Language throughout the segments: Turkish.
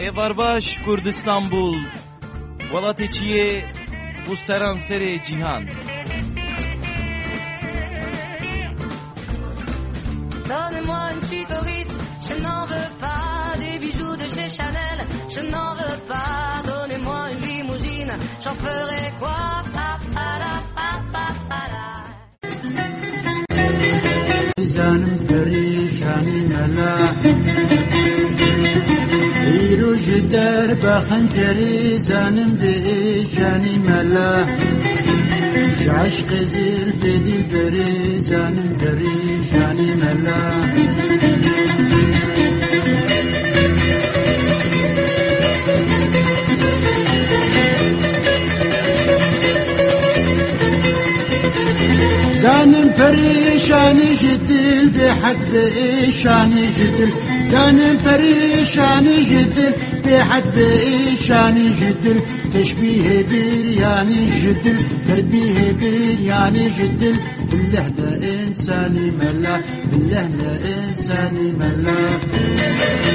evar baş kurd İstanbul, Valat içiye bu seranseri cihan. Donne-moi une suite au Ritz, je n'en veux pas des bijoux de chez Chanel, je n'en veux pas, donnez-moi une limousine, j'en ferai quoi, pa, pa, la, pa, pa, pa, la. Canı جدر بخنجري زانم بإيجاني ملا. عشق زير في دي بري زانم بري جاني ملا. زانم بريشاني جدل بحق بإيشاني جدل. كان جدل جدا حد بإيشان جدل. تشبيه بريان جدل تربيه برياني جدل. بالله ده إنساني ملا بالله ده إنساني ملا.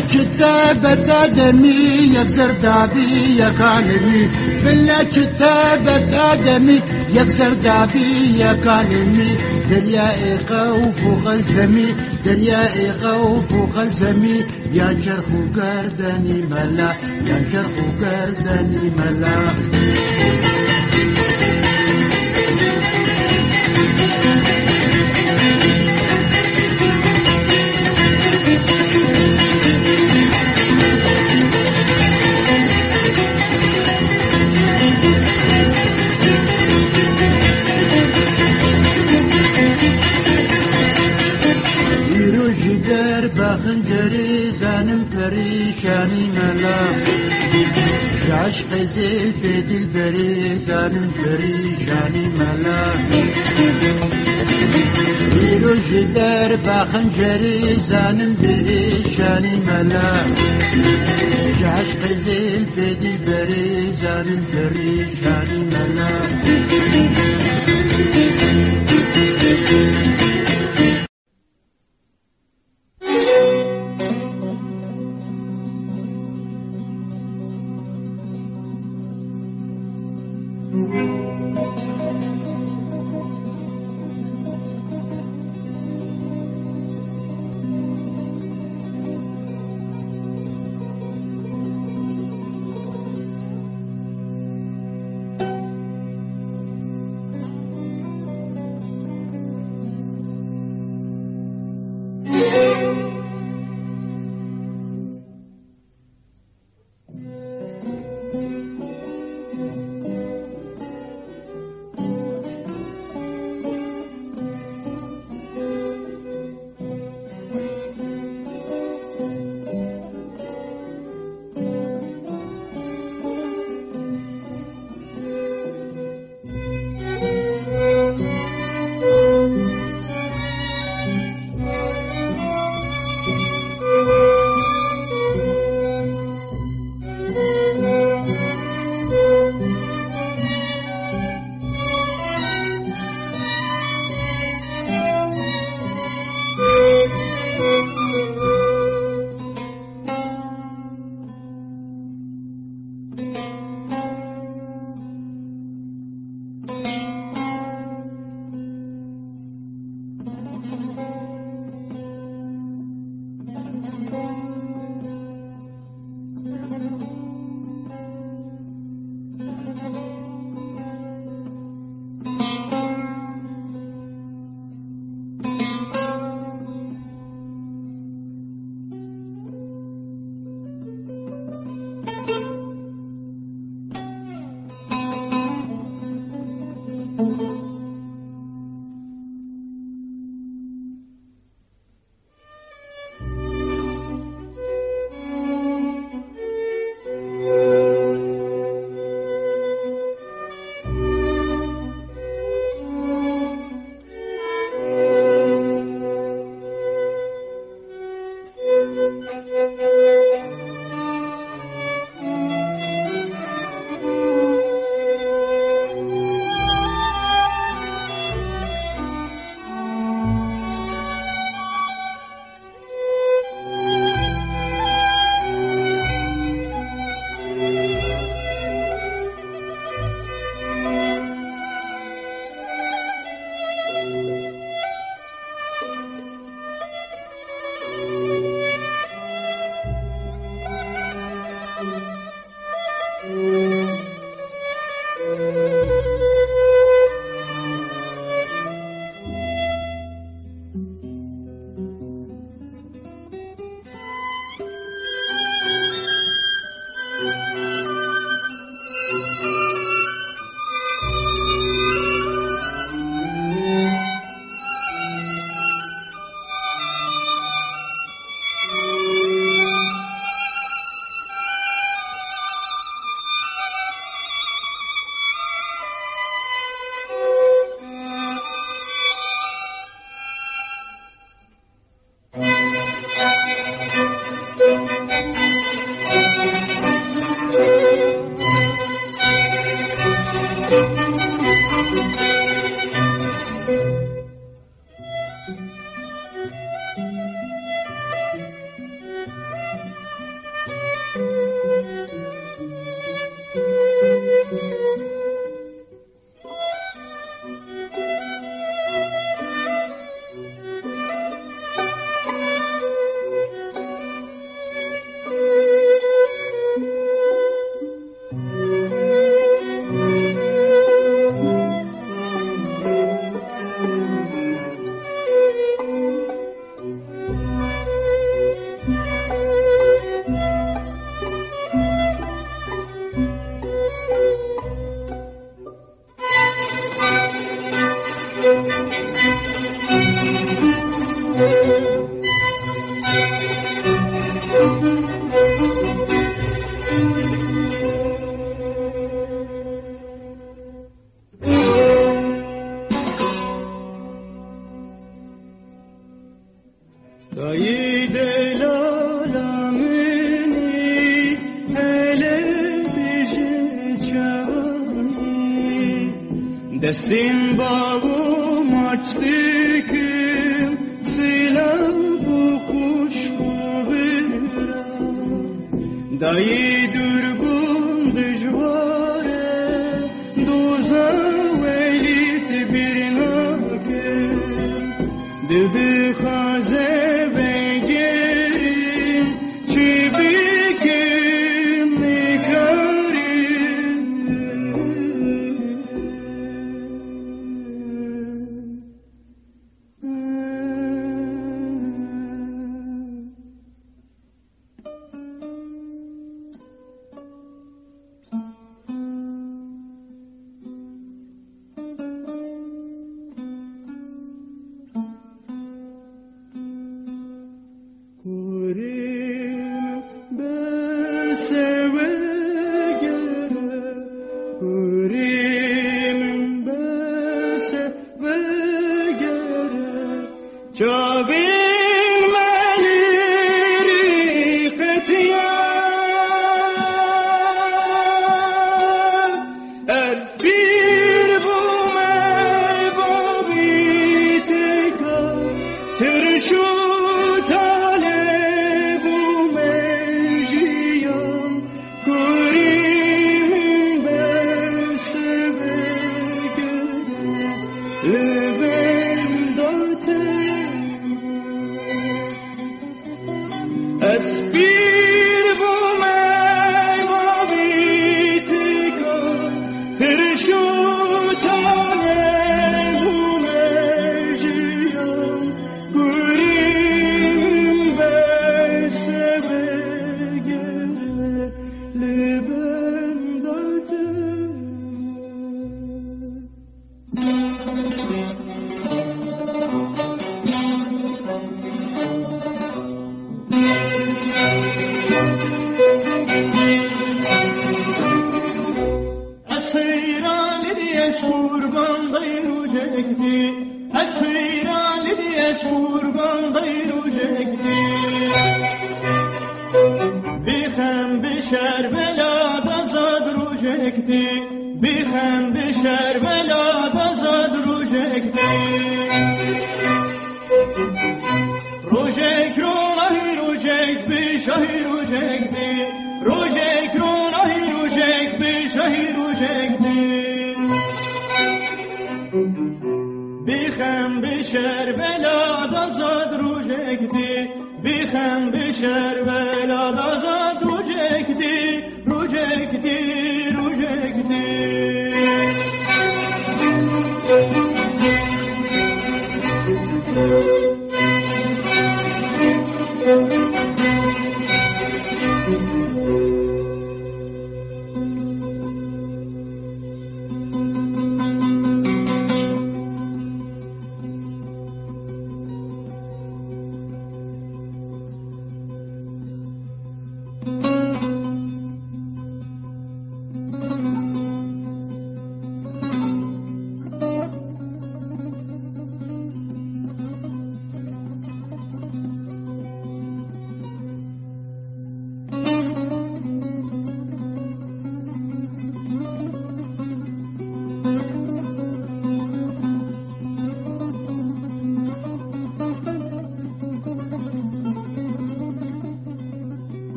كتابة آدمي يكسر دابي يا كالمي. بالله كتابة آدمي يكسر دابي يا كالمي. دريا خوف وغلزمي دريا خوف وغلزمي يا جرح وقردني ملا. يا جرح وقردني ملا. يروج خنجری زنم پریشانی ملا عشق زیل دل بری زنم پریشانی ملا بیروش در بخنجری زنم پریشانی ملا عشق زیل دل بری زنم پریشانی ملا Thank you.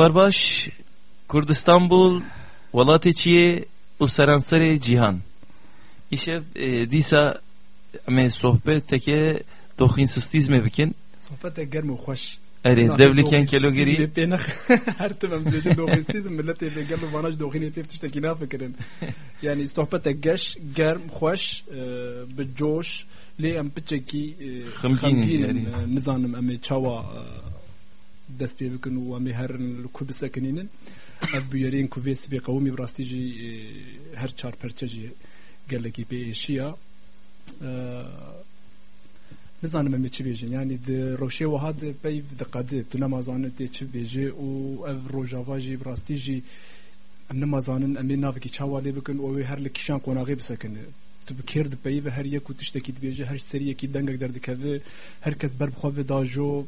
Eyvar baş Kurdistan Walatê çi yê û seranserê cîhan. İşev e, dîsa em ê sohbeteke doxînsistîzmê bikin. Sohbete germ û xweş. Erê devlikên kelogerî pê nex her tim em dibêjin doxînstîzm milletê vê gel û vanaj doxînê pê tiştekî nafikirin. Yani sohbete geş germ xweş bi coş lê em piçekî xemgînin nizanim em ê çawa دست بي بكن ومهرن كوبسا كنينن أبيرين كوفيس بقومي براستيجي آه، هر چار پرچجي گلكي بي شيا آه، نزانم امي چي بيجين يعني د روشي وهاد بي دقادي تو نمازان دي چي بيجي و اف روجاواجي براستيجي نمازانن امي نافكي چاوالي بكن و هر لكشان قناغي بسكن تو بکر د پیو هر یک و تشتکی د بیجه هر سری یکی دنگ در دکوه هر کس بر بخواب داجو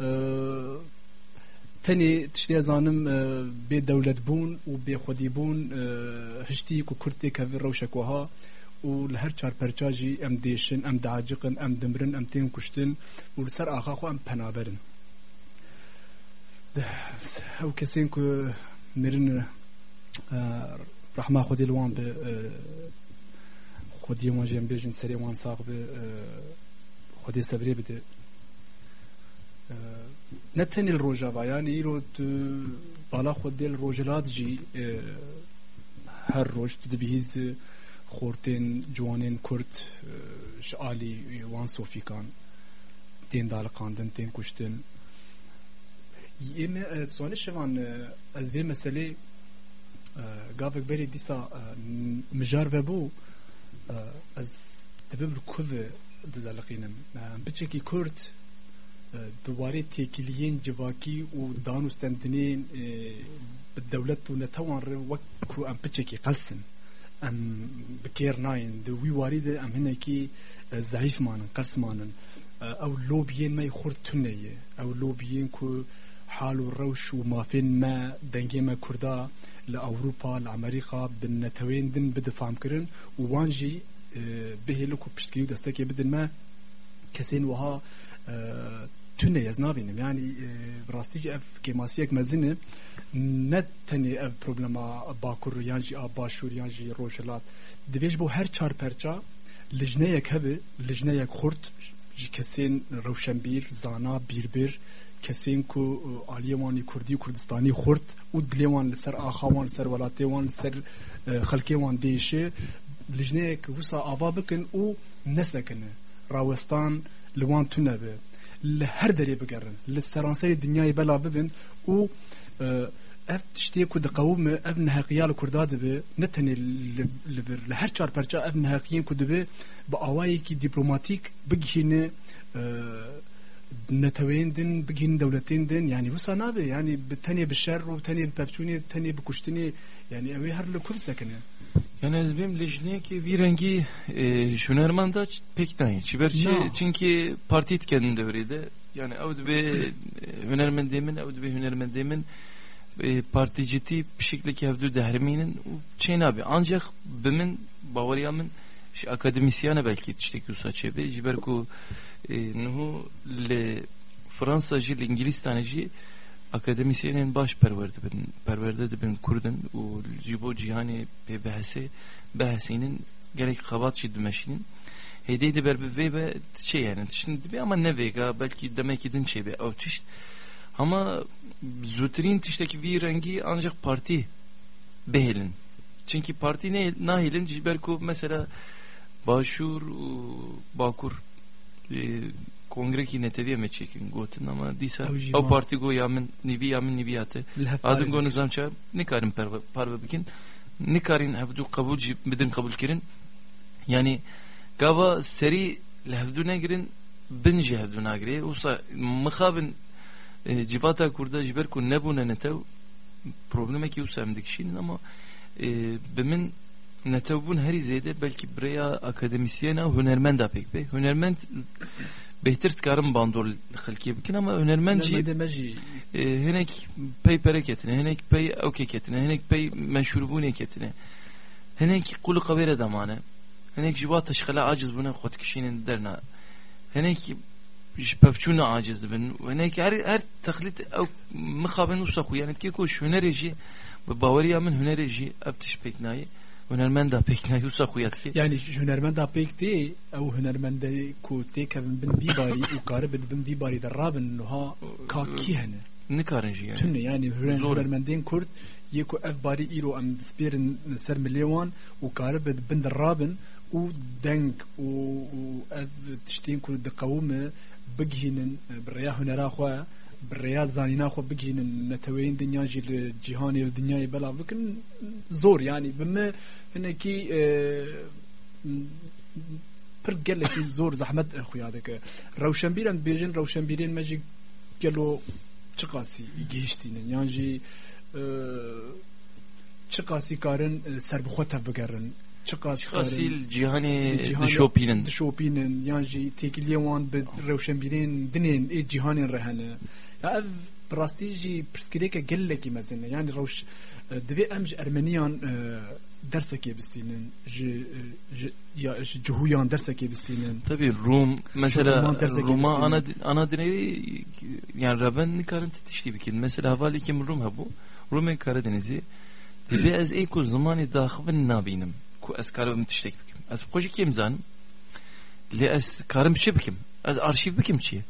dipeyî ve her yek û tiştekî dibêje her seriyekî dengek derdikeve herkes ber bi xwe ve dajo tenê tiştê zanim bê dewlet bûn û bê xwedî bûn hiştî ku Kurd tê kevî rewşek wiha û li her çarperça jî em dêşin em diaciqin em dimirin em tên kuştin û li ser axa xwe em li rojava yani îro tu bala xwedê li rojhilat jî her roj tu dibihîz xortên ciwanên Kurd ji alî wan sofîkan tên daliqandin tên kuştin. Ême zanî şevan ez vê meselê gavek berê dîsa mijar vebû ez dibim li ku dizaliqînim biçekî Kurd دووارê têkiliyên civakî û danûstendinên bi dewlet û netewan re wek ku em piçekî qelsin em bi kêr nayên di wî warî de em hinekî zeyîf manin qels manin ew lobiyên me xurt tune ye ew lobiyên ku حال و روش و مافین ما دنگی ما کردا ل اوروپا ل امریکا بن نتوین دن بده فهم کرن. و وانجی بهلو کو پشتگیری دسته که بدن ما کسین وها tune ez nabînim yani rastî ev kêmasiyek mezin ne tenê ev problema bakur yan jî başûr yan jî rojhilat dibêj bo her çar perça lijneyek hebe lijneyek xurt ji kesên rewşenbîr zana bîrbir kesên ku aliyê wan Kurdî Kurdistanî xurt û dilê wan li ser axa wan li ser welatê ser xelkê wan değişe lijneyek wisa ava bikin û rawestan li wan tune be له هر دری بگرن له سرانسای دنیای بلا ببن أو آه، أف تشتی کو د قوم ابن هقیال کرداد به نتن لبر له هر چار پرچا ابن هقیین کو دبه با اوای کی دیپلوماتیک بگینه آه، نتوین دن بگین دولتین دن یعنی وسا نابه يعني یعنی بتنی بشر و تنی بپچونی تنی بکشتنی یعنی يعني اوی هر لکوب سکنه Yani ez benim lejneye ki bir rengi e, şunermanda pek değil. Çiberçi no. çünkü parti itkenin devrede. Yani evde be hünermendemin, evde be hünermendemin e, parti ciddi bir şekilde evde dehreminin çeyn abi. Ancak benim Bavariyamın şey, akademisyene belki işte kusa çebe. Ciberku e, nuhu le Fransa jil İngiliz taneci baş perverde bin perverde de bin kurdun u jibo cihani be bahsi bahsinin gerek kabat şid meşinin hediye de berbe ve be şey yani şimdi bir ama ne vega belki demek idin şey be autiş ama zutrin tişteki bir rengi ancak parti behelin çünkü parti ne nahilin ciberku mesela Başur Bakur e, kongre ki netevye me çekin gotin ama disa o parti go yamin nivi yamin nivi ate adım go nizam ça nikarin parve bikin nikarin hevdu kabul bidin kabul kirin yani gava seri lehvdu negirin bin jî hevdu nagirê wisa mixabin civata kurda ji ber ku nebûne netew problemekî wisa em dikişînin ama bi min netewbûn herî zêde belkî birêya akademisyena hunermenda pek bê hunermend بهتر تكارم باندور خلقي بكن اما هنرمن جي هناك باي بركتنا هناك باي اوكي كتنا هناك باي منشوربوني كتنا هناك قول قبيرة دمانة هناك جوات تشخلا عاجز بنا خود كشين درنا هناك ji pevçûna aciz dibin wenekî her her texlit ew mixabin wisa xwe yani dikê ku ji hunerê jî bi baweriya min hunerê jî ev tiş pêk nayê hunermenda pêk nayê wisa xwe ya dikê Yani? Hünermenda pek tê ew hünermende ku tê kevin bin vî barî û karib bin vî barî de rabin niha kakî hene nikarin jî yani tune yani hüner- Zor. hünermendên Kurd yê ku ev neteweyên dinya jî li cîhanê li dinyayê belav bikin zor yani bi me hinekî e, pir gelekî zor zehmet xuya dike rewşenbîr em dibêjin rewşenbîrên me jî gelo çi qasî gihîştînin yan jî çi qasî karin serbixwe tev bigerin çi qasî cihanê dişopînin dişopînin yan jî têkiliyê wan bi rewşenbîrên dinên ê cîhanên re hene ya ev em ji ermeniyan e, dersekê bistînin ji e, ji ya ji cihûyan dersekê bistînin Tabii Rum mesela Roman terzi Roma kendisi. ana ana dinevi yani Raben nikarin titişli bir kelime. Mesela havali kim Rum ha bu. Rum Karadeniz'i dibi ez ey ku zamanı daxibin nabinim. Ku ez karım tiştek bikim. Ez koji kim zanım. Li ez karım çi bikim. Ez arşiv bikim çi.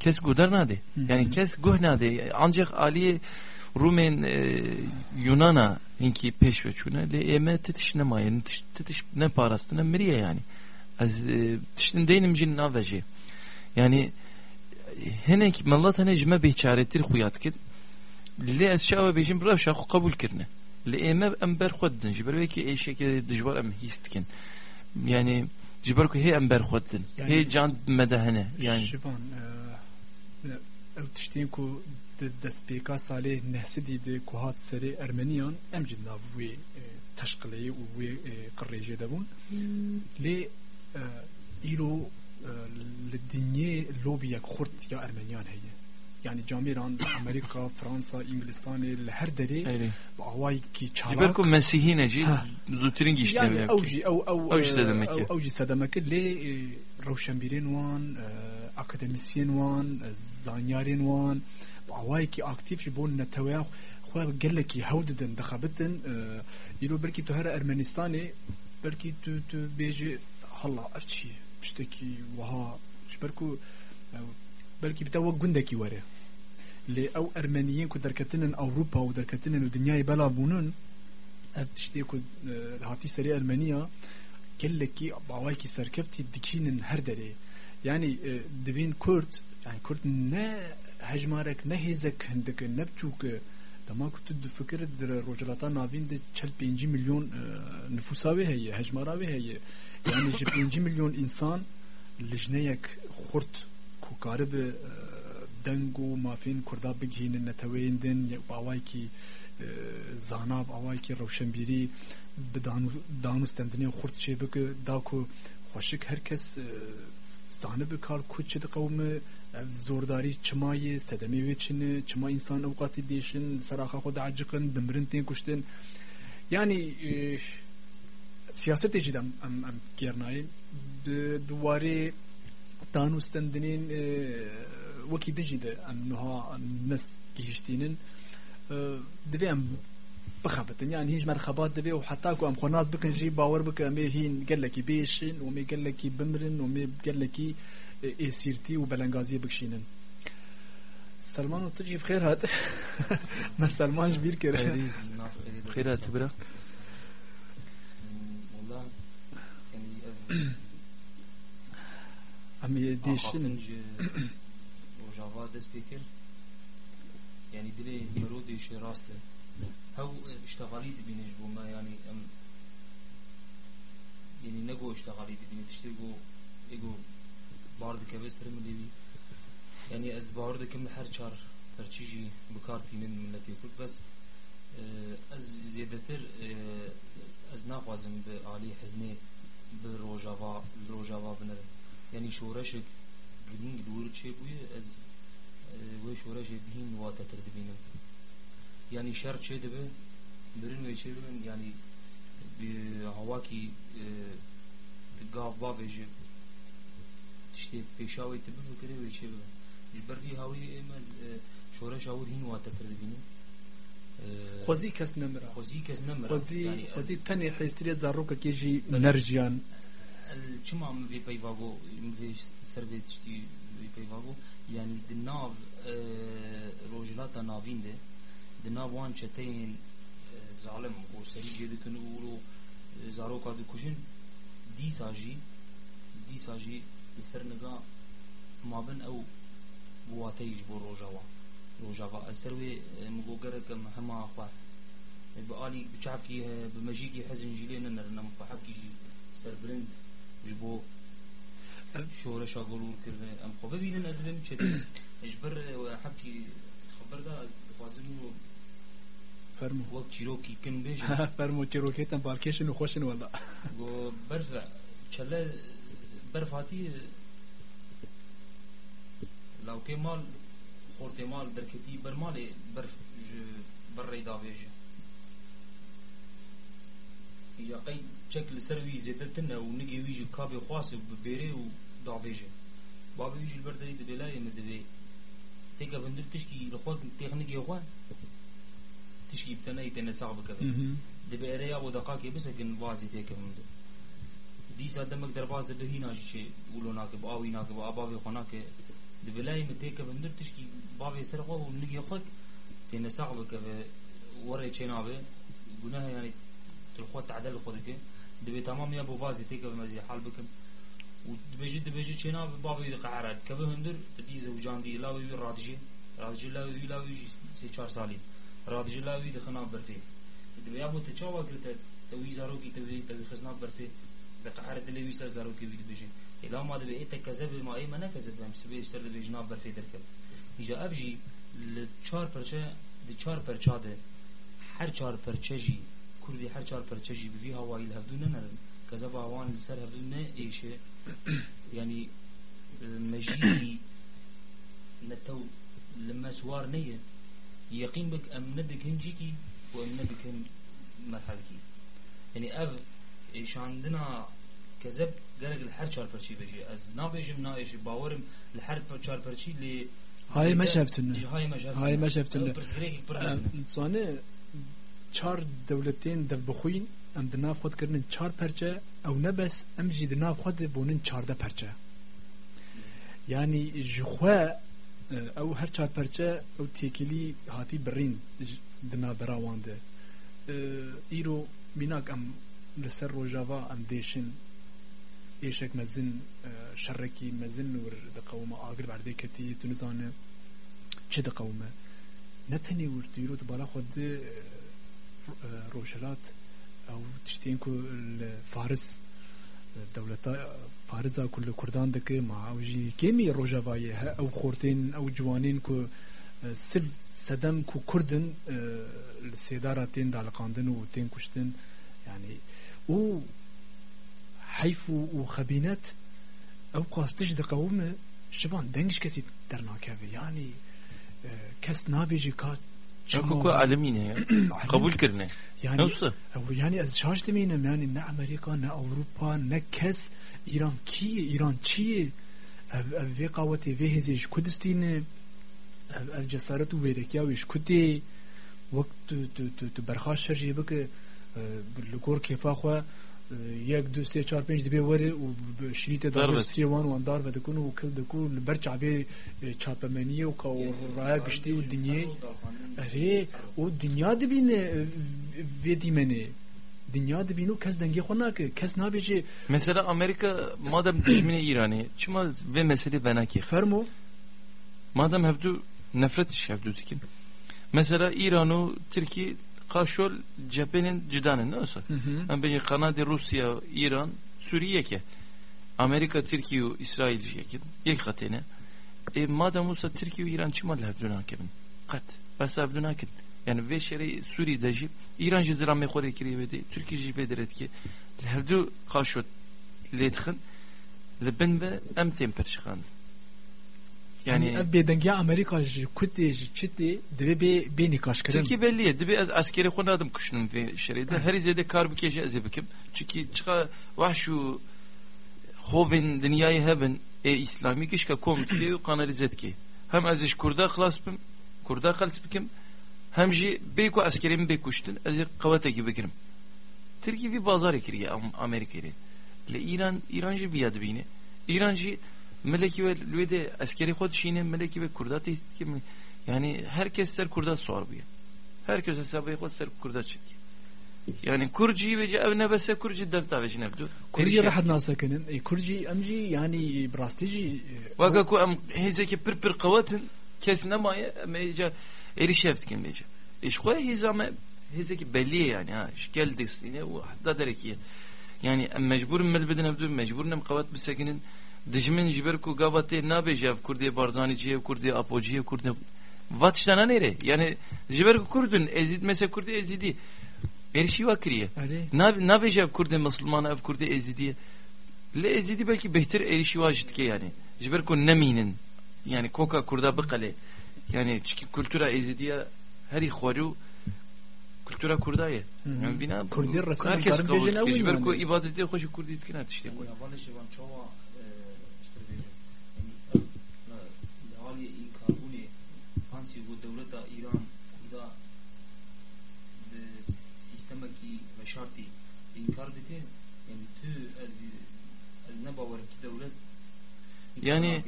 Kes gudernadi. Yani kes guhnadi. Ancak Ali Rumen e, Yunan'a inki peş ve çune le eme tetiş ne mayen tetiş ne parası ne miriye yani. Az e, tiştin deynim cin navaji. Yani henek millet hene jme biçaretir xuyat kid. Le ez şava bejim bra şahu kabul kirne. Le eme ember xuddin jiber ve ki eşeke dijvar em histkin. Yani jiber ku he ember xuddin. He can medehene. Yani. Şivan, e, tiştên ku destpêka salê nehsidî di ku hat serê Ermeniyan em cî nav wê teşkileyê û wê qirêjê de bûn lê îro li dinyê lobiyek xurt ya Ermeniyan heye yani camiran Amerika, Fransa, İngilistanê li her derê bi awayekî çalak. Jiber ku mesihî ne jî zûtirin gişteviyek. Yani ew jî ew ew ew jî sedemekir. Ew jî اکادمیسین وان زانیارین وان. با وای کی اکتیف شی بون نتوه خو گله گلکی هوددن دخبتن یلو آه، برکی تو هر ارمنستانی برکی تو تو بیجی هلا افچی پشت کی وها شبرکو برکی بتا و بتوا کی وره ل أو ارمنیین کو درکتنن أوروبا و دركتنن الدنيا بلا بونن تشتي كو آه، هاتي سري المانيا باوای کی سرکفتی دکینن هر دري e, yani e, divên Kurd yani Kurd ne hejmarek ne hêzek hindik ne biçûk e, dema ku tu difikir di rojilata navîn de milyon e, nüfusa wê heye hejmara wê heye. Yani ji pêncî milyon insan li jineyek xurt ku karibe e, deng û mafên Kurda bigihînin neteweyên din ya bawayekî e, zana bawayekî rewşenbîrî bi danû- danûstendinê xurt çê bike da ku xweşik herkes e, zanibı kar ku çi diqewme ev zordarî çima ye sedemê wê çine çima insan ewqatî dêşin seraxa xwe diaciqin dimirin tên kuştin. Yani e, siyasetê jî de em em gêrnayê di diwarê danûstendinên e, wekî din jî de em niha nes gihîştînin e, divê em بخبط يعني هیچ مرخبات دبي وحتى كو أم خناز بکن جی باور بك مي می قال لك بيشين ومي قال لك بمرن ومي قال لك اي سيرتي بلنگازی بكشينن. سلمان وتجي بخير هات. ما سلمان جبير كره بخير هات برا. والله عمي ديشن وجافا دسبيكر يعني دلي مرودي شي راسه هەو اشتغالی دبینش بۆ مایانی ئەم یعنی نەگۆ اشتغالی دبینی تشتی بۆ ئێگۆ بار دکە بەسرم لێوی یعنی ئەس باوەڕ دەکەم هەر چار تەرچیژی بکارتینن من کورد كل بس از زيادتر از بە عالی حزنێ بە ڕۆژاوا بنر يعني یعنی شۆڕەشێک گرنگ دور چێ بووە از آه، وێ شۆڕەشێ بهين واتتر دەبینم یعنی شر چه دبه برن وی چه ببین یعنی به هوا کی اه، دگاف با ویجه تشتي بيشاوي تبه بكري ويشي ببه جبر في هاوي اما شورا شاور هين واتا كردبينو خوزی کس نمرا خوزي كز نمر خوزی خوزی تنی حیستری زاروکا کیجی نرجیان چما من في بيفاغو من في سرفي تشتي في بيفاغو يعني دناف روجلاتا نافين ده د ناوان چتین ظالم و سری جدی کنه و رو زارو کادو کشن دی ساجی دی ساجی بسر نگا مابن او بواتیج بو روجاوا روجاوا اثر وی مگوگر کم هما اخوار بآلی بچاکی ہے بمجیکی حزن جیلی ننر نمخو حکی جی سر برند جبو شورشا غرور کرده ام خوبه بینن از بم چه اجبر حکی خبر دا از خوازنو فرمو. وەک چیرۆکی کن بێژ فەرمو چیرۆکێتم بالکێشن و خۆشن وەڵدا بەر چەلە بەرفاتی لاوکێ ماڵ خۆرتێ ماڵ بەرکەتی بەرماڵێ بەر بەڕێ داوێژە یاقی چەک لەسەر وی زێدەتنە و نگێ ویژی کابێ خواست و ببێرێ و داوێژە بابێژی بەردەری دەبێ لایێ مە دەبێ تێکە بندر تشکی لەخوا تێخنگێ خوان تشكي لخوك تخنقي اخوان تشكي بتناي تنا صعب كفن دبي اريا ودقاقي بس كن وازي تيكا مندو دي ساده مقدر باز ده هنا شيء ولو ناك باوي ناك بابي خناك دبلاي متيكا بندر تشكي بابي سرقه ونجي اخوك تنا صعب كفن وري چنابه گناه يعني تلخوت تعدل خودك دبي تمام يا ابو فازي تيكا بمزي حال بكم ودبيجي دبيجي چنا بابي قعرات كبه هندر تديز وجان دي لاوي رادجي رادجي لاوي لاوي سي 4 سالين رادجي لاوي دخنا برفي دبي ابو تشاوا قلت توي زارو كي توي توي خزنا برفي بقعرت دلي ويسر زارو كي دبيجي إلا ما دبي إنت كذب ما أي منا كذب هم سبي يشتر دبي جناب برفي دركب يجا أفجي لچار پرچه دی چار پرچه ده هر چار پرچه جی کردی هر چار پرچه جی بی هوایی الهفدو ننرن كذا باوان لسر هفدو نه ایشه يعني مجيء نتو لما سوار نية يقين بك أم ندك هنجيكي وأم ندك هن مرحلكي يعني أف إيش عندنا كذب قالك الحر شار برشي بيجي از نابيجم نايش باورم الحر شار برشي اللي هاي ما شفتنا هاي ما شفتنا هاي ما شفتنا برسغريك برزنا صانع چار دولتين دف بخوين ام دناف خود کردن چار پرچه او نه بس ام جی دناف خود بونن چارده پرچه یعنی جخوا او هر چار پرچه او تیکلی هاتی برین دنا براوانده ایرو بیناک ام لسر روجاوا ام دیشن ایشک مزن شرکی مزن نور دقومه آگر برده کتی تنزانه چه دقومه نتنی ورد ایرو دبالا خود روجرات او تشتين كو فارس دولتا پارزا کل کردان دکه ما اوجی کمی روجاوایی أو خورتین أو جوانین کو سر سدم کو کردن آه، سیدارتین دالقاندن و تین کشتن. يعني و حيف أو قاستش دقوم شبان دنگش کسی در ناکوه یعنی آه، کس نابي جي كات شكو علمینه قبول كرنه Yani Nasıl? yani az şaş demeyim yani ne Amerika ne Avrupa ne kes İran ki İran çi ev ev ve kavati ve heziş Kudistin ev ev cesaret ve verekiya ve şkuti وقت تو تو تو تو برخاش شرجي بك لكور كيفا یک دو سه چهار پنج دبی وره و شریت دارستی وان وان دار و دکون و کل دکون بر چابه چاپمنی و کا راه گشتی و اره، دنیا ری و دنیا دبین ویدی منه دنیا دبینو کس دنگی خونا که کس نابیجه. مثلا امریکا مادم دشمن ایرانی چما و مسئله بناکی فرمو. مادم هفدو نفرتش هفدو دیگه مثلا ایرانو ترکی kaşol cephenin cidanı ne olsa. Ben bence Kanada, Rusya, İran, Suriye ki. Amerika, Türkiye, İsrail yekin. Yek katene. E madem olsa Türkiye, İran çıma hevdu nakibin. Kat. Bas hevdu nakibin. Yani ve şeri Suriye'de jip İran jiziran mekore kiriye vedi. Türkiye jibe deret ki. Hevdu kaşol ledxin. Libin ve em temper çıkandı. yani Yani be denge Amerika ji kutte ji çitte deve be be nikaş kırın Türkiye belli. Dibi az askeri konadım kuşunun ve şeride. Her izede kar bir keşe ez bikim. Çünkü çıka vahşu hovin dünyayı hebben e İslami kişka komut ki ve kanalizet ki. Hem az iş kurda خلاص bim, kurda خلاص bikim. Hem ji beyku askerimi beykuştun, az kavate ki bikirim. Türkiye bir bazar kiriye Amerika'yı. Le İran İran ji biyadı bini. İran ji meleki ve lüede askeri kod şine meleki ve kurda test kim yani herkes ser kurda sor bu. Herkes hesabı kod ser kurda çek. يعني كرجي بيجي او نبسه كرجي دفتا بيجي نبدو كرجي راح ناسا كنن اي كرجي امجي يعني براستيجي وكا كو ام هيزك بر بر قواتن كيس نما ما يجا eri şeft kim bece. İş koy hizame hizeki belli yani ha. İş gel destine و حتى دركيه يعني مجبور مل بدنا بدون مجبور نم قوات بسكنن دجمن جبر کو قابته نابجاف كردي بارزاني جيه كردي ابوجيه كردي Vatıştana nere? Yani jiber kurdun ezid mesela kurdi ezidi. Erişi vakriye. Ne ne bejav kurde Müslüman ev kurde ezidiye. Le ezidi belki behtir erişi vacit ki yani. Jiber ko neminin. Yani koka kurda bıkale. Yani çünkü kültüra ezidiye her ihvaru kültüra kurdaya. Yani bina Kurdi resmen herkes karın kabul bejene ediyor. Jiber uyuyor ko yani. ibadeti hoş kurdi etkin artıştı. يعني أول شيء وان شوا یعنی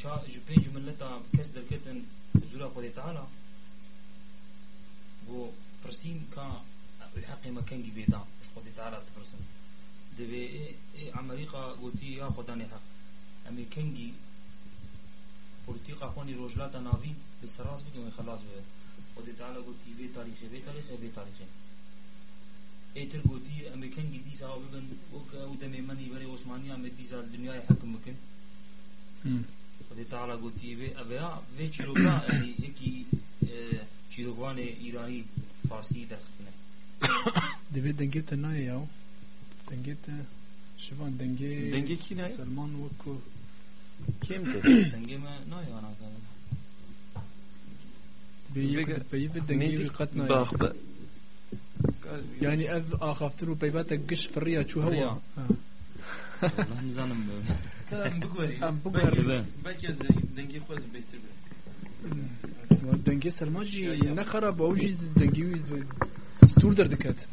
چا پنج ملتا کس درکتن زورا خود تعالی. بو پرسیم کا الحق مکنگی بیدا اش خود تعالی تپرسن. دوی عمریقا گوتی یا خدان حق. امی کنگی پورتیقا خونی روشلاتا ناوی به سراز بگم خلاص بگم. خود تعالی قلتي بي تاريخي بي تاريخي بي تاريخي ایتر گوتی امریکن گی دیسا او ببن وک او دمی منی بری عثمانی ام دیسا دنیای حکم مکن خدای تعالی گوتی و اویا و چیروکا یعنی یکی چیروکوان ایرانی فارسی درستنه دبي دنجيت ناي ياو دنجيت شوفان دنجي Denge ki ne? سلمان وكو Kimdi? دنگه ما نه یانا کنن دبي Bega- بي دنجي قتنا Bak be. يعني اف اخافترو بيباتك قش في الريا شو هو الريا. آه. والله نزانم Tamam bu gari. Am bu Belki- gari. Belki az denge koz behtir be. دنجي سلمان جي نخرب او جي دنجي ستور دردكت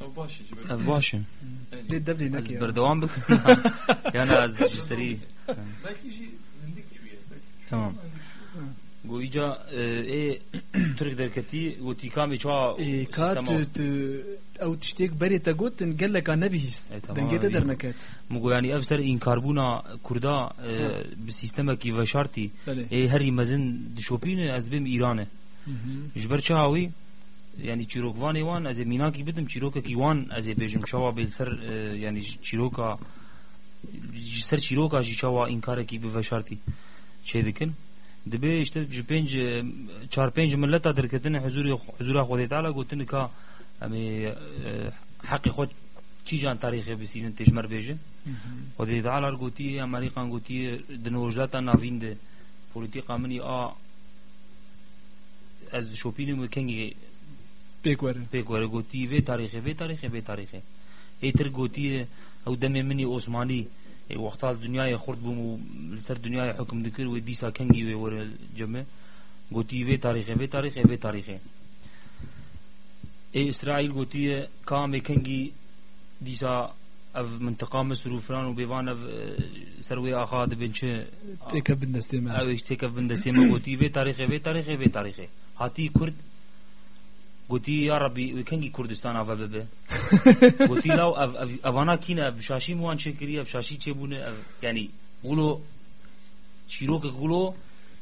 O başı jiber. از باشم ليه دبلي از نكي بردوام بکن یعنی از سری Belki ji hindik çüye. Belki تمام گو ایجا ای ترک درکتی گو تیکامی چوا إيه كات ت- او تشتيك بري تقوت قال لك انا بيست إيه تمام دنجيت هذه. درنكت مگو یعنی افسر این کاربونا کردا به سیستم کی و شرطی بله ای هری مزن دشوپین از بیم ایرانه جبر چاوی یعنی چیروکوانی وان از مینا کی بدم چیروک کی وان از بیجم چوا بل سر اه، یعنی چیروکا سر چیروکا جی چوا این کار کی به شرطی چه دکن دبی ji پنج چهار پنج ملت درکتن حضور حضور خود تعالی گوتن کا امی حق خود چی جان تاریخ بسین تجمر بیجن خود تعالی گوتی امریکا گوتی دنوجلاتا ناوین ده پولیتیقا منی آ از شوپین مکنگی بيكور پیک ور گوتی و تاریخ و تاریخ و تاریخ ایتر گوتی او دم منی عثمانی وقتا دنیای خورد بوم و سر دنیای حکم دکر و دیسا کنگی و ور جمع گوتی و تاریخ و تاریخ و تاریخ. ای اسرائیل گوتی کام کنگی دیسا او منطقه مصر و فران و بیوان او سروی آخاد بن چه؟ تکه بندستی ما. اوش تکه بندستی ما. گوتی و تاریخ و تاریخ و تاریخ. هاتی کرد قوتي يا ربي وكنجي كردستان افا ببه قوتي لو اف اف افانا كينا اف شاشي موان شكري اف شاشي تشيبونه يعني قولوا شيروك قولوا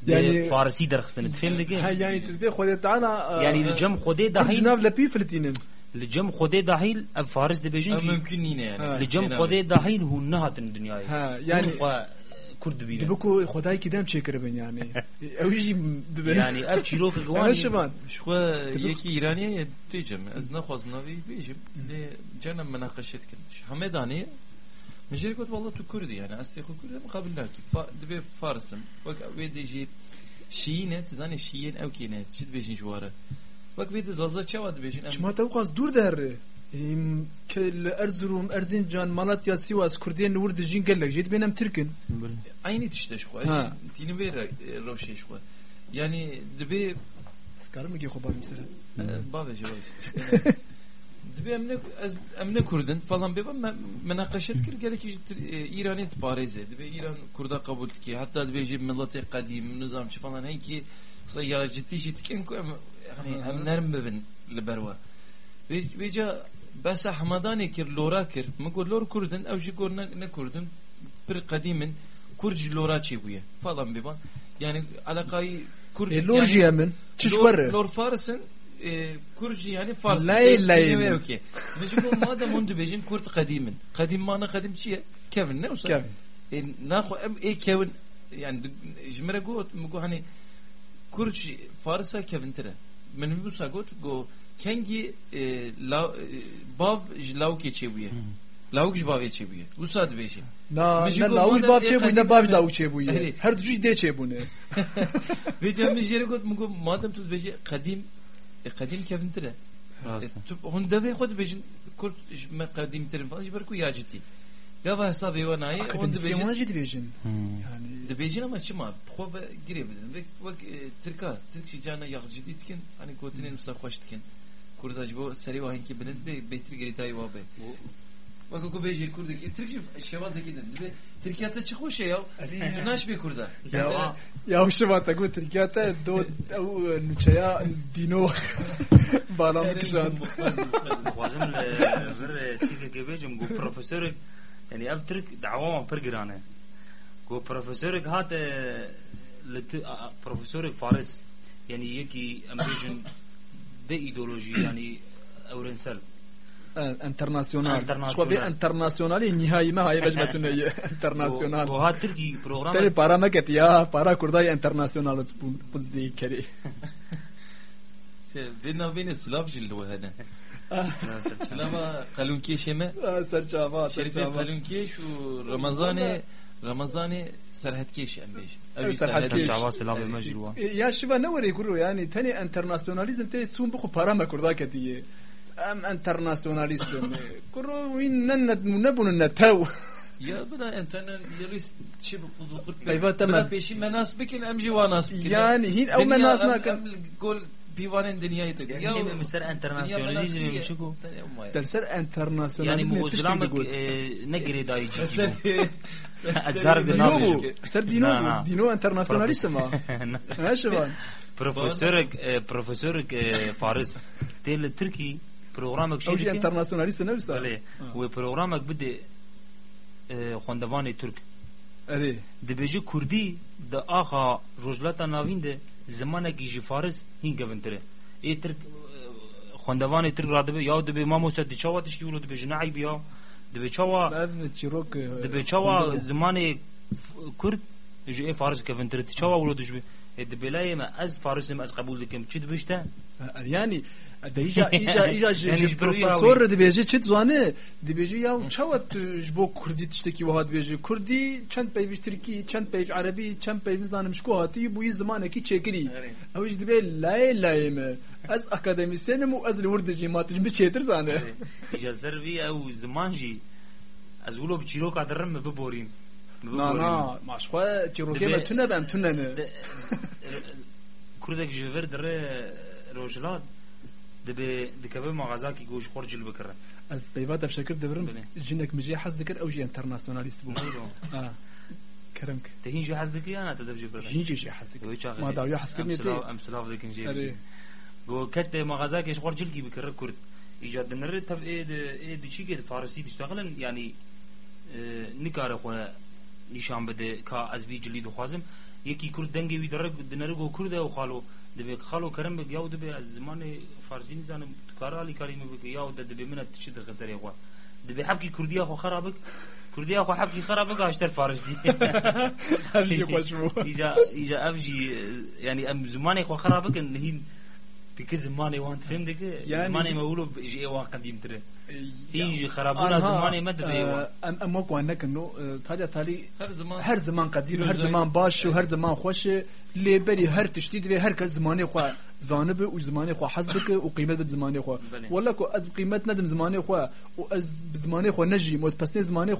يعني- يعني فارسي درخصن تفهم لك هاي يعني تتبي خذ تعالى يعني الجم خدي دحيل جناب لبي فلتينن الجم خدي دحيل اف فارس دبيجن Ama كي mümkün yine yani. Ha. الجم Şey خدي دحيل هو نهات الدنيا ها يعني كرد بينا دبكو خداي كدام شكر بن يعني او يجي دبي يعني اف شيروك انا قواني شبان Şu yeki İraniye diyeceğim. Az ne khaz navi bejim. Le canım münakaşet kılmış. Hamedani Meceri kot vallahi tu Kürdi yani. Asli Kürdi mukabil laki. Dibe Farsım. Bak ve deji شیینه تزانی شیین او کینه چی دبیجین جواره وەک بێت زازا چاوا دبیجین چما تو قاس دور در Erzurum, Erzincan, Malatya, Sivas, Kurdiyen nur dijin gelek jid benim Türk'ün. Aynı işte şu. Dini ver e, roşe şu. Yani dibe Sıkar mı ki xoba mesela? Babi şu. Şey dibe emne emne Kurdun falan beba menakaşet kir gelek jid e, İran'ı tpareze. Dibe İran Kurda kabul ki hatta dibe şey jid millete kadim nizamçı falan hey ki ya ciddi ciddi ken hani hem nerm bebin liberwa. Ve ve Vê vê ca besa hemadanê kir lora kir min got lor kurdin ew jî got ne ne kurdin pir qedîmin Kurd ji lora çêbûye falan bêvan yani alakayı Kurd E lor jî hemin çiş Lor- var Lor Fars'ın e, Kurd yani Fars. Lay lay mi? Okey. Mecbur madem onu dibejin Kurd kadimin. Kadim mana kadim çiye? Kevin ne olsa? Kevin. E, naxo em e Kevin yani jmere got mu go kengi e, la, e, bav lauk eçebuye. Lauk bav eçebuye. Bu sad beşi. Na şey na lauk bav çebuye na bav lauk çebuye. Hani- Her tuşu de çebune. Ve cemiş yere kot mu madem tuz beşi kadim e, kadim kevintire. E. Tup hon deve kot beşin kurt me kadim terim falan jibar ku yaciti. Dava hesabı yuva nayi. Akademisyen ona ciddi beşin. De beşin ama çıma. Kova girebilirim. Ve e, Türk'a. Türk şicana yakıcı ditkin. Hani kotinin müsa hoş ditkin. Hmm kurdajibo serê wahinkî bilind bê bêtir girêdayî wa bê Bak oku beyce kurdaki Türkçe şevaz ekidin değil? Türkiye'de çıkmış ya. Tunaş bir kurda. Ya ya şeva taku Türkiye'de do nuçaya dino bağlamı kişan. Vazim bir tiki gebecim bu profesör yani ev Türk davama per girane. Bu profesör hat profesör Faris yani yeki ambijin امبيجن بايديولوجي يعني اورنسل انترناسيونال International. شو بي انترناسيونال نهائي ما هي بجمتنا جو انترناسيونال هات تركي تاني بروجرام para ما كت يا para كرداي انترناسيونال بودي كري بينا بين سلاف جلو هذا سلافا قالون كيشمه سرچاوا شريف سرچاوا قالون كيش ورمضان رمضان سرحت سرحتكيش امبيش سرحتكيش عواصي لابي مجلوا يا شبا نوري يقولوا يعني تاني انترناسيوناليزم تاني سون بخو باراما كردا كتيه أم انترناسيوناليزم كرو وين نبون نتاو. يا بدا انترنال شبا قدو قرد بدا بيشي مناسبك الامجي واناسبك يعني هين أو مناسنا ام قول بيوانين دنيا يتك يعني مستر انترناسيوناليزم يمشكو تلسر انترناسيوناليزم يعني مو تشتغل زلامك تقول. نقري داي الدرب نابش دينو سر دينو لا، لا. دينو انترناسيوناليست ما ها شبان بروفيسورك بروفيسورك فارس تيل التركي برنامج او جي شركه انترناسيوناليست نفسه بله وبرنامج بدي خوندواني ترك اري دبيجي كردي دا آخا روجلاتا ناوين ده زمانك يجي فارس هين قبنتره اي ترك خوندواني ترك را دبي ياو دبي ما موسى دي چاوا تشكي ولو دبي جناعي بيا دبي چاوا بعد تشيروك دبي چاوا زماني كرد يجي اي فارس قبنتره تي چاوا ولو دجبي دبي لا ما از فارس ما از قبول دكم چي دبشتا يعني ده ايجا ايجا ايجا يعني جي جبروا بروفيسور دي بيجي تشت زانه دي بيجي يا چاوت جبو كردي تشتكي وهاد بيجي كردي چند بيج تركي چند بيج عربي چند بيج زانم شكو هاتي بو زمانه كي چيكري او دي بي لا لا ما از اكاديميسينم و از الوردجي ما تجبي چيتر زانه اجازه بي او زمان جي از ولو بچيرو قدرم ببورين نا نا ماشخوا تشيروكي ما دبي- تنا بام تنا كردك جيفر در روجلات دبي دكبه مغازاكي جوش خرج بكره از بيبات بشكل دبرن. جنك مجي حز ذكر او جي انترناسيوناليست بو اه كرمك تهين جو حزدك انا تدبجي برا جيجي شي حز ذكر ما داوي حز كرني تي ام سلاف نجي أري. جو كت مغازاكي خرج جلكي بكره كرد ايجاد نر تف ايه ايه دشي كده فارسي تشتغلن يعني نكار خو نشان بده كا از بي جلي دخوازم. يكي كرد دنگي وي درق دنرغو كرد او خالو دبی خالو کرم بگ یاو دبی از زمان فارسی نیزانم کار علی کاری مبگ یاو د دبی منت چی د غزری خوا دبی حبکی کردی خو خراب بگ کردی خو حبکی خراب بگ اشتر فارسی همجی خوشمو ایجا ایجا امجی یعنی ام زمان خو خراب بگ نهین Ya- Hîn jî xerabûna zamanê me dibe ê wan em em wek wan nekin no talya talî Her zaman her zaman qedîr û her Özel- zaman baş û her zaman xweş e lêberî her tiştî divê herkes zimanê xwe zanibe û zimanê xwe hez bike û qîmet bide zimanê xwe Belê. wela ku ez qîmet nedim zimanê xwe û ez bi zimanê xwe nejîm û ez pesnê zimanê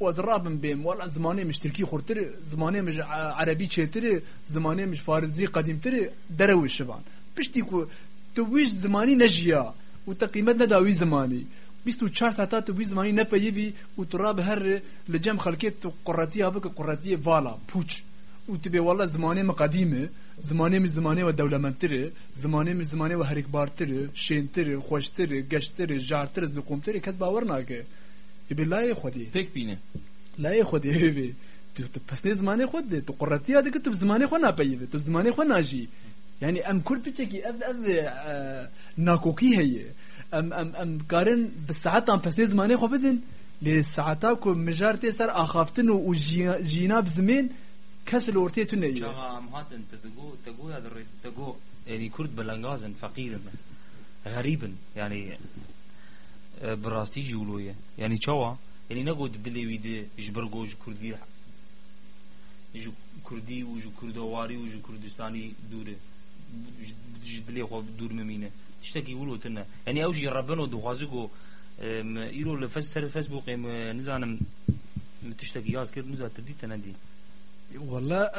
xwe nedim bi bi jîna wî û ez rabim bêm wela zimanê mij tirkî xurtir e, zimanê mij a- erebî çêtir e, zimanê mij farizî qedîmtir e, dere wî şivan piştî ku tu wî ji zimanî nejiya û te qîmet neda wî zimanî 24 ساعات تو بی زمانی نپیوی و تو راب هر لجم خلقیت تو قراتیه بک قراتیه والا پوچ و تو بی والله زمانه ما قدیمه زمانه می زمانه و دولمنتره زمانه می زمانه و هریکبارتره شینتره خوشتره گشتره جارتره زقومتره کس باور ناکه بی لای خودی تک بینه لای خودی بی تو پسته زمانه خود ده تو قررتی ها که تو زمانه خود نپیده تو زمانه خود ناجی یعنی ام کل پیچکی اف اف ناکوکی هیه ام ام ام کارن بساعت ام پسته زمانه خود بدن لی ساعتا کو مجار تی سر آخافتن و جینا بزمین کس لورتی تو نیه چاقا ام هاتن تگو تگو تگو یعنی کرد بلنگازن فقیرن غريبا يعني براستی جولویه یعنی چوا یعنی نگود بلیوی ده جبرگو جو کردی جو کردی و جو کردواری و جو کردستانی دوره جبلی خواب دور ممینه تشتکی ولو تنه یعنی اوجی ربنو دوخوازی گو ایرو لفس سر فیسبوک نزانم تشتکی یاز کرد نزا تردی تنه دی والله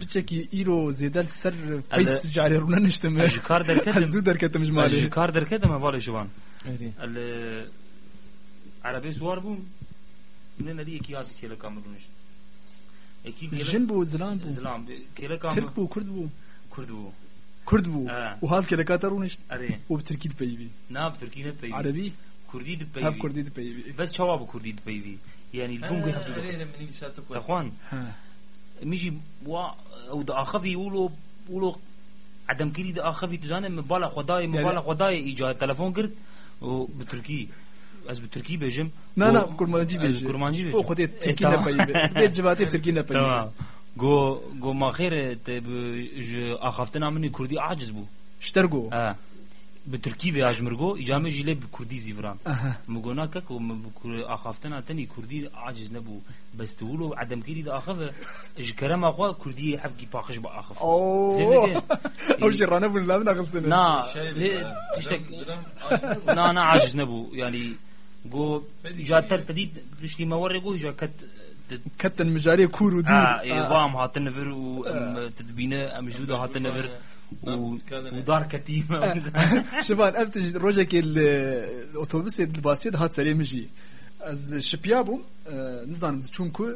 بچکی ایرو زیدل سر فیس جاری رونه نشتم. کار درکتم زود درکتم جمالی کار درکتم والی شوان Eri. العربي سوار بوم من ندي كي هاد كيلا كامرونش اكيد جن بو زلان بو زلام كيلا ترك كامر بو كرد بو كرد بو كرد بو آه. وهال كده كاترونش اري وبتركيد بيبي ناب تركي نبي عربي كردي دبي هاف كردي بيبي بس شواب كردي دبي يعني البونغو يحبدو Eri من نفساته كويس. تخوان ها ميجي وا او دا اخفي يقولوا يقولوا عدم كري دا اخفي تزانه مبالا خداي مبالا خداي ايجاد تلفون قرد وبتركي از بتركي بيجم لا لا و- كرمانجي بيجي كرمانجي بيجي او خدي تركي إيه، نبيبي بيت جباتي تركي نبيبي تمام جو جو ما خير تب ج اخفتنا مني كردي عاجز بو اشترقوا اه به ترکی به اجمرگو إجامة جیله به کردی زیوران مگونا که که آخافتن آتنی کردی عاجز نبو بستولو عدم کردی ده اخافه اش کرم اخوا کردی حفگی پاخش با آخاف. أوه. شی رانه بون لام نخستنه نا نا نا عاجز نبو یعنی گو جا تر پدید بشتی موره گو جا کت کتن مجاری کورو دور. آه، آه. وام هاتن نفر و آه. تدبینه امجود هاتن نفر ودار كتيمه شبان افتش روجك الاوتوبيس الباسيد هات سليم جي از شبيابو نزانم تشوم كو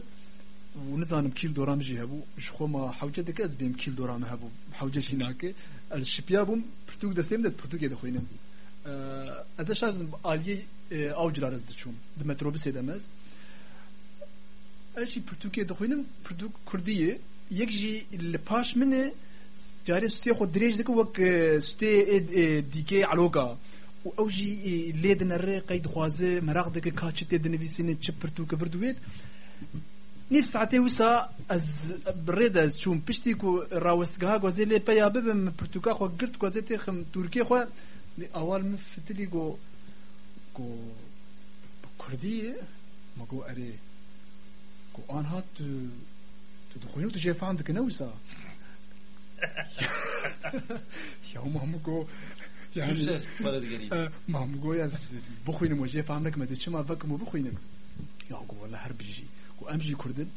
ونزانم كيل دورام جي هبو شخو ما حوجه دك از بيم كيل دورام هبو حوجه شيناك الشبيابو برتوك دستيم دت برتوك يد خوينم ادا شازم الي اوجلار از تشوم د متروبيس دمز اشي برتوك يد خوينم برتوك كرديه يك جي الباش منه جاري ستي خو دريج دك وك ستي ديكي علوكا و او جي ليدن الري قيد خوازه مراغ دك كاتشت يد نفيسين تشبرتو كبردويت نيف ساعتي وسا از بريد از چون پشتی کو راوسگاه گوزی لی پیا ببم پرتوکا خو گرت گوزی تی خم ترکیه خو دی اول مفتلی گو گو کردی ما گو اری گو آنها تو تو دخوینو تو جیف عندك نوسا يا ماما جو يعني Türkçe para geliyor. آه، ماما جو يا بخوينم وجيف عندك ما تشي ما فك مو بخوينم يا جو والله هرب بيجي جو امجي كردن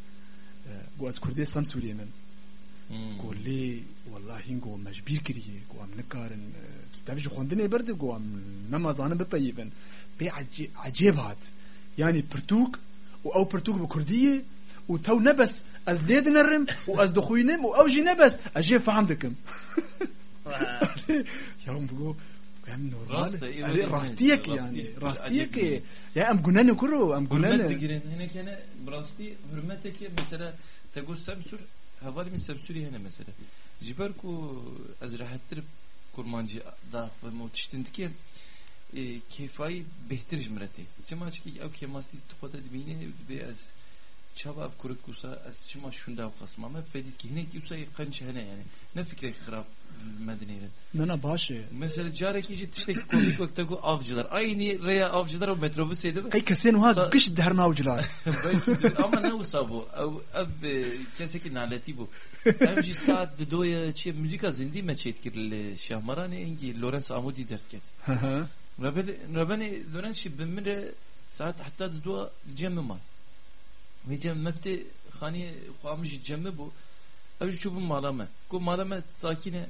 آه، جو از كردي سام سوريا من Hmm. جو لي والله جو مجبير كريه جو ام نكارن تعرف خوندني برد جو ام نما زانم ببيبن بي عجي- عجيب هات يعني برتوك او برتوك بكرديه وتو نبس از ليد نرم واز دخوينم واوجي نبس اجي فهمتكم يا ام بقول يعني راست، إيه، نورمال راست. راستيك راستي. يعني عجيب. راستيك يا ام قنانه كرو ام Hürmet قنانه digirin. Hene kene brasti hürmeteki mesela tegul semsur havali mi semsuri hene mesela. Jiber ku az rahattir kurmancı da ve mutiştindiki kefayı behtir jmreti. Cema ki ev kemasi tuqada dibine ve az çava kurek kusa ez çima şunda kasma me fedit ki hinek yusa kanç hene yani ne fikre kırap medeniyetin. Nana başı. Mesela carek işi tişteki komik vakte ku avcılar. Aynı reya avcılar o metrobüs edip. Kay kesen ha kış derna avcılar. Ama ne usa bu? Ev e, keseki naleti bu. Hem ji saat de doya çi müzika zindi me çetkirli e, şahmarani engi Lorenz Amudi dertket. Rabeni rabeni dönen şi bimire saat hatta de doya cemman ve cem mefte hani kuamış cemme bu. Ev ji çubun malame. Ku malame sakine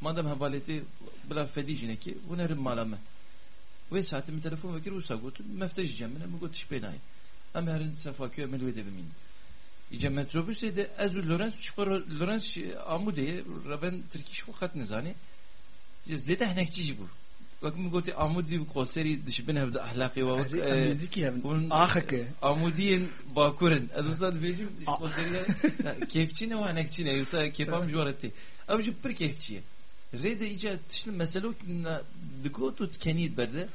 madem havaleti bla fedijine ki bu nerim malame? Ve saatimi telefon vekir usa gotu meftej cemmine mi gotiş benay em herin sefakü emel ve devimin İce metrobüse de ezü Lorenz çıkar Lorenz amudeye raben Türkiş vakat nizani. İce zede henekçi bu Bak mi goti amudi koseri dışı ben hevde ahlaki ve vak میزیکی هم bunun- آخه Amudiyen bakuren. Az sad vejim A- koseri keyfçi ne var nekçi ne yusa kefam juarati. Avcı bir keyfçiye. Rede ica tişli mesele o na diko tut kenid berde.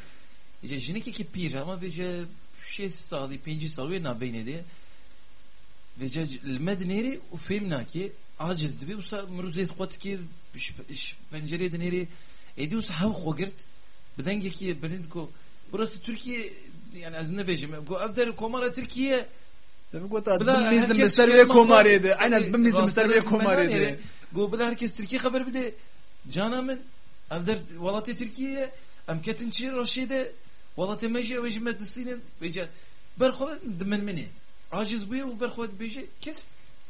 İca jineki ki pir ama vece şey sağlı penci sağlı ve na beyne de. Vece medneri u femna ki aciz dibi usa mruzet kot ki pencere deneri ediyorsa hav xogirt bedengi ki bedin ko burası Türkiye yani az ne bejim go evder komara Türkiye بگو Bla بمیزم herkes مستر Kerem کوماری ده Akbar- این از بمیزم مستر Rastladık کوماری benden ده yere. Go bla herkes Türkiye haber bir de canamın evder Valatya Türkiye em ketin çi Raşide Valatya meje ve jimet disinin beje berxovet dimen meni aciz bu bu berxovet beje kes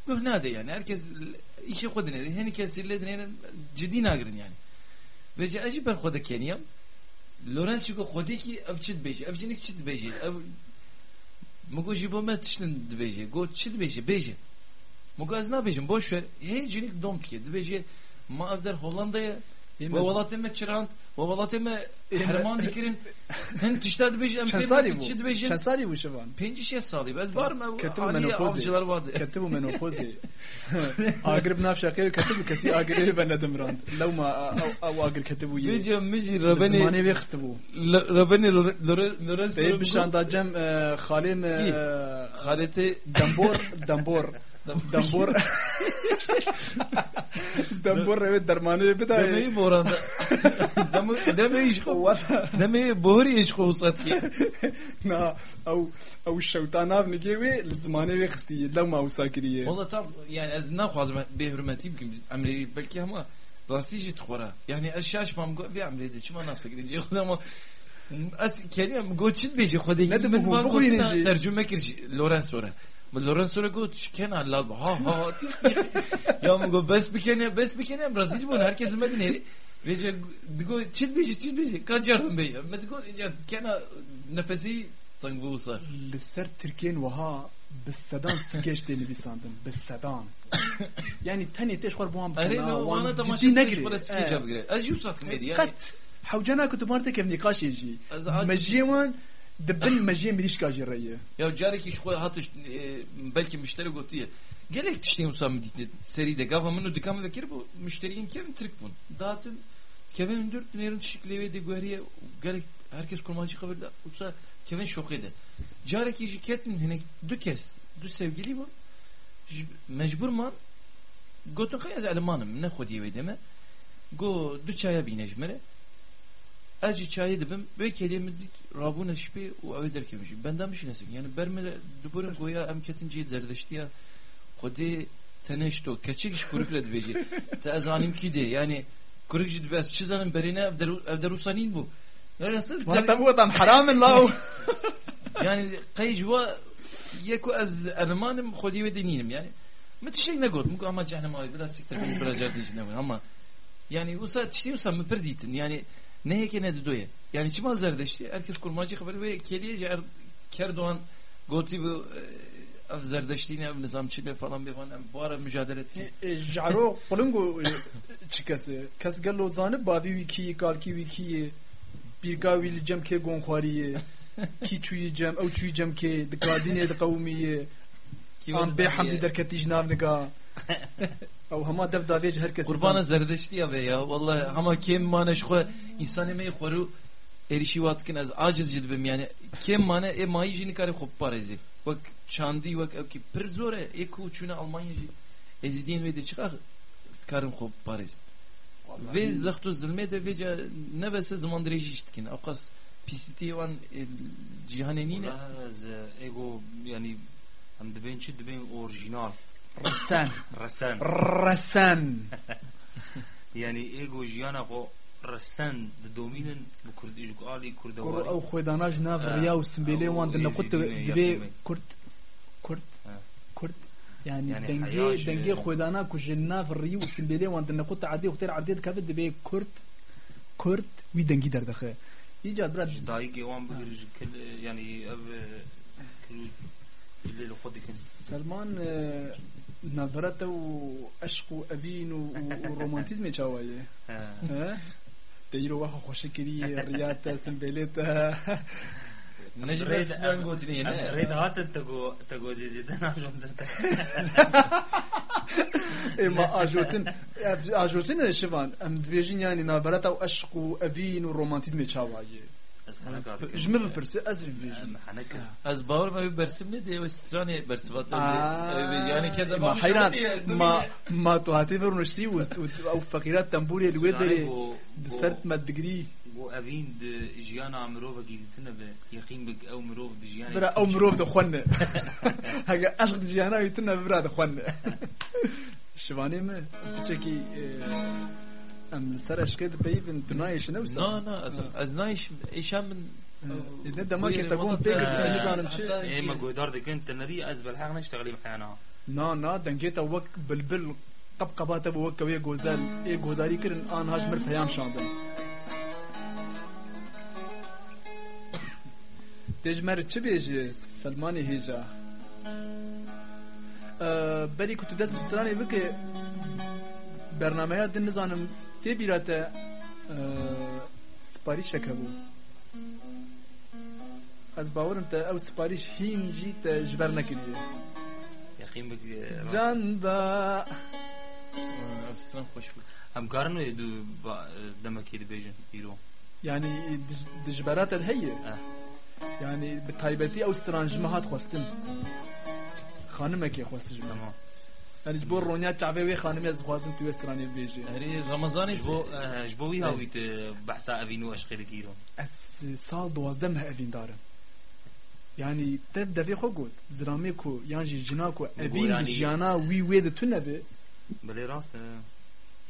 göhnade yani herkes işe kodine hani kesirle dinen ciddi nagirin yani Ve acı berxovet keniyam Lorenz şu kodi ki evçit beje evcinik çit beje ev Mugo jibo met tişnin dibece. Go çi dibece beje. Mugo az ne bejim boş ver. Hey cinik dom tike dibece. Ma evder Hollanda'ya ve valat emme çırant ve valat emme herman dikirin. Hem tişta dibece em چند سالی krem çi بو dibece. چند سالی بو شوان Penci şey sağlayıp. Ez var mı? Kötü Ali menopoz. avcılar vardı. كتبوا منوبوزي اقرب نافشا كيف كتبوا كسي اقرب بنا دمران لو دم بره به درمانه بده دمی ای بوران دم دم ایش خور دمی ای بوری ایش خوست کی نه او او شوتن آب نگه وی لزمانه وی خسته یه دم او ساکریه ولی تا یعنی از نه خواهد به رمتی بگم امروز بلکه همه راستیش تو خوره. یعنی از شش مام مگه وی امروز دیشب ما ناسکریم چی خود ما از کلیم گوشت بیشی خودی. نه دم ترجمه کردی. لورانس وره. لو ما وساكريه Valla tam yani ez ne xwazim be hürmetiyim ki emri belki ama rastî jî dixwara yani ez şaşmam go vê emrê de çima nas girî ama ez keliyem goçin bêjî xwedê Ne de min bu van bu yine gotina jî. tercüme kir jî Lorenz ore Min Lorenz ore got kenar lal ha ha ya min go bes bikene bes bikene Brazil bun herkes medineri Rece digo çin bêjî çin bêjî kaç yardım bey me digo kenar nefesi tang bu usar لسر تركين وها بالسدان سكيش دي نبيساندن بالسدان يعني تاني تيش خور بوان Hayır بكنا no وان ana جدي tamaşa نجري teş para skece abgire ez yusat kmedi yani قد حوجانا كنت مارتك كيف نقاش يجي Az- az- مجيوان دبن مجيه مليش كاجي الرأي Ya careki şu hatış e, belki müşteri gotiye. Gerek tişteyim usam ditne seride gavamın dikam vekir bu müşteriyin kevin trik bun. Dağıtın kevin dört nerin şiklevi de güheriye gerek herkes kurmancı kabirde usa kevin şok ede. Careki şirketin hene dü kes dü sevgili bu J- mecbur man gotun kayaz almanım ne xodiye ve deme go dü çaya binejmere acı çayı dibim ve kelime rabuna şipi u öder kemiş. Benden bir şey nesin? Yani bermele duburum goya emketinci derdeşti ya. Kodi teneşto keçik iş kurukla dibeci. Te ezanim kidi yani kurukci dibes çizanın berine evder usanin bu. Neresi? Hatta bu adam haram Allah. Yani kayıcva yeku az ermanım kodi ve deninim yani. Mı tişek ne god? Mu ama cehennem ay biraz siktir beni biraz cerdin içinde ama yani usa tişeyim sen mi perditin yani ne hekene deduje. Yani çima zerdeşti. Herkes kurmacı haber ve keliyece er, Kerdoğan Gotibu ev zerdeştiğini ev nizamçıyla falan bir falan bu ara mücadele etti. E, e, Jaro kolungu e, çıkası. Kes gello zanı bavi vikiyi kalki vikiyi bir gavil cem ke gonkhariye ki çuyi cem ev çuyi cem ke dikadine de kavmiye Am be hamdi derketi jnav او هما دف داویج هر کس Kurbana zerdeşti ya be ya. Vallahi ama kim mane şu insan emeği xoru erişi vatkin az aciz cidbim yani kim mane e mayi jini kare xoppar ezi. وەک چاندی وەک ئەوکی پر زۆرە ئێک و چوونە ئەڵمانیژی ئێزیدین وێ دەچقا کارم خۆ پارێز vê zext û zilmê de vê ca nevese ziman dirêjî ji dikin ew qas pîsîtiyê wan e, cîhanê nîne از ایگو یعنی هم دبین چی دبین اورجینال رسان رسن رسان یعنی ایگو جیانا خو رسن د دومینن bu kurd işgali kurdavari او خوێداناژ ناو آه. ڕیا و سمبێلێ وان أو دنەخوت يزيدون دبێ يقيمين. کورد کورد آه. کورد يعني يعني دنجي حياش- دنجي خويدانا كوجنا في الريو سمبيلي وان دنقوت عادي وختار عادي كافد دبي كرد كرد وي دنجي دردخه يجي براد دایی گوان بگیر کل یعنی او کلو اللي خودی کن سلمان آه، نظرته وعشق وابين و- و- ورومانتيزم تشاوايه ها ديرو واخا خوشكري رياتا سمبيليتا نجم سنان گوتنی نه رید هات تگو تگو زیدن آجون درتا اما اجوتن اجوتن شفان ام دبيجين يعني نظرته وعشق وابين ورومانتيزم جمع برسي آه، آه، أز باور ما بي برسي مني دي وستراني برسي باتر يعني كذا ما حيران ما ما توهاتي برنشتي أو فقيرات تنبولي الويد دي ما دقري بو أبين دي جيانا عمروفا بيقين بك أو مروف دي برا أو مروف دي خوانا هكا أشغ دي جيانا برا دي خوانا شبانه ما بتشكي أم سرش كده بيبن تنايش نوسا لا لا از آه. نايش إيش هم آه. إذا ده ما كنت اقوم بيك أنا شيء اي ما قدرت كنت نبي أزبل حاجة نشتغل مكانها نا نا دنجيت وك بالبل طبقه بات وك ويا جوزال. اي جوزاري كرن آن هاش مر فيام شاندن تجمر تشبيج سلماني هيجا؟ آه، بلي كنت دات بستراني بك برنامج دنزانم Det blir at det uh, سپاریش کبو از باورم تا او سپاریش هیم جی تا جبر نکریه. یخیم بگیه جان با افسرم خوش بود. هم کارنو دو دمکی دی بیجن ایرو. یعنی دجبرات هیه. یعنی به تایبتی او سترانجمه هات خواستن. خانمه که خواستش بما يعني جبور رونيا تعبي وي خانمي از خوازن تو استراني بيجي هری رمضانی جبو جبوي هاويت بحثا افينو اشخير كيرو از سال دوازدم هفين دارم يعني تبدا في خوغوت زراميكو يانجي جناكو افين يعني- جيانا وي ويد تنبي بلي راست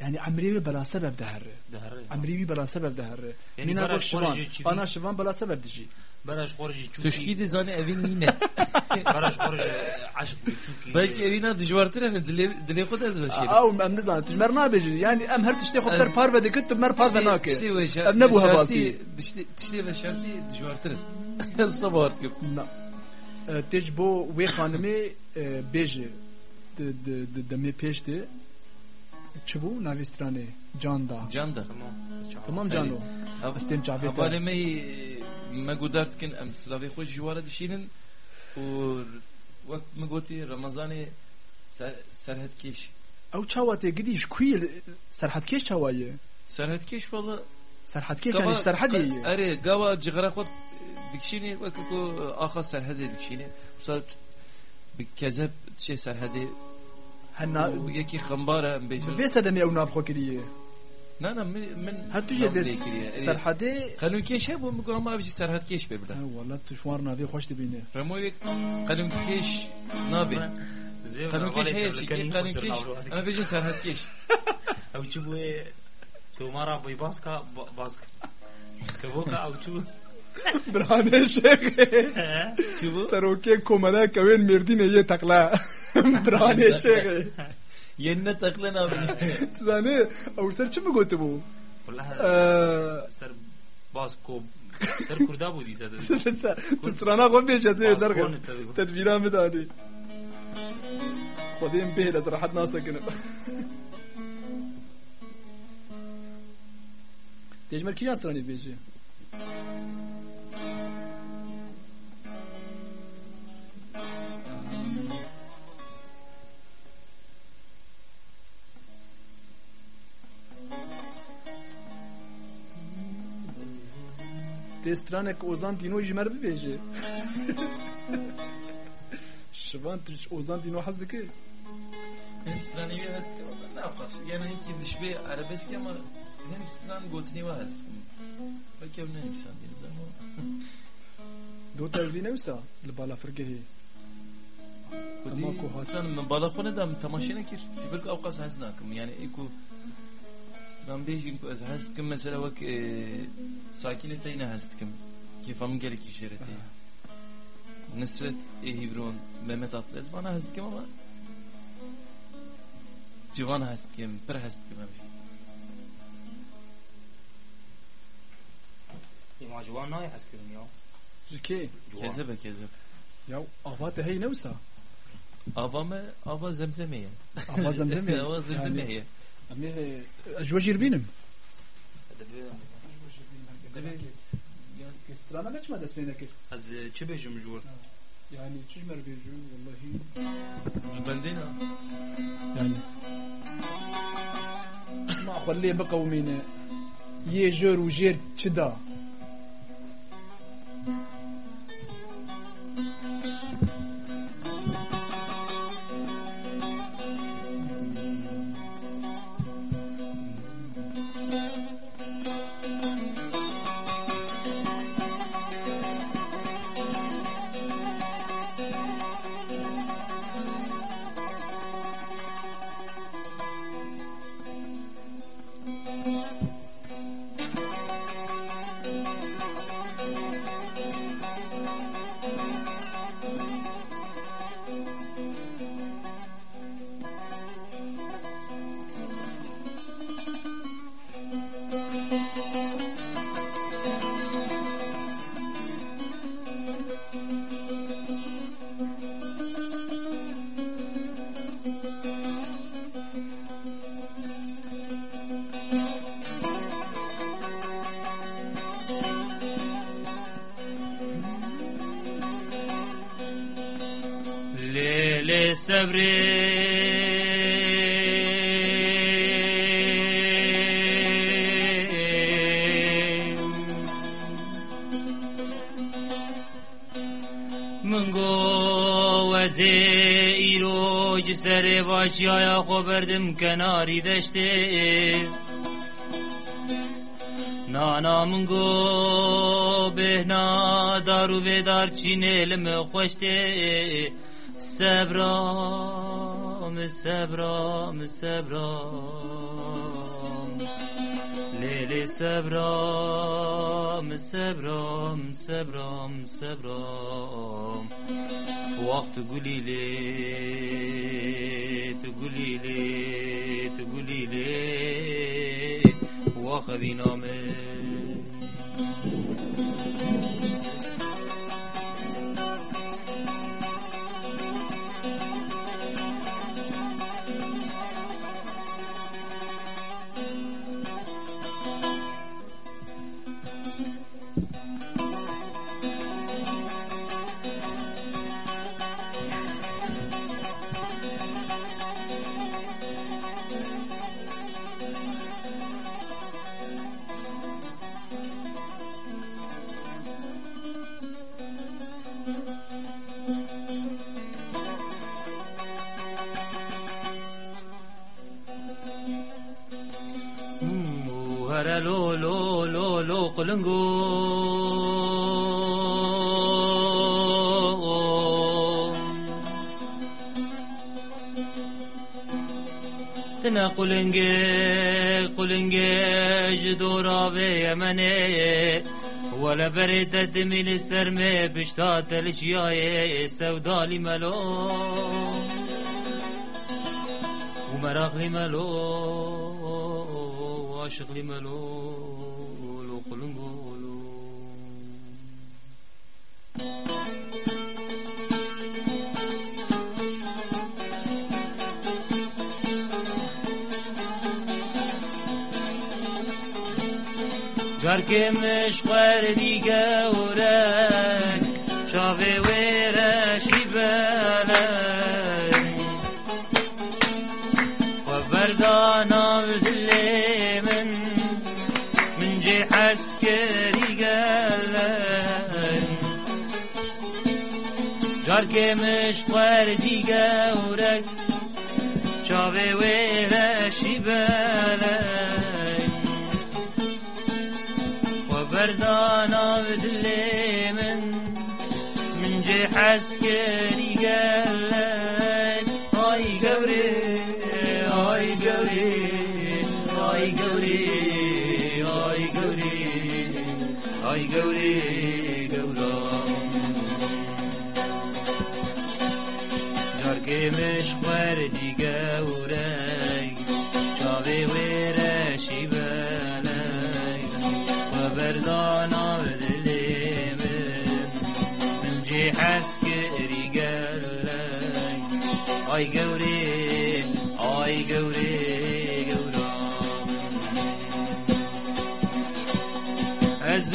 يعني عمري بلا سبب دهر دهر عمري بلا سبب دهر يعني مين ابو برا شفان خارجي چيفي. انا شفان بلا سبب دجي Beraş korji çünkü. Tuşki de zani evin yine. Beraş korji e, aşk çünkü. Belki evine dijvartır yani dile dile kod ez başı. Aa em ne zani tujmer ee, ne beji. Yani em her tişte xopter par ve dikit tujmer par ve nake. Tişte ve şartı. Em ne bu havalti. Tişte tişte ve şartı dijvartır. Sabah artık. Na. Ee, tej bu ve hanımı e, beji. De de de de me peşti. Çubu navistrane canda. Canda. Tamam. Tamam canda. Astem çaveta. Abaleme استيم جافيتا Havalemi me gudart kin em slavê xwe ji jwara dişînin û wek min gotî Remezanê ser- serhedkêş او تشاواتي قديش كويل سرحت كيش تشاوايه serhedkêş valla سرحت كيش يعني سرحدي erê gava cigara xwe dikişînê wek ku axa serhedê dikişînê wisa bi kezeb çê serhedê هنا û yekî xembara em bêjin في سدمي او ناب خوكريه na na min min هاتو nav جد lê kiriye. Erê, سرحدي Xelûnkêş hebû min got hema bijî serhedkêş pê bile والله تو شوار نافي خوش تبينه Remoyek xelûnkêş nabê Xelûnkêş heye çî xelûnkêş em bêjin serhedkêş او تشبو تو مرة بي باسكا باسكا كبوكا او تشبو برهانه شيخ çi bu سروكي كوملا كوين مردين هي تقلا برهانه شيخ Yenine taklan abi. تزاني او سر چه بگوت بو والله آه، سر باسكو سر كردا بودي سر تسرانا خو بيش ازي باسكون درجه تدقو. تدبيرا مداني خدين به لزراحت ناسا كنا تجمل كي te stranek Ozan Dino ji mer. Şivan tu Ozan Dino haz dike. Ben stranê wê hez dikim. Yani hekî dişbê arabesk ama hem stran gotinê wê hez dikim. Belki ev ne insan deniz ama. Do tevzi nevsa li bala firgehê. Ama ku hatan min bala xwe nedam temaşê nekir. Ji birka ewqas. Yani ê ku ez hezkim mesela bak e, sakinete yine hezkim. Kefam gerek işareti. Nusret Ehibron Mehmet Atlı ez bana hezkim ama Civan hezkim, per hezkim hemşe. ما جوان ناي حس كرن يا جكي جوان Kezebe kezebe. يا أفات هي نوسا Ava mı? Ava zemzemeye. أفات زمزمي Ava zemzemeye. Amir Ajuajir benim. Strana ne çıkmadı esmeyindeki? Az çi bejim. Yani çi mer bejim vallahi. Ben. Yani. Ma akıllı bir kavmine. Ye jör u jör çida. من گو وزی ایرو جسر باشی آیا خو بردم کناری دشته نانا من گو بهنا دارو به دار چینه خوشته. سبرام سبرام سبرام. لیلی سبرام سبرام سبرام سبرام. وقت گلیلی تو گلیلی تو گلیلی. وقت بینامه قلنگو تنا قلنگه قلنگه جدورا به یمنه ولا برد دمی لسرمه بشتا تلجیای سودالی ملو ومراغ ملو وعاشق لي ملو برگمش قر دیگه اورک چاوه ویره شی بله خبردانا دل من من جی حس کری گلن جارگمش دیگه اوره چاوه ویره شی بله مردانا بدلي من من جي حسكري قلب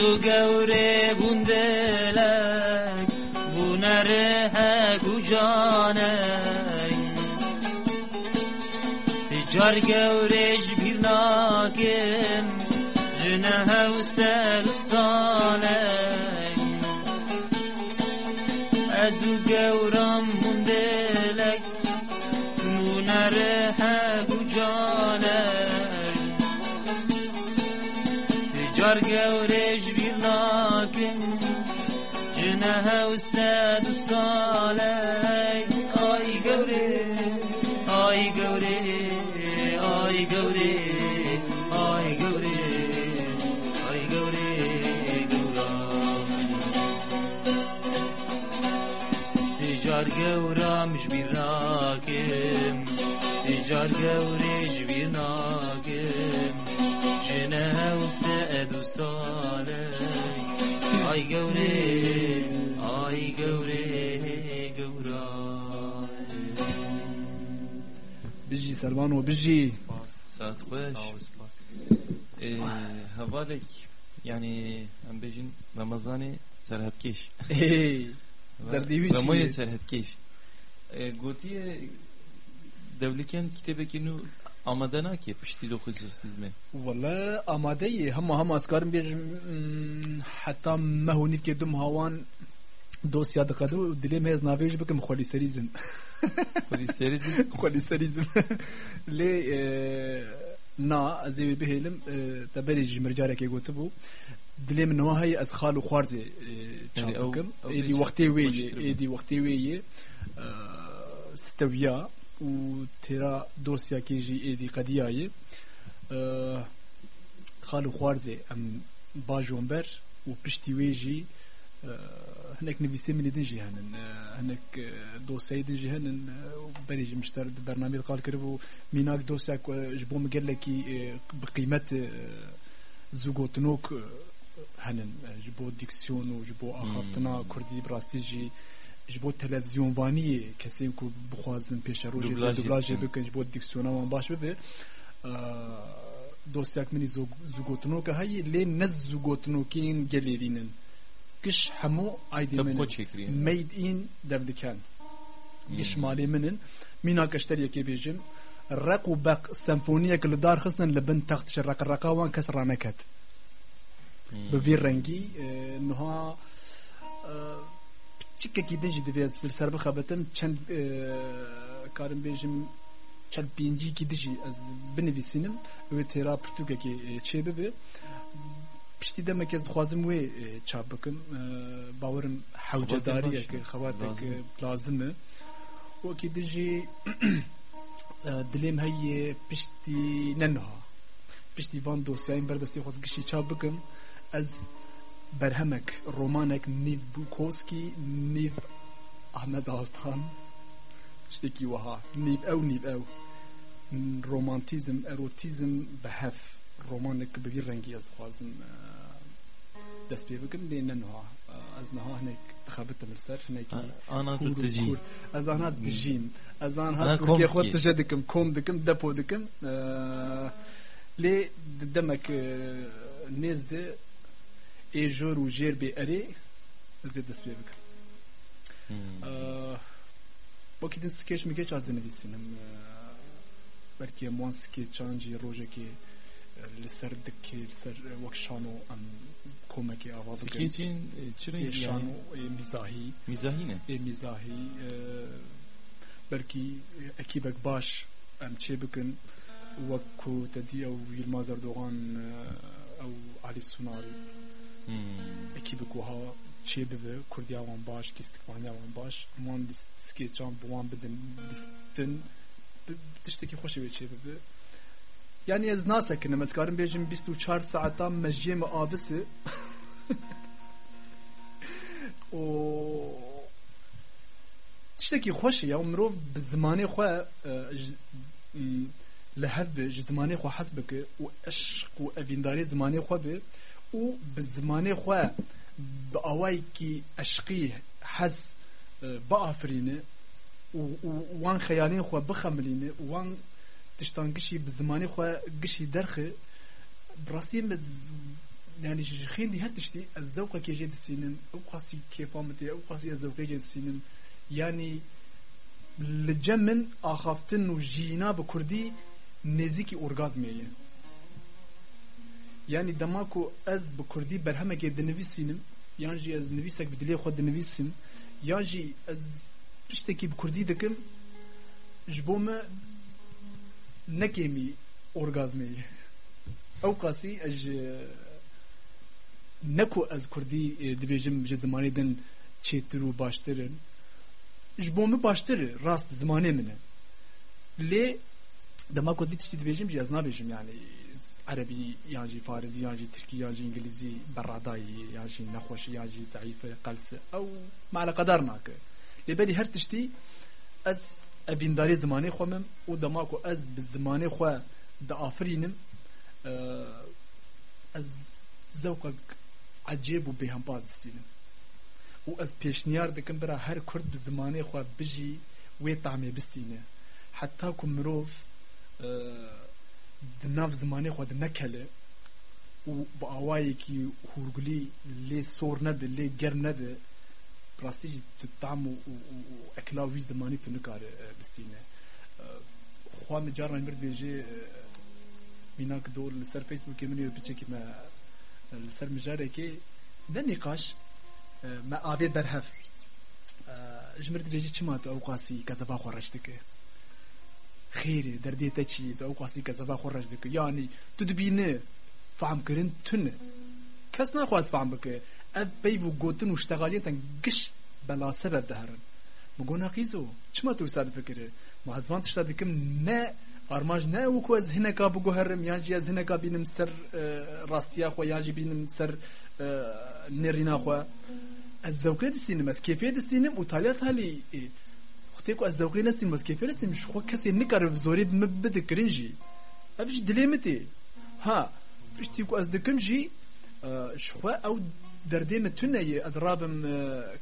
ازو قوري بندلك بونرهك وجانك تجار قوريش بيرناكم جنها وسال صالك بجي سلمان و بجي ساعت خوش هوالك يعني هم بيجين رمضاني سرهد كيش Hey, دردیوی رموی چیه؟ سرهد کیش گوتی دولکن کتابکی نو آماده ناکی پشتی دو خود سیزمه والله آماده ای هم هم اسکارم بیش حتی مهونی که dosya dikadu dilê me ez navê ji bikim xwelîserîzm xwelîserîzm xwelîserîzm lê na ez ê wê bihêlim e, te berê ji mircarekê gotibû dilê min heye ez xal û xwarzê e, çap dikim êdî wextê wê ye êdî wextê wê ye e, steviya û têra dosyakê jî êdî qediyayê xal û هناك نفيسي من دين جي هنن هناك دوسي دين جي هنن بريج مشتر برنامج قال كربو ميناك دوساك جبو مقلكي بقيمة زوغوتنوك هنن جبو ديكسيون وجبو اخافتنا كردي براستيجي جبو تلفزيون واني كسي كو بخوازن بيش روجي دوبلاج دوبلاج يتكلم. بكن جبو ديكسيون وان باش ببه دوساك مني زوغوتنوك هاي لين نز زوغوتنوكين جليرينن كش همو ايدي تب من خود شکری ميد ان دبدكان قش مالي منن مينا كشتري كي بيجم الرق وبق سمفونية كل دار خصنا لبن تخت شرق الرقاوان كسر نكت ببير رنگي اه، انها چکه کی دنجی دوی سر سر بخبتن چند اه، کارم بیجم چند بینجی کی دجی از بنویسینم و تیرا پرتوکه کی چه ببه پشتی دمک از خوازم وی اه، چاپ بکن اه، باورم حوجه خباتن داریه باشه. که خواتك لازم. لازمه وكي دجي اه، دليم هي بشتي ننها بشتي فان دوساين بردستي خود قشي چاپ بکم از برهمك رومانك نيف بوكوسكي نيف احمد آلتان تشتكي وها نيف او نيف او رومانتيزم اروتيزم بهف رومانك بغير رنگي از خوازم دست بي بكم لين ننها از نها هناك تخابت مرسر هناك آنا تو تجی از آنها دجیم از آنها أنا تركيا كوم خود كي. تجدكم كوم دكم دبو دكم آه، لي دمك آه، نيز ده ايجور وجير بي اري زيد دست بيبك وقتی دن سکیچ میگه از دنویسینم بلکه موان سکیچان جی روژه که لسر دکی لسر وک شانو ام کمکی آوا بگن سکیتین چرا ای yani شانو ای میزاهی mizahi ne? ای میزاهی بلکی اکیبک باش ام چه بکن وکو تدی او یلماز اردوغان او علی سونال Hmm. اکیبک وها چه ببه کردیا وان باش کی استقبالیا وان باش مان لیست سکیچان بوان بدن لیستن تشتکی خوشی به چه ببه yani ez nasekinim ez karim bêjim 24 saetan mejiyê me avisi. Û tiştekî xweş ya mirov bi zimanê xwe e, li hev bi ji zimanê xwe hez bike û eşq û evîndarê zimanê xwe be û bi zimanê xwe bi awayekî eşqî hez e, biafirîne û û wan xeyalên xwe bixemilîne û wan tiştan gişî bi zimanê xwe gişî derxî rastiyê me yani ji xêndî her tiştî ez zewqekê jê disînim ew qasî kêfa min tê ew qasî ez zewqê jê disînim yanî li cem min axaftin û jîna bi kurdî nêzîkî orgazmê ye yani dema ku ez bi kurdî berhemekê dinivîsînim yan jî ez nivîsek bi dilê xwe dinivîsim yan jî ez piştekî bi kurdî dikim ji bo me nekêmî orgazmê ye ew qasî ez ji neku ez kurdî e, dibêjim ji zimanê din çêtir û baştir in ji bo min baştir e, rast zimanê min e lê dema ku vî tiştî dibêjim jî ez nabêjim yani عربی یا جی فارسی یا جی ترکی یا جی انگلیزی برادایی یا جی نخوشی یا جی ضعیف قلس او مع قدر ناکه لبری هر تشتی از ebindarê zimanê xwe mim û dema ku ez bi zimanê xwe diafirînim e, ez zewqek ecêb û bêhempaz distînim û ez pêşniyar dikim bira her Kurd bi zimanê xwe bijî wê tamê bistîne heta ku mirov e, di nav zimanê xwe di nekele û bi awayekî hûrgulî lê sor nede lê germ nede تو طعم و, و, و اکلاوی زمانی تو نکاره بستینه خوا مجار مرد بیجه میناک دور لسر فیسبوک منو بچه که ما لسر مجاره که نه نقاش ما آبی برهف جمرد بیجه چما تو او قاسی کذبا خورش دکه خیره دردی تا چی تو او قاسی کذبا خورش دکه یعنی تو دبینه فهم کرن تنه کس نخواست فهم بکه اف بیو گوتن و اشتغالیت تن گش بلا سبب دهرن مگو نقیزو چما تو ساد فکره ما هزوان تشتا دکم نه armaj ne û ku ez hineka biguherim yan jî ez hineka bînim ser rastiya xwe yan jî bînim ser nêrîna xwe ez zewqê distînim ez kêfê distînim û taliya talî xutê ku ez zewqê nesînim ez kêfê nesînim ji xwe kesê nikare bi zorê min bidikirin jî ev jî dilê min tê ha piştî ku ez dikim jî ji xwe ew derdê min tune ye ez rabim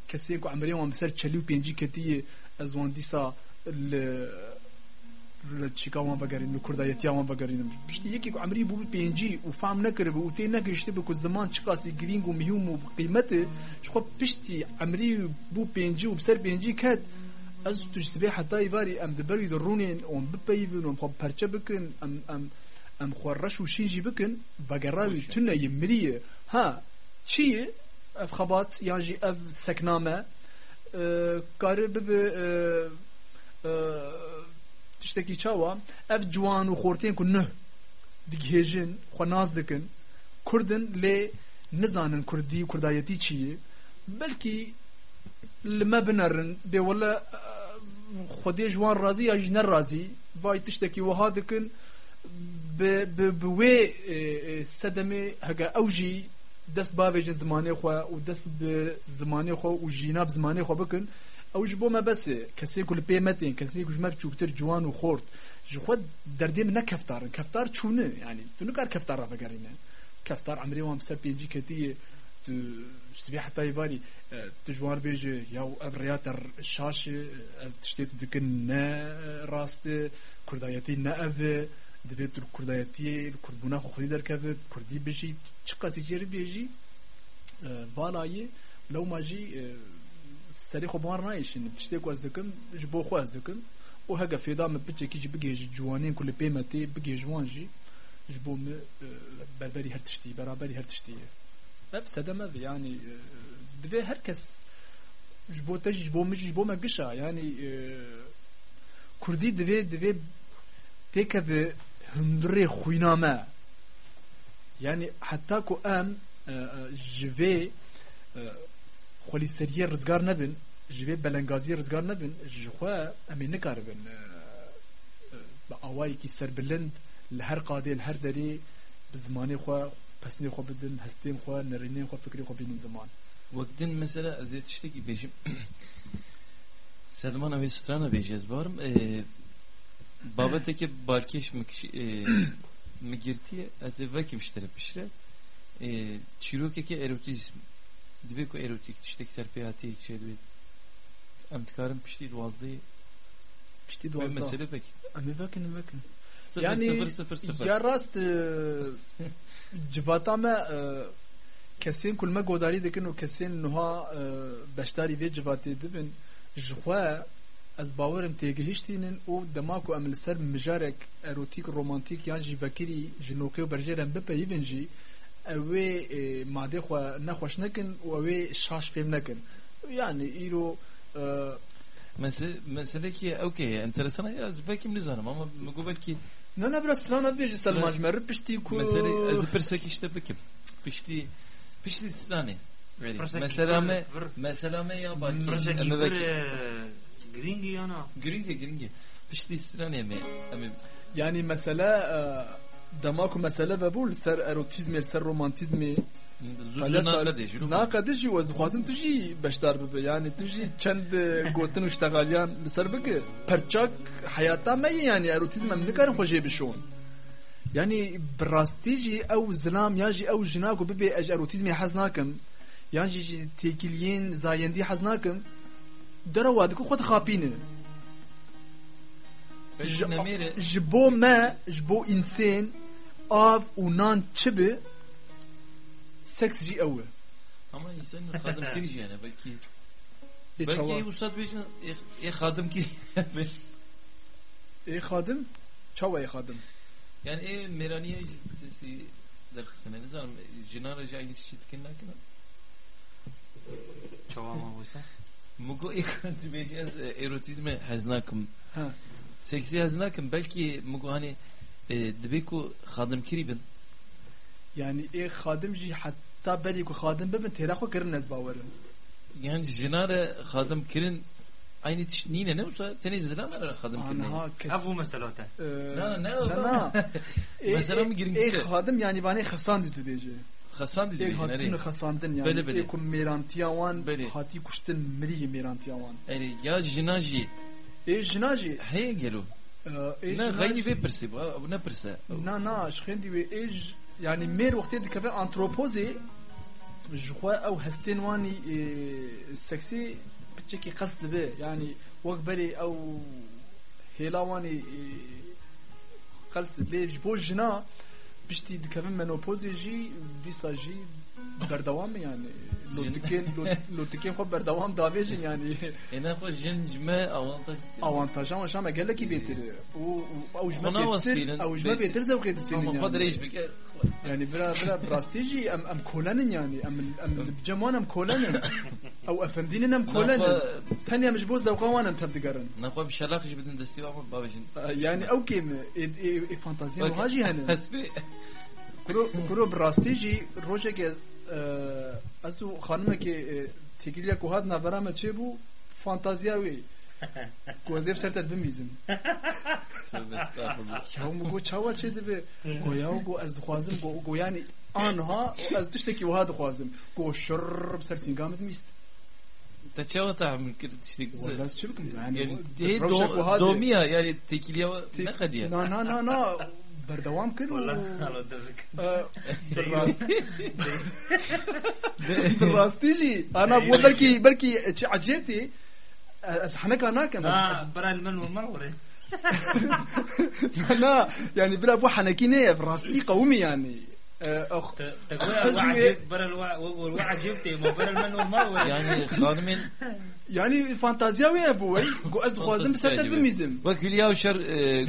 kesê ku emerê wan bi ser çelî û pêncî ketiye ez wan dîsa li چیکا وان بگرین کردایتی وان بگرین پشتی یکی کو عمری بو پینجی و فهم نکره بو تی نگشته بو زمان چقاسی گرینگ و مهم و قیمت شخو پشتی عمری بو پینجی و بسر پینجی کد از تو سبی حتی ایواری ام دبری درونین ام بپیون ام خب پرچه بکن ام ام ام خورش و شینجی بکن بگراوی تنه یمریه ها çiyê ev xebat yan ev sekname e, karê bibe e, tiştekî çawa ev ciwan û xortên ku neh digihêjin xwe naz dikin Kurdin lê nizanin Kurdî Kurdayetî çi ye belkî li me binerin e, dê wala xwedê ji wan razî ya jî nerazî vay tiştekî wiha dikin bi wê sedemê hege ew jî dest bavêjin zimanê xwe û dest bi zimanê xwe û jîna bi zimanê xwe bikin او جبو ما بس کسی کل پیمتین کسی کش مر چوکتر جوان و خورد جخود دردیم نه کفتار کفتار چونه یعنی تو نکار کفتار را بگرینه کفتار عمری وام سر پینجی کتی تو سبی حتی ایواری تو جوان بیجه یا او ریاتر شاش تشتیت دکن نه راست کردایتی نه اوه دبیت کردایتی کردبونا خودی درکبه کردی بیجی چقدر جری بیجی بالایی لو ماجی سری خو بوار نایشین تشتی کو از دکم ج بو خو از دکم او هغه فیدا م بچی کی بگی جوانین کل پیمتی بگی جوان جی ji bo me e, berberî her tiştî beraberî her tiştî ye ev sedeme ve yani e, divê herkes ji bo te jî ji bo min jî ji bo me gişa yani e, Kurdî divê divê têkeve hundirê xwîna me yani heta ku em e, e, ji vê e, xwelîseriyê rizgar nebin ji vê belengaziyê rizgar nebin ji xwe em ê nikaribin. Bi awayekî serbilind li her qadê li her derê bi zimanê xwe pesnê xwe bidin hestên xwe nerînên xwe fikrê xwe bînin ziman. Vaktin mesela ez ê tiştekî bêjim. Selman ev strana bêje ez barim e, babeteke balkêş e, mi girtiye ez ê vekim ji tere pişre e, çîrokeke erotizm. Dibe ku erotik tiştek serpiyatiyek şey dibe em dikarin piştî duwazdeyê piştî Ve duwazda mesele pek ê vekin vekin sıfır Yani sıfır sıfır sıfır. ya rast e, civata me e, kesên kul me godarî dikin û kesên niha e, beşdarî vê civatê dibin ji xwe ez bawerim têgihiştînin û dema ku em li ser mijarek erotîk romantîk yan jî vekirî ji nokê û berjêrem bipeyivin jî ew ê madê xwe nexweş nekin û ew ê şaş fêm nekin yani îro e, mesele mesele ki okey enteresan ya ez vekim nizanim ama belki ne ne biraz strana bêjî selman ji me rip piştî ku mesele ez pirsek işte bikim piştî piştî strani mesela me mesela me ya balki Bir gringi yana. Gringe gringe. Pişti strane mi? Ama Yani mesela e, dema ku mesele ve bu ser erotizmê li ser romantizmê zurna naqade julu. naqede jî ez dixwazim tu jî beşdar bibe yani tu jî çend e, gotin û ştegaliyan li ser bike perçak hayata me ye yani erotizm em nikarin xwe jê bişon yani bi rastî ji bo me ji bo însên av û nan çi bi seks jî ew e ama insan xadim kiri yani belki Ê belki çawa. usat bejin e xadim kiri. ê xadim çawa ê xadim Yani e meraniye tesi der kısmına ne zaman jinara jayli şitkin lakin Çavama buysa. Mugo beji erotizme haznakim ha. Seksi haznakim belki mugo hani e, dibeku xadim kiri bin yani ê xadim jî heta berî ku xadim bibin têra xwe kirin ez bawerim yani jinara xadim kirin aynı tiş nine ne olsa teni zilan xadim kirin. anha kes Ev bu meselate. Ne, ne, ne, ne ne Mesela mı girin ê gitti? xadim yani vanê xesandî tu bêje Hasan dedi ê bejin hatîne hani. xesandin yani Bele, bele. ê ku mêrantiya wan Bele. hatî kuştin mirî mêrantiya wan Yani ya jinaji ê jina jî heye gelo. ê Ne jina gayri ve perse bu bu ne perse. Na na şxendî wê ê j yani mêr wextê dikeve antropozê ji xwe ew hestên wanî e, seksî piçekî qels dibe yani wek berê ew hêla wanî e, qels lê ji bo jina piştî dikevin menopozê jî dîsa jî berdewam e yani lotikên lotikên xwe berdewam davêjin yani Ena xo jin jme avantaj. avantajan wa şame gelekî bêtir û ew ji me Xona bêtir wastînin, ew ji me bê- bêtir zevqê disînin Ama yani. xod reis bike. يعني برا برا براستيجي ام ام كولانن يعني ام ام بجمان ام كولانن أو افندين نم کولن تنیا مجبوز دو قوانم تب دگرن نخوام شلاخش بدن دستی و عمر بابشن یعنی آه، يعني أو کیم ای فانتازی إي هاجی هنن. حسبی کرو براستی جی روشه که آه، خانمه كي تکیلیا که هاد نظره چه بو؟ فانتازیاوی. گوزیب سرتت بمیزم یا هم گو چاوا چه دبه؟ گو یا از دخوازم گو يعني آنها از تشتکی وها دخوازم گو شرب سرتینگامت میست. تتشوطها من تشتيك بس شبكم يعني. يعني هي دومية يعني تكلية نقدية. نا نا نا نا. بردوام كله والله على درك آه. بالراس. تيجي. أنا بركي بركي عجبتي حنك هناك آه برا المن والمروري. لا يعني بلا بوحنا بو حنكينية براستي قومي يعني. آه، اخ يعني, يعني فانتازيا ويا بوي خوازم بسرت بميزم. وكل ياو شر آه،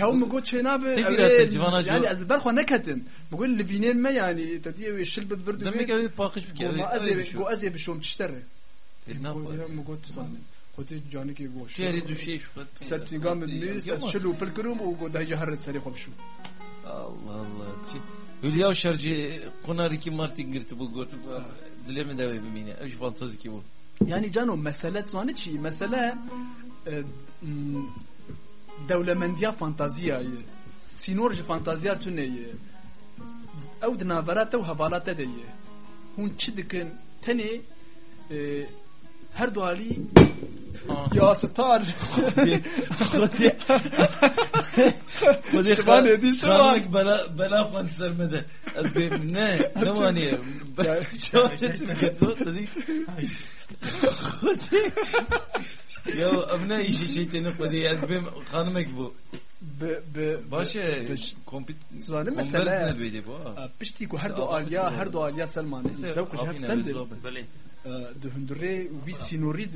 يعني از برخو نكتم بقول لفينين ما يعني تدي الشلبت برد دمك أوي باقش بكي ما ازي بو ازي بشوم إيه، قلت جانك دو شي سيغام شلو بالكروم وقول ده يهرد سري خبشو الله الله. Hülya Şarjı konar ki Martin girti bu gotu. Dilemi de bimine. Eş fantazi ki bu. Yani canım mesele zanı çi mesele e, devlemendiya fantaziya sinorji fantaziya tüneyi ev dinaverat ev havalat edeyi hun çi dikin teni e, her duali دکن تنی هر دوالی یا ستار شبان yedi, şaban. Kanlık bela, bela kwan sermede. Az benim ne? Ne mani? Cevap ettim. Kedot dedik. Ya abne işi şeytani kodi az benim kanımak bu. به به Başı Baş- kompit Zane konvers mesele ne beydi bu? ha? pişti ku her Sen dualya Ahmet her Şaban. dualya Selman Neyse, zevk abi hep ne sendir öyledir abi. بله de hundure vi sinori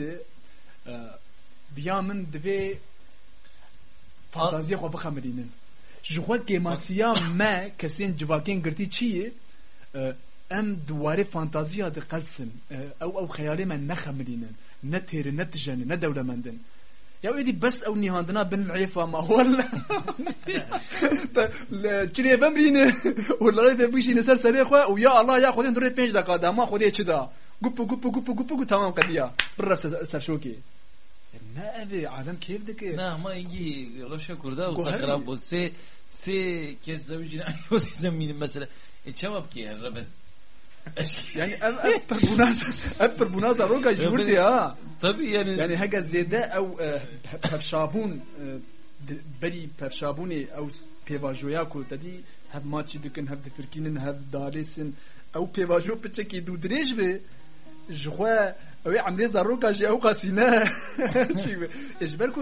biyamin divê fantaziya xwe bixemirînin ji xwe gemasiya me kesên civakên girtî çi ye em diwarê fantaziya diqelsin ew ew xeyalê me nexemirînin ne têrin ne tijenin ne dewlemendin. Ya êdî bes ew nîhandina bin êfa ma wal çirê bemrîne û li rê bişîne ser serê xwe û ya Allah ya xwedên durê pênc deqa dema xwedê çi da? Gupu gupu gupu gupu gu tamam qediya birref ser şokê نه evi adam kevdi ki. Nah ama ingi roşa kurda o sakram bu se se kez zavicine ayol dedim benim mesela. E cevap ki yani Rabet. يعني اكبر منازع اكبر منازع روجا جوردي اه طبي يعني يعني هجا زيدا او برشابون بري برشابوني او بيفاجويا كو تدي هب ماتش دكن هب دفركينن هب داريسن او بيفاجو بتشكي دو دريج بي جوا ji xwe ew ê emrê zaroka jî ew qasîne çî be ji ber ku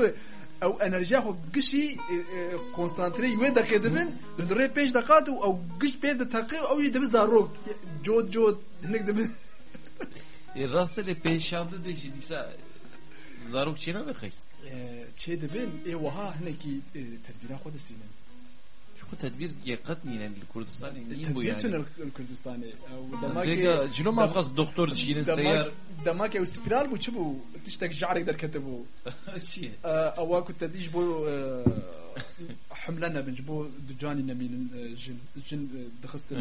ew enerjiya xwe gişî konsantrê wê deqê dibin li dirê pêş deqat û ew giş pê diteqî ew jî dibi zarok cot cot hinek dibin E, Rastle peşablı de jidisa zarok çena ve xey. çê dibin ê wiha hinekî tedbîra xwe distînin Şu tedbir yekat ninen Kurdistan niye bu تدبیر تو yani? نر کردستانه او Dega cilo ma qas doktor dişinin seyyar. دماك او سبيرال بو تشبو تشتك جعرك در كتبو Çi. اوا كنت تديش بو حملنا بنجبو دجاني نمين جن جن دخست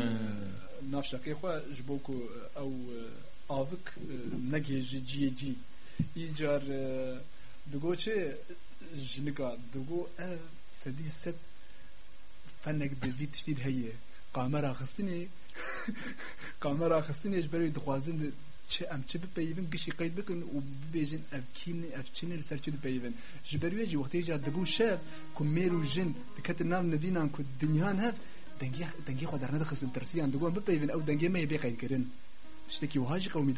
ناف شقي خو جبوكو او avik nege ji ciye ci icar dugo çe jinika dugo ev sedi set fenek de vit tiştid heye kamera xistini kamera xistini jberi dixwazin çe em çe bipeyvin gişi qeyd bikin û bibêjin ev kîn ev çinê li ser çi dipeyvin ji ber wê jî wextê ca dibû şev ku mêr û jin diketin nav nevînan ku dunyan hev dengê xwe dernedixistin tirsiyan digon bipeyvin ew dengê me yê bê qeydkirin tiştekî wiha jî qewmî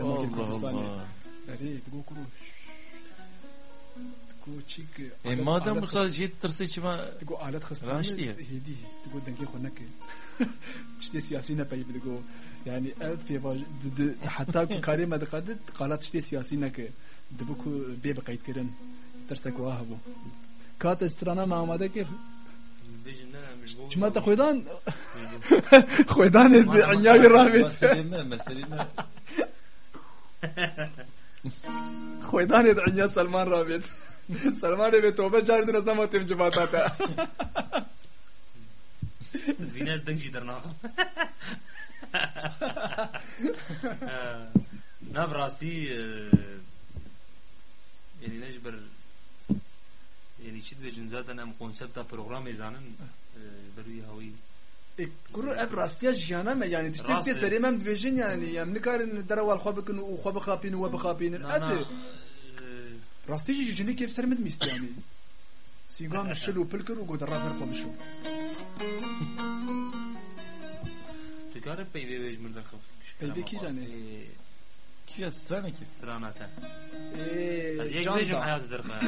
E madem bu sadece tırsı çima digo alet xistin Raştî ye. hêdî digo dengê xwe neke tiştê siyasî nepeyv digo yani ev pêva heta ku karê me dixedit qala tiştê siyasî neke dibi ku bê biqeydkirin tirsek wa hebû kat strana me amade kir çima te xwedan xwedanê di enyavê rabêt Meseleme meseleme. xwedanê di enya selman rabêt selmanê vê tobe car din ez nema têm civata te في ناس دنجي درناها ناب راستي يعني نجبر يعني شد بجن زادن ام كونسبت برنامج زانن بروي هوي Guru ev rastiya jiyana me yani tiştê Rast pê e. serê me em dibêjin yani em nikarin derewal xwe bikin û xwe bixapîn û we bixapînin نا نا ev rastî jî jinê kêf ser min dîst yani sîgan şil û pil kir û got ra ver xwe bişo تكارب بيبي بيج مردن خف Peyvê kî canê? Kişi strana ki. ستراناتا Ê, از یک can بيجم da حياة درخا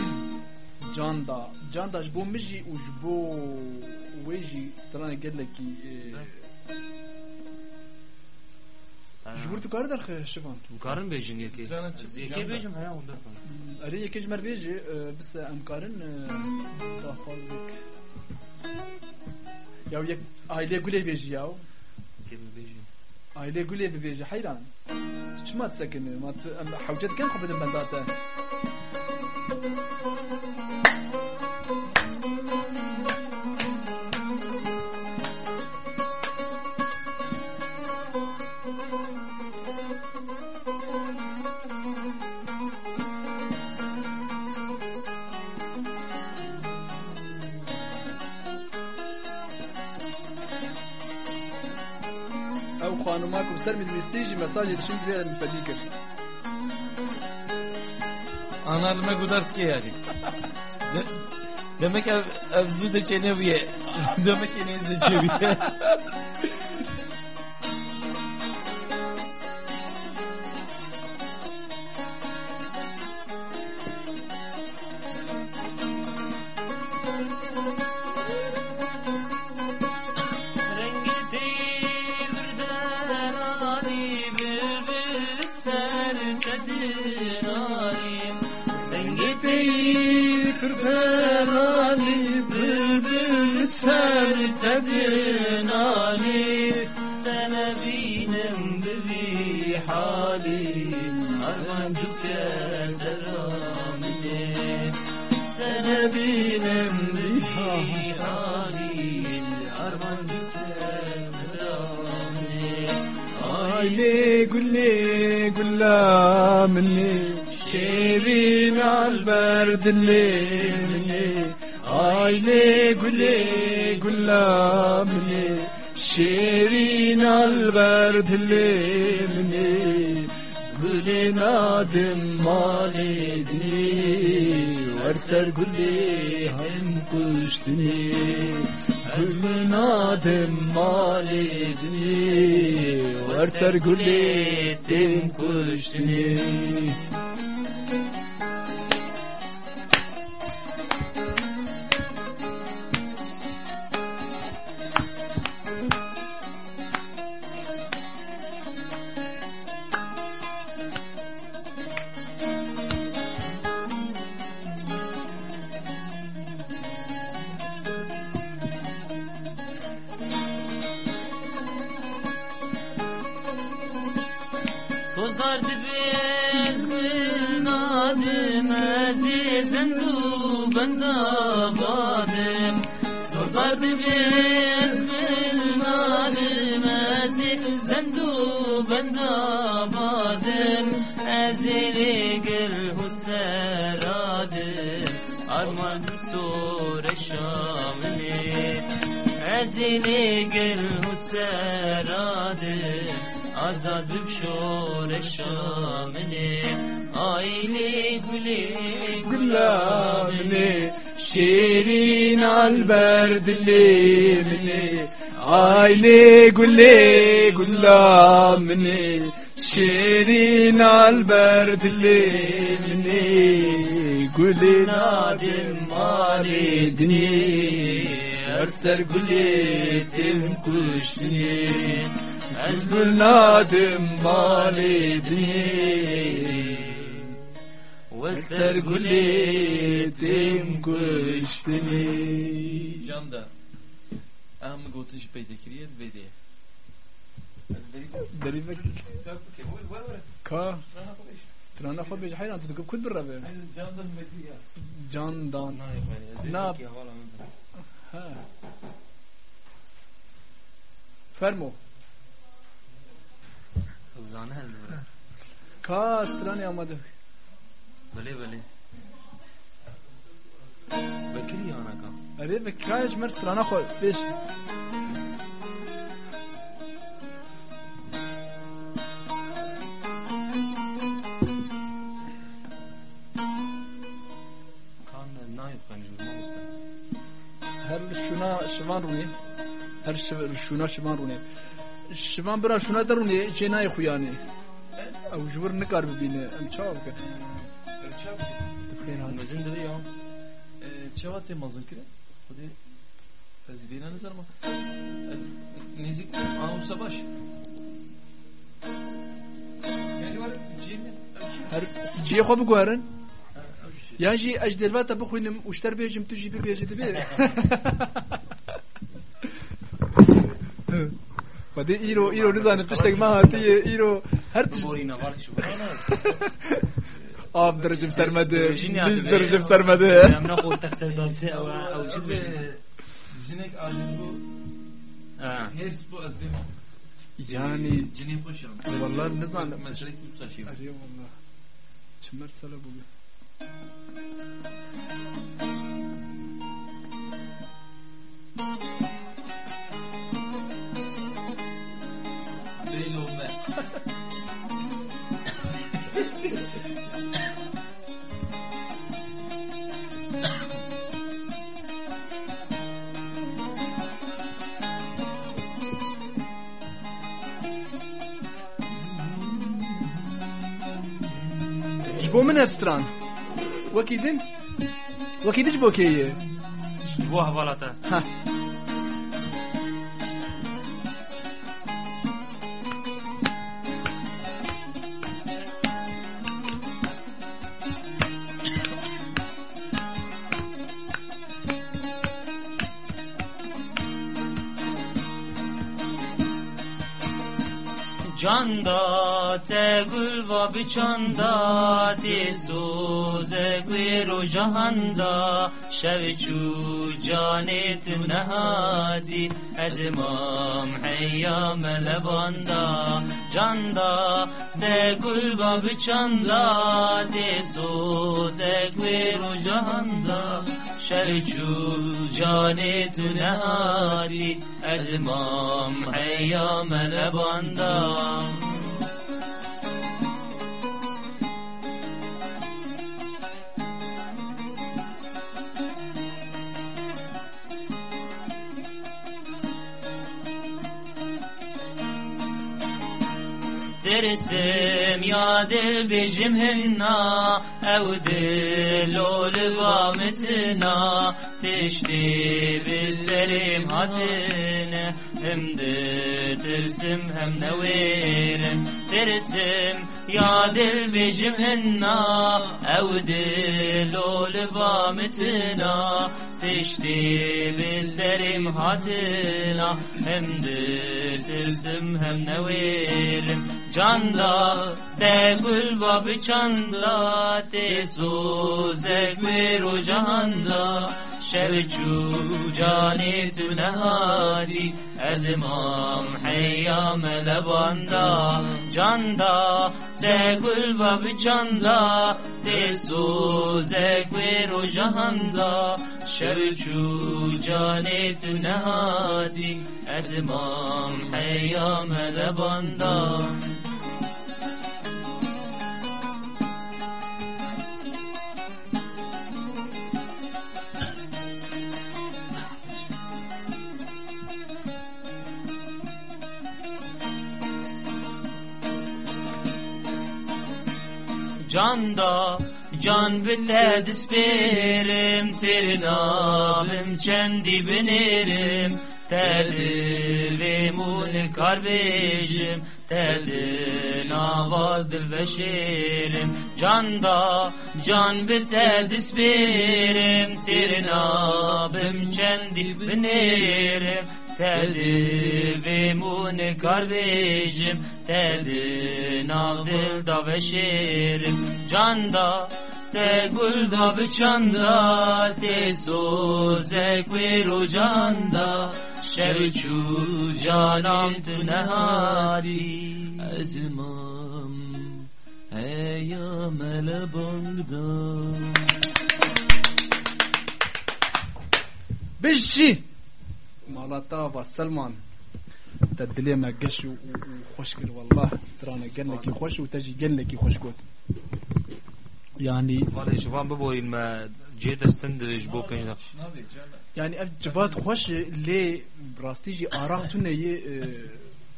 can da can da ji bo min jî û جبر تو کار در شفان Bukarın bejin yeki. Canan çık- Yeki Canan. bejim haya onda. اری یکیش مر بیجی بس امکارن دافازک یا یک aile گله بیجی یا Yeki bejim. aile gule بیجی حیران چما تسكن ما حوجت كان خبد من ذاته sermid mistiġi mesajê dişin divê em fedî kir. Anar me gudar dike yani. Demek ev ev zü de çene biye. Demek ene de çeviye. sertedir alim Sana binem bir halim Armancuk gezer amine Sana binem bir halim Armancuk gezer amine aile gülle gülla مني شيرين عالبرد الليل Hayli guli gullamni Şirin alberdilimni Gülün adım malidni Verser guli hayim kuştini. Gülün adım malidni Verser guli dim kuştini. Azad büşore şamini Aile güle gülamni Şirin alberd limni Aile güle gülamni Şirin alberd limni Gülün adım malidni Erser gületim kuşni Ez gülün adım malidni Ser gületim kuştni Can da. Am gotiş peydekiriye ve de. دريبك كا strana خود بيج حيران تتكب كل برا بيه Candan mediya. جان دان Ne yap- ها فرمو Zane hezdi bırak كا strani amadı Böyle böyle Bekir yana kan دريبك كاج مر strana خود بيش Kan nayıp kan jurma usta هر شونا شوان روني هر شو- شونا شوان روني شوان برا شونا دروني جناي خوياني او جبر نكار ببينه ام چاو که تبخين هذا Mezin dedi ya Çava temazın kire. Hadi. Ez bina nazar mı? Ez nezik anu savaş. هر جي خو بگوارن یا جی اج دلواتا بخوینم وشتر بیجم تو جی ببیجی دبی Pa di Iro, Iro, ne znam, tuš tek maha, ti je Iro, her tuš... Borina Varču, Av držim sermedi, biz držim sermedi. Nem nahol tak sevdalsi, av cid bejine. Jinek aciz bu. Hers bu az değil Yani cinek hoşam. Valla ne zannet mesela kim taşıyor? Arıyor valla. Çimler. Thank you. جبو منها في وكيدن؟ وكيدش بوكي جبوها بلاطه ها Canda te gülva biçanda Di suze gviru cahanda Şevçu canit nehadi Ezimam heyyam lebanda. Canda te gülva biçanda Di suze gviru cahanda شر جان تو نهادی. از مام حیا من ترسم يا دل بجمهنا او دلو لضامتنا تشتي بالسلم هاتنا hemdi tirsim hem nevirim tirsim ya dil bijim hinna ev dil ol bamitna tişti bizlerim hatına. Hemdi tirsim hem nevirim canda de gül babı çanda. Te suzek o canda cani tu nehadi ezmam heyyam lebanda canda te gülba biçanda te sozek veru cahanda. Şevçu cani tu nehadi ezmam lebanda Canda can bile disperim Tirnabım kendi binerim Terdim un kardeşim Terdim avadı beşerim. Canda can bite disperim Tirnabım kendi binerim Terdim un kardeşim Terdim avdil beşerim Canda te gulda biçanda te soze kviru canda şevçu canam tu nehadi ezmam heyyam lebangda بجي مالتا با سلمان تدلي ما قش وخشكر والله سترانا قال لك خوش وتجي قال لك خوش قوت يعني Valla şofan bu boyun ma cihet estendiriş bu peynir يعني اف جفات خوش لي براستيجي اراق تونه ي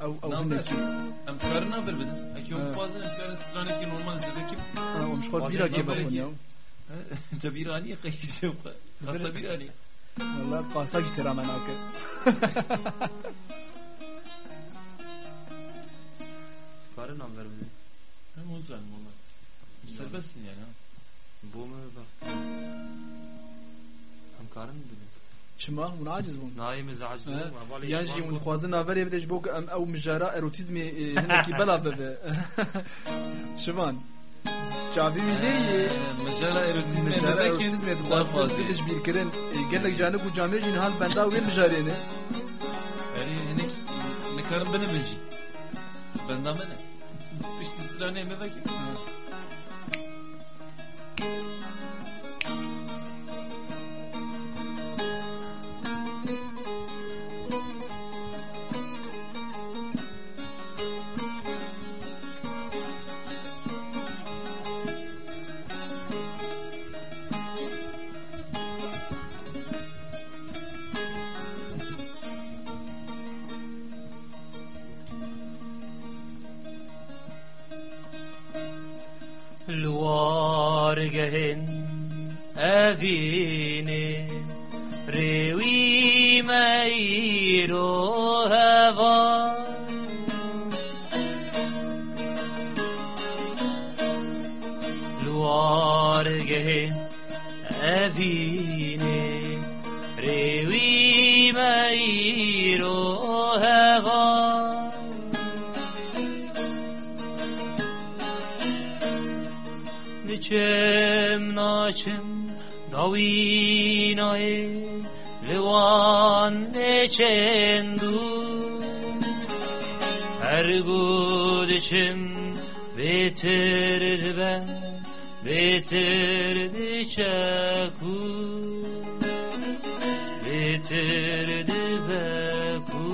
او او هنك Em karına bir bir. Eki Ha. o fazla karı strane ki normal zedeki. مش خد بيرا كيف اخويا Tabir ani kayısı yok. Kasa bir ani. والله قاساك ترى مناك Karın ver bize Hem o zalim valla. serbestsin yani. ha. بو ما بخ هم كارن بدن çima hûn aciz bûn نايم زعج yan jî hûn dixwazin naverê bide ji bo ku em ew mijara erotîzmê e, hinekî bela bibe şivan çavî wî lê yê Mesela erotizm mijara edekin erotîzmê daha dixwazin fazla. bide ji bîrkirin e, gelek canib û camê jî hal benda gehen avine rewi mairo davinae Levan neçendu Her gudişim bitirdi ben Bitirdi çeku Bitirdi beku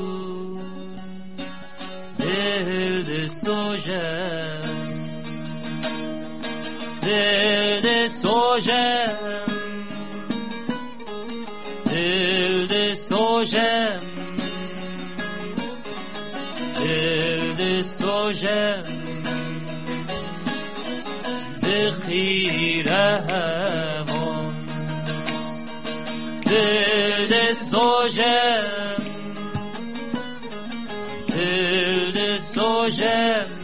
Dildi sojem Dil de sojem de sojem Dil de sojem بخیره همان دل de sojem Dil de sojem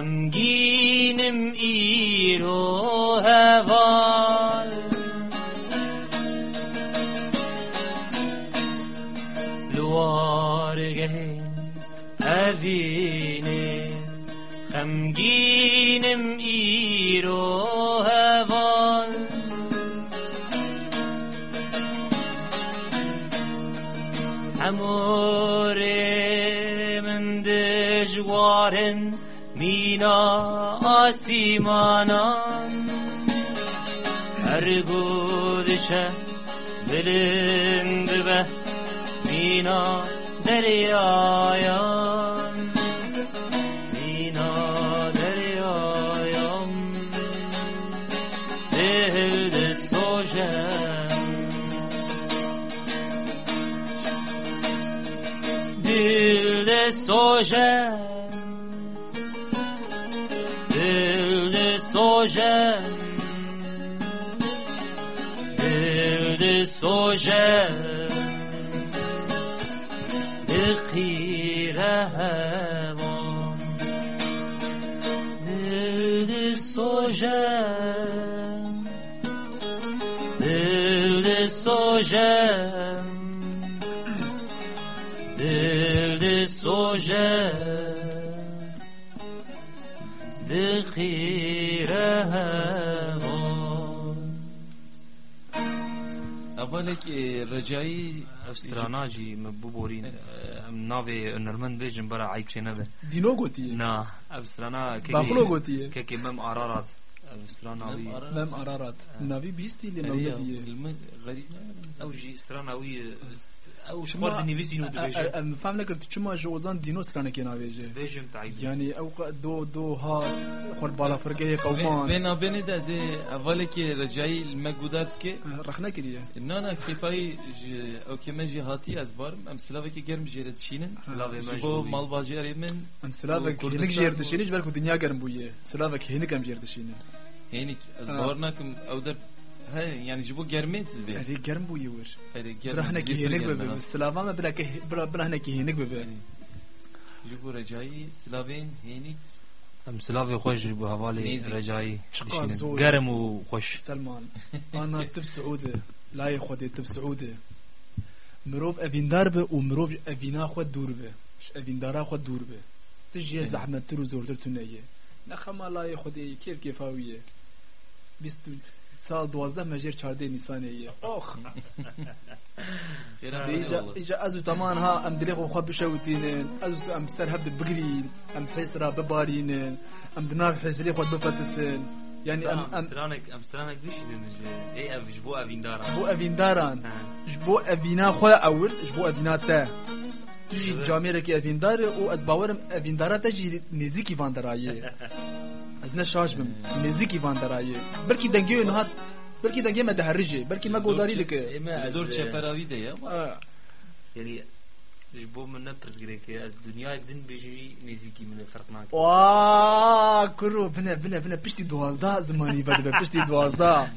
I'm giving. آسيمانا هرگودشه بلند به مینا دریایم مینا دریایم دل دستوشم Dil de j'aime Dil de soja Dil خیره اول که رجایی استراناجی مبورین ناوی نرمن بیجن برا عیب چه نده دینو گوتی نه ابسترانا که بخلو گوتیه که که مم آرارات ابسترانا مم آرارات ناوی بیستی لی نوم دیه غریب او جي استراناوي او شما- شمار نيفيزي نو دبيجن Em fem nekir tu çima ji wezan dîno stranekê navêje. دبيجن تعيد Yani ew qe- do do hat xwar bala firgehê qewman بين بين ده زي اولك رجعي المجودات كي rex nekiriye. نانا كيفاي او كمان جي هاتي از بار ام سلاوي كي جرم جيرت شينن سلاوي جبو مجبوري. مال باجي اريمن Em silavek Kurdistan hinik jêr dişînin ji ber ku dinya germ bûye. Silavek hinik em jêr dişînin. هينيك از آه. بارناكم او ده ها يعني جيبوه قرميت البيت اري قرم بو يور اري قرم برا هنا كيهنك ببي السلافا ما برا برا هنا كيهنك ببي جيبو رجاي سلافين هينك ام سلافي خوش جيبو هوالي رجاي قرم وخوش سلمان انا تب سعودي لا يا خودي تب سعودي مروف افيندار به ومروف افينا خود دور به افيندارا خود دور به تجي زحمتر وزورتر تنيه نخما لا يا خودي كيف كيفاويه 20 سال 12 مجر 14 نیسان ایه اوخ ایجا ایجا از تمام ها ام دلیغ و خواب بشوتینن از ام سر هبد بگرین ام حیس را ببارینن ام دنار حیس لی خود بفتسن. يعني ام ام سترانك ام سترانك بيش اي اف جبو افينداران جبو افينداران جبو افينا خو اول جبو افينا تا. تجي جاميرك افيندار او از باورم افيندارا تجي نزيكي فاندرايه ez ne şarj bim nezik van derayı belki denge yön hat belki denge me deherije belki me godari dike. Me zor e, çeperavi de ya. Yani Dus bo me ne prezgreke, az dünya din bejiri neziki mine fark nakin. Aaaa, kuru, bine, bine, bine, pişti duazda zmani berde, pişti duazda.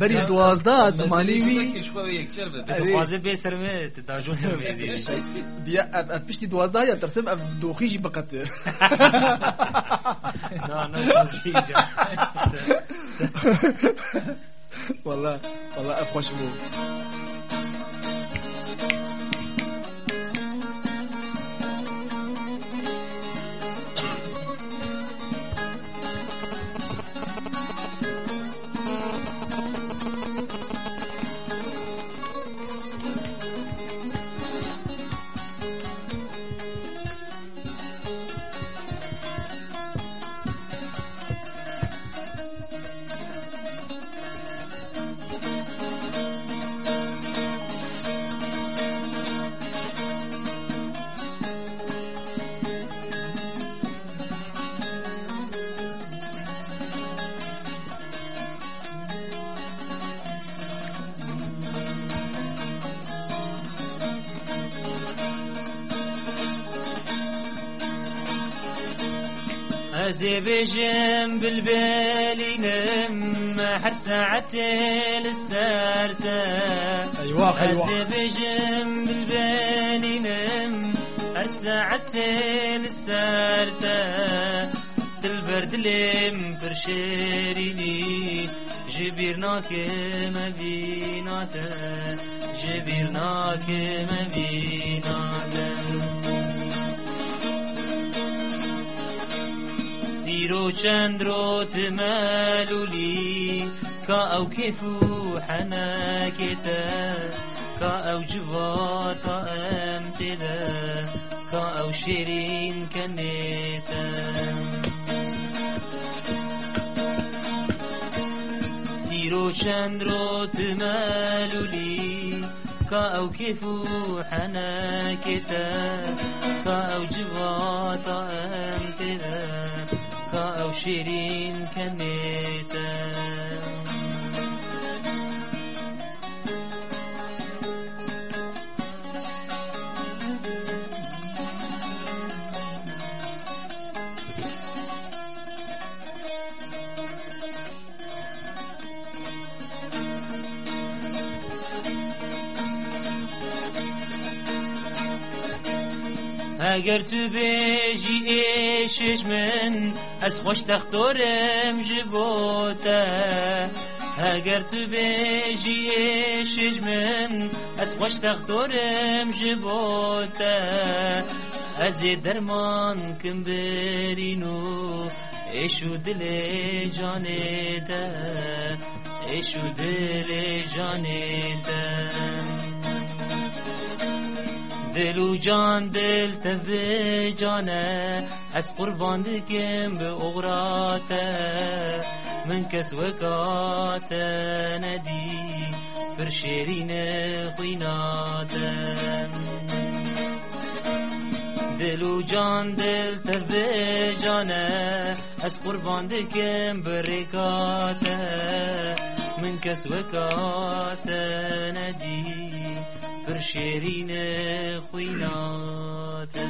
Beri duazda zmani vi. Mesela kişko ve yekçer be. Duazı be serme, te dajon diye. Diye, pişti duazda ya, tersem ev dohi ji bakatı. Na, na, dohi ji. Valla, valla, ev bu. بجنب البالي لما حد ساعتي أيوا أيوه أيوه. بجنب البالي لما حد ساعتي لسارته. تلبرد لم برشيريني جبرناك مبيناته جبرناك مبيناته تيرو چندرو تمالولي كا أو كيفو حناكتا كا أو جواتا امتدا كا أو شيرين كنيتا تيرو چندرو تمالولي كا أو كيفو حناكتا كا أو جواتا امتدا او شیرین کنیتا اگر تو بیجی ایشش من از خوش تختورم جبوتا اگر تو بیجی ایشش من از خوش تختورم جبوتا از درمان کم برینو ایشو دل جانه ده ایشو دل جانه ده دل و جان دل تبه جانه. از قربان دکم به اغراته. من کس وکات ندی پر شیرین خویناتم دل و جان دل تبه جانه. از قربان دکم برکاته من کس وکات ندی پر شیرین خویناته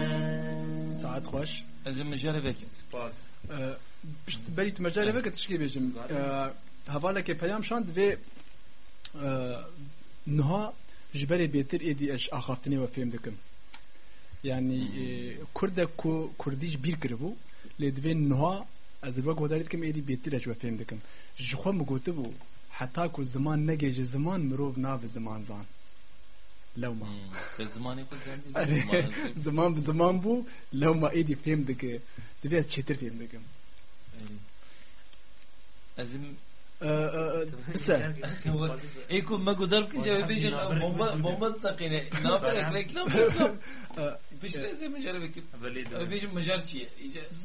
ساعت خوش از مجال وکت باز اه، پشت بری تو مجال وقت تشکی بیجم اه، حواله که پیام شاند و اه، نها جبر بهتر ایدی اش آخافتنی و فهم دکم یعنی اه، کرد کو کردیش بیر کربو لدوی نها از الوقت ودارید کم ایدی بهتر اش و فهم دکم جخوا مگوته بو حتی کو زمان نگیج زمان مروب ناو زمان زان لو ما به زمانی خود آره، زمان به زمان بو لو ما ایدی فهم دکه دوی از چطور فهم دکم از این بسه ایکو مگو در که جواب بیشتر bomba bomba تقینه نابرک reklam reklam بیشتر از این مجال وکت وليد بیشتر مجال چیه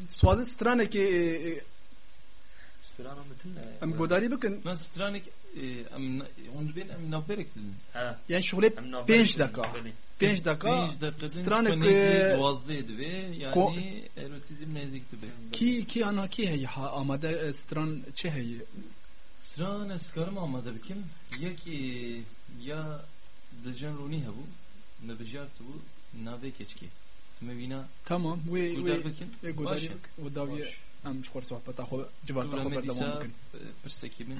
سوازı strane ki سرانه متن em godari bikin من سترانك ام اون بين ام نابرك ها yani şuhle Em navberek 5 din, dakika belli. 5 dakika 5 dakika strane strane ki boğazlıydı ve Ko- yani erotizm nezikti be. ki ki ana ki hey ha amade stran çe hey Strane skarım ama da bikim ya ki ya dıcan runi ha bu ne bejartı bu nave keçki. Mevina tamam ve Godar ve bikin. ve godari Başı. bik ve daviye em şuhr sohbet xo civat Dur xo ber Medisa zaman bikin persekimin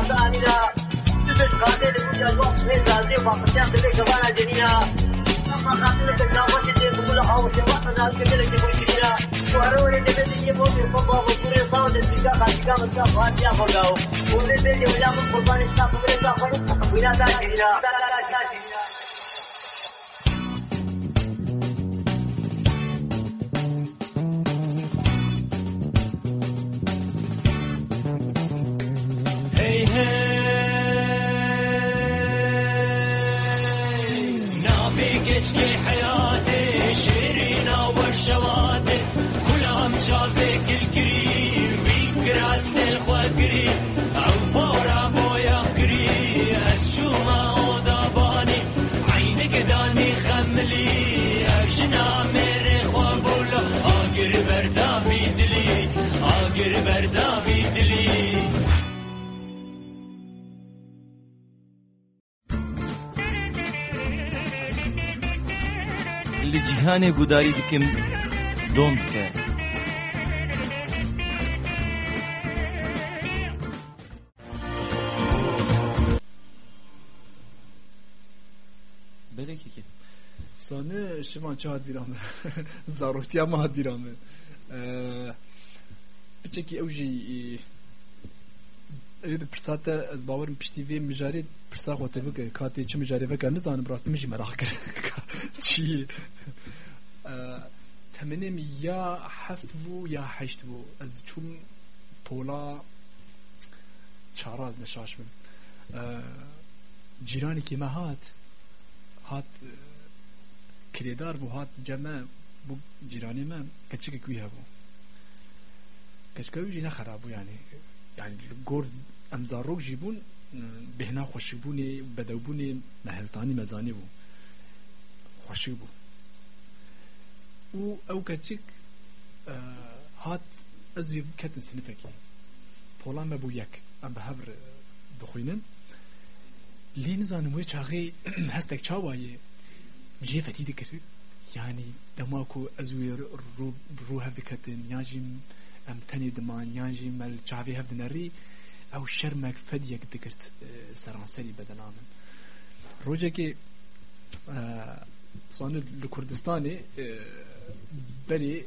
la amana danina تبت قاتل كل الوقت ليس عزيز فقط تلك وانا جنينا أما قاتل كجاوة تجيب كل حوش وقت ذلك ملك يقول كبيرا وهروني تبت يبون يصبح وكل صوت السجاق السجاق السجاق فاتي أخذه ولي بيجي ولا من قربان الساق من الساق ولا تاكلنا لا لا لا تاكلنا li cihanê gudarî dikim don dike Belki ki. Sana şivan çahat bir ame. Zaroktiya ma hat bir ame. Biçeki ew jî ev bi pirsata ez bawerim piştî vê mijarê pirsa xwe te bike katê çi mijarê veke تمنیم یا هفت بو یا هشت بو. از چون پولا چاراز نشاش من جیرانی که ما هات هات کریدار بو هات جمع بو جیرانی من کچی که کوی هبو جینا جی نخرابو یعنی یعنی گرد امزاروک جیبون بهنا خوشی بونی بدو بونی محلتانی مزانی بو. خوشی بو. Û ew keçik hat ez wê ketin sinifekê polan me bû yek em bi hev dixwînin lê nizanim wê çaxê hestek çawayê jê fetî dikir yani dema ku ez wê rû hev diketin yan jî em tenê diman yan jî mel çavê hev dinerî ew şermek fediyek dikirt seranserî bedena min rojekê kurdistanê berê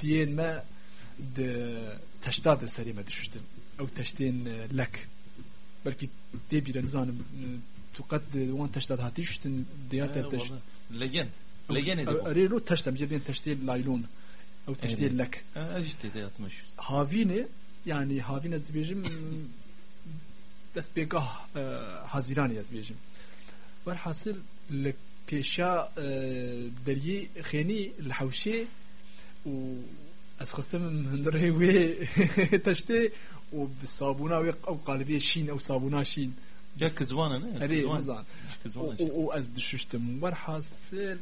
diyên me di teşta de serê me dişuştin ew teştên lek belkî tê bîre nizanim tu qet wan teşta hatî ştin diya te teş Legen. Legen edi erê ro teştem cebên teştê laylon. Ew teştê lek. Ez jî tê de yatmış. havînê yani havîn ez dibêjim destpêgah hazîranê ez bêjim berhasil li كيشا دري خيني الحوشي و اتخستم من وي تشتي وبالصابونه أو قالبيه شين أو صابونه شين جاك زوانا نه اري مزان وازد ششتم ورحاصل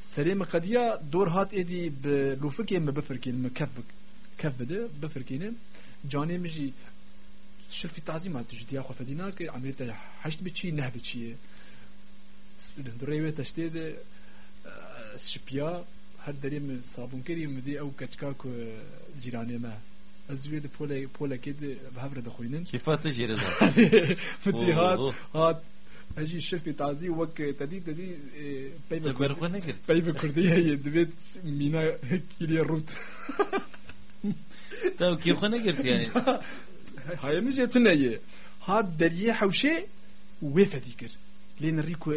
سليم قديا دور هات ايدي بلوفك يما بفركين ما كفك كفده بفركين جاني مجي شوفي تعزيمات تعظيم تجدي اخو فديناك عملت حشد بتشي نه بتشي min jî şirfî tazîm hat ji diya xwe fedî nake emirê te heşt biçî neh biçîye durê wê teştê de şipiya her derê min sabûnkerî min dî ew keçika ku cîranê me ez wê di polê polekê de bi hev re dixwînin Kifate jere zan. Midi Oh, hat oh. hat اجي شرفي تعزي وك تدي تدي بي Teberxwe nekir. بي بكرديه دبيت مينا كيليا روت Tav kîxwe negirt yani. هاي مش يتنية هاد دريه حوشي ويفا ديكر لين ريكو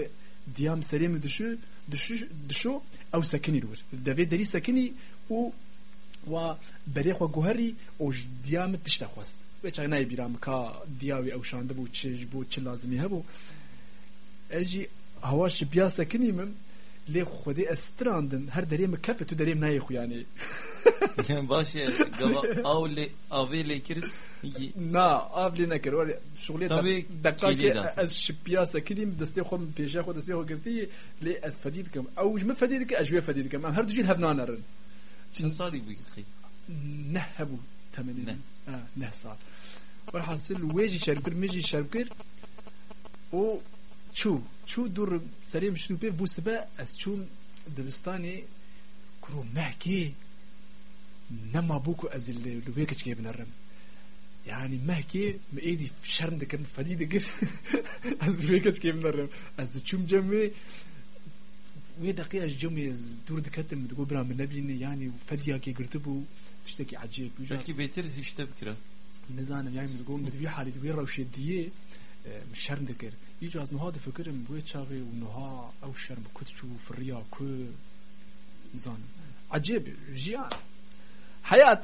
ديام سري من دشو دشو دشو او سكني لور دافيد دري سكني و و بري خو جوهري او ديام تشتا خوست و چا نه بیرام کا دیاوی او شانده بو چج بو چ لازمی هبو. اجي هواش بیا سكني من لي خودي استراندم هر دري مكبت دري نه خو يعني Yani başı gava avle avle kirit. İki نا افلي نكر ولي شغلي طبي دقائق كيلي دا. از شبيا سكني دستي خو بيجا خو دستي خو قرتي لي از فديدكم او ما فديدك اجوي فديدكم هر دجين هبنا نرن صادق bu xi. نهبو تمنين نه. اه نه صار والحاصل ويجي شركر ميجي شركر او شو شو دور سريم شنو بي بو سبا اس شو دبستاني كرو مهكي نما بوكو از اللي لويكش كي بنرم يعني مهكي مايدي شرن دكر فدي دكر از لويكش كي بنرم از تشوم جمي وي دقيقة جمي از دور دكتم تقول برا من نبيني يعني فديا كي قرتبو تشتكي عجيب Belki beter hiç de bikira. نزانم يعني تقول مدوي حالي دوي روشي ديه مش شرم دكر يجي از نها فكرم بوي تشاغي ونها او شرم كنت في الريا كو نزانم عجيب جيان حياة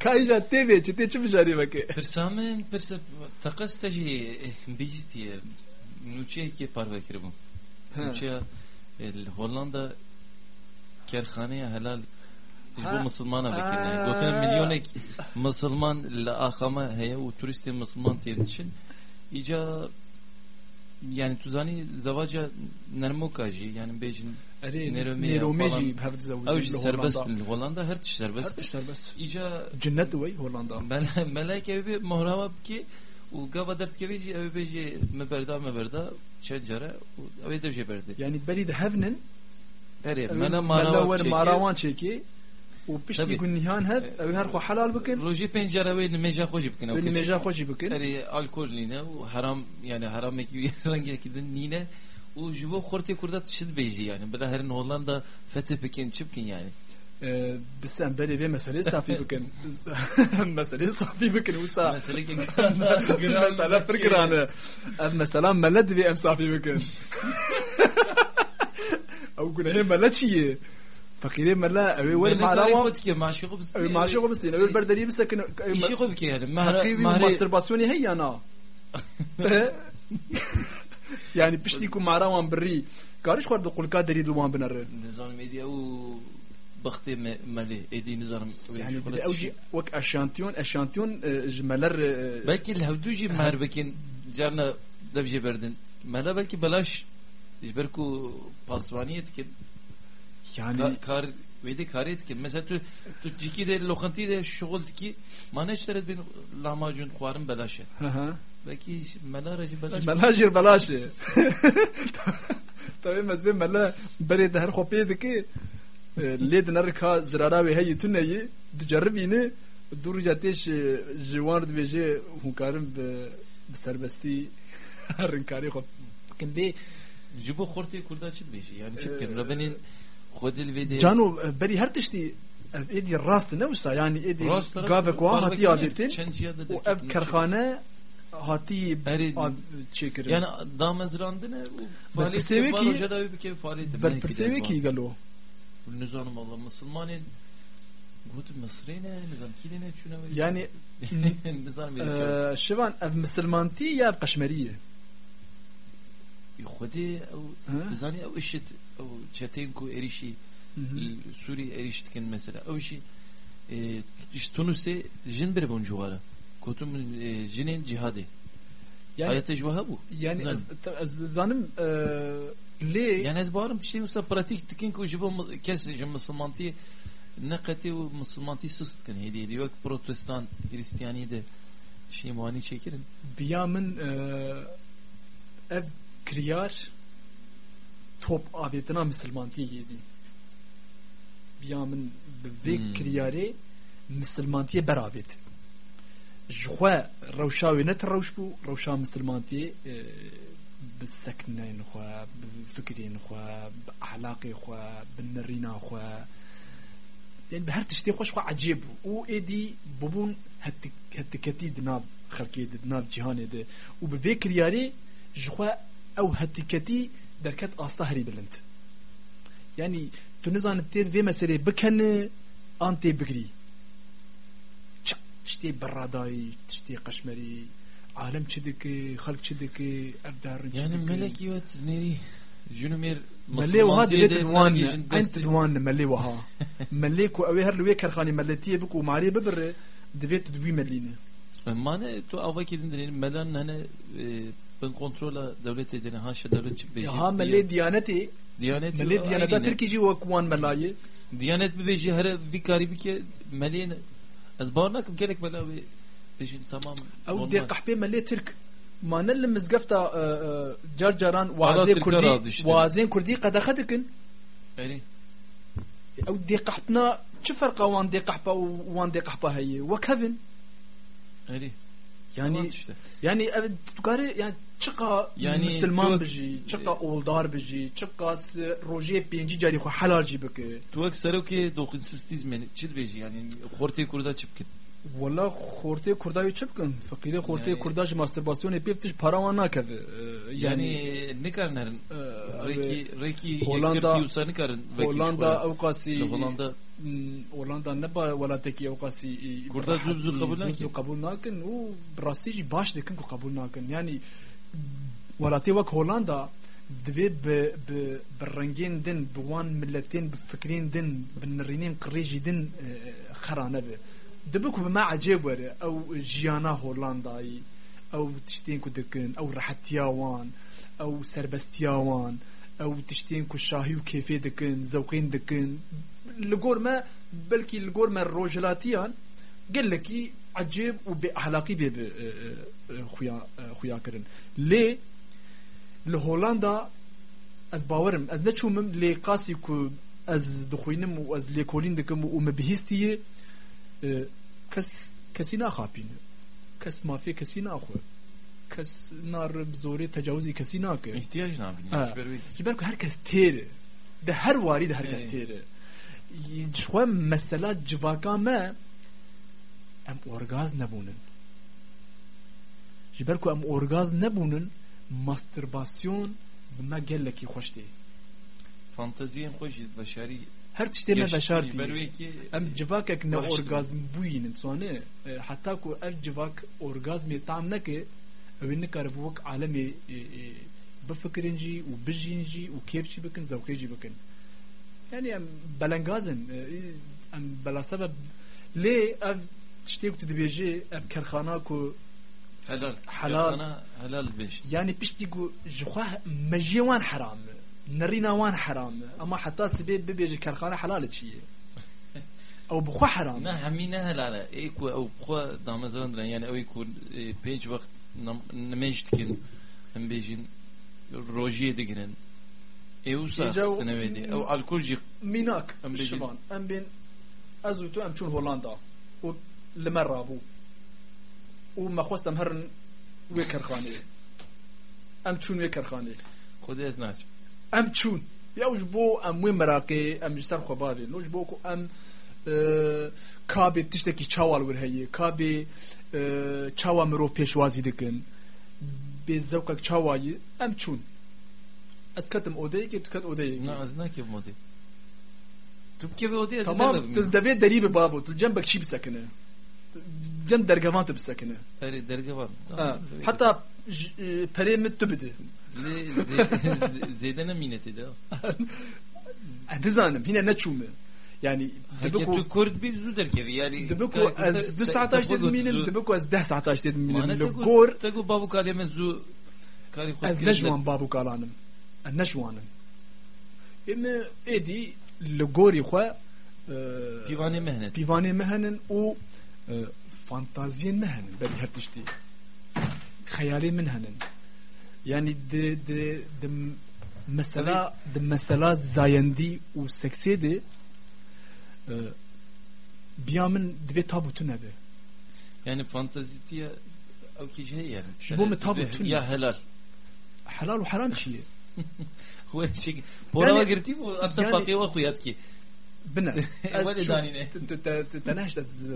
كايجا تيفي تشتي تشوف جاريبك Pirsamen pirsa takas te jî bîstiye. Nûçeyekê parve kiribû. Nûçeya el Hollanda kerxaneya helal ji Ha. bo Müslmana vekirine. Ha. Gotin milyonek Müslman li axama heye û turistê Müslman tê diçin. İca yani tu zanî zevaca nermoka jî yani bêjin اري نيرومي نيروميجي falan. بهفت زوج ew jî serbest li Hollanda her tişt serbest. سربس İca جنة وي هولندا مل- ملائكه بي مهرابه بكي و گاوا درد که بیجی او بیجی مبردا مبردا چند جاره و او دوجه برده Yani beri de hevnin اره ew منا mella مانا wer marawan çeki û piştî Tabii. ku nihan hev ew her xwe helal bikin روجی پنج جاره وی نمیجا خوشی بکنه ve nimeja xwe jî bikin اره الکل نینه و حرام yani haram eki rengi ekidin nine و جبو خورتی کرده شد بیجی yani بلا هرن هولندا فتح بکن çipkin yani Ee, biz sen beri ve meseleyi safi bikin meseleyi safi bikin usta Mesele ki mesela firkiranı ev mesela meled ve em safi bikin ev günahı mele çiye fakire mele ev vel marawan خود که معشی خوب ev maaşı o bisin ev berdeli bisakin işi خوب ki yani مهر حقيقي مهر ماسترباسيوني هي انا يعني بشتي يكون مع روان بري قارش خورد قول كادري دوان بنر نظام ميديا و بختي مالي ايدي نظام يعني بدي اوجي وك اشانتيون اشانتيون جمالر belki الهودوجي مهر بكين جارنا دبجي بردن مالا belki بلاش جبركو باسوانية تكن يعني kar vedi kar ki mesela tu tu ciki de lokanti de şogul ki mana işleret bin lahmacun kuarın belaş jakiś melaraj balaši. Melaraj balaši. Tabii mezbe mela beri de her kopya deki e, led narka zirara ve heyi tüneyi diceribini dur jateş jiwan dveje hunkarım be serbesti rinkari hop. Kendi jibo xorti kurda çil beji yani çipken e, rabenin xodil ve de Canu e, beri her tişti edi rast ne usta yani edi gave kuah hatiya betin o ev kerhane hati Eri, çekirim. Yani da mezrandı ne? Faaliyet var hocada bir kere faaliyet. Ben percebe ki galo. Nizanım Allah Müslümanın Gud Mısır'ı ne? Nizam kili ne? Çuna yani Nizam bir şey. Şivan ev Müslümanti ya ev Kaşmeriye. E, Yukudi Nizani ev işit ev çetenku erişi e, Suri erişitken mesela ev işi e, işte Tunus'e jin bir boncuğara kutumcinin e, cihadi. Yani, Ayet-i bu. Yani zanım e, li... Yani ez bağırım şey mesela pratik tıkın ki ucubu kesin Müslümanlığı ne katı Müslümanlığı sıstkın hediye diyor ki protestan Hristiyani de şey muani çekirin. Biyamın e, ev kriyar top abetine Müslümanlığı yedi. Biyamın ve hmm. kriyarı Müslümanlığı berabet. جخوا روشاوي نت روش بو روشا مسلمانتي آه، بالسكنين خوا بفكرين خوا بأخلاقي خوا بالنرينا خوا يعني بهر تشتي خوش خوا عجيب و ايدي ببون هت هتكتي دناب خلقي دناب جهاني ده و بفكر ياري جخوا أو هتكتي دركت استهري بلنت يعني تنزان تير في مسألة بكن انتي بقري تش- تشتي براداي تشتي قشمري عالم çedeki, halk çedeki, evdarın Yani melek evet neri Jünümir ملي وها ديت دوان انت دوان ملي وها ملي كو اوي هر لوي كرخاني ملتي بكو ماري ببر دفيت دوي ملينه Mane tu ava kedin denelim melan hani e, ben kontrola devlet edene haşa devlet çık beji. ها ملي ديانتي Diyanet ملي ديانتا تركي جي وكوان ملاي Diyanet bir beji her bir karibi ki meleğin az bağırnak gerek bela bir bejin tamam. او دي قحبي ملي ترك ما نلم مزقفتا جار جاران على وازين تركا راضي كردي اشتري. وازين كردي قد اخذكن Yani او دي قحبنا شو فرقه وان دي قحبه وان دي قحبه هي وكفن yani işte. yani evet gari yani çıka yani Müslüman biji, çıka e- oldar biji, çıka rojiye penci cari ko halal ji bike. Tuak saroki dokunsistizm yani çil biji yani horte kurda çıpkin. Valla horte kurda çıpkin. Fakide horte yani, kurda ji mastürbasyon hep tiş para wana kedi. E, yani, ne karın e, reki reki Hollanda Hollanda avkasi Hollanda هولندا نبا ولا تكي أو قاسي كردا زوب قبول ناكن. قبول ناكن و براستيجي باش دكن قبول ناكن يعني ولا تي وك هولندا دبي ب ب بالرنجين دن بوان ملتين بفكرين دن بالنرينين قريجي دن خرانه به دبكو بما عجيب ورا أو جيانا هولنداي أو تشتين كو دكن أو رحتياوان أو سربستياوان أو تشتين كو شاهي وكيفي دكن زوقين دكن لقور ما بلكي لقور ما الروجلاتيان قال لك عجيب وبأخلاقي بي خویا خویا کردن لێ لە هۆلاندا ئەس باوەرم ئەس نەچوومم لێ قاسی کو ئەس دخوێنم و ئەس لێکۆلین دەکەم و me bihîstiye کەس کەسی ناخاپینە کەس مافێ کەسی ناخۆ کەس نار زۆرێ تەجاوزی کەسی ناکە احتیاج نابین آه. جبر هر کس تیره ده هر واری ده هر کس إيه. xwe mesela civaka me em orgaz nebûnin ji ber ku em orgaz nebûnin mastîrbasyon bi me gelekî xweş tê fanteziyên xwe ji her tiştê me beşar tî em civakek ne orgazm bûyînin sonê e, heta ku ev civak orgazmê tam neke ew ê nikaribe wek alemê e, e, bifikirin jî û bijîn jî û kêfçî bikin zewkê jî bikin. يعني ام آه، ام بلا سبب لي اف تشتي تدبيجي دبيجي اب حلال. حلال حلال بيش يعني بيشتي تيكو جخواه مجيوان حرام نرينا وان حرام. اما حتى سبي بيجي كرخانه حلال تشي أو بخو حرام. نه همينا لا لا ايكو أو بخو دامازون يعني أو يكون بينج وقت نمشتكن ام بيجين روجي روژیه ایو ساخ Gece- سنویدی او الکل جی mînak Em bêjin. şivan em bên ez û tu em çûn Hollanda û li me rabû û me xwest em herin wê kerxanê em çûn wê kerxanê خودی از ناچ em çûn ya ji bo em wê merakê em ji ser xwe bavê no ji bo ku em e, kabê tiştekî çawal wir heye kabê e, çawa mirov pêşwazî dikin bê zewqek çawayî em çûn ez ketim odeyekê tu ket odeyekê نه از نه که مودی تو که به اودی از Tamam, tu devê derî bi babo, tu cem bekçî bisekine. Cem dergevan tu bisekine. اری درگه var Ha, Hatta j- e, perê min tu bide. زیده نمینتی ده Ez dizanim, hine neçûme. Yani Hake dibi ku tu kurd bir zu derkevi yani dibi ku النشوانن إما إدي لغوري خوا بيفاني مهنن بيفاني مهنن و آه فانتازيين مهنن. بدي هرتشتي خيالي منهنن. يعني د د د مثلا د مثلا زايندي و سكسيدي آه، بيامن دبي تابوتو نبي يعني فانتازيتيا أو كي جاي يعني شبو متابوتو يا هلال حلال وحرام شيء xeyalê min henin yani di di di mesela di mesela zayendî û seksê de e, biya min divê tabûtun hebe yani fantazitiye o ki şey yani Ji bo me tabu tun. ya helal helal û heram çi ye هو الشيء بورا Yani- قرتي اتفاقي واخويات كي bine Wale ez danîne. te nehşt ez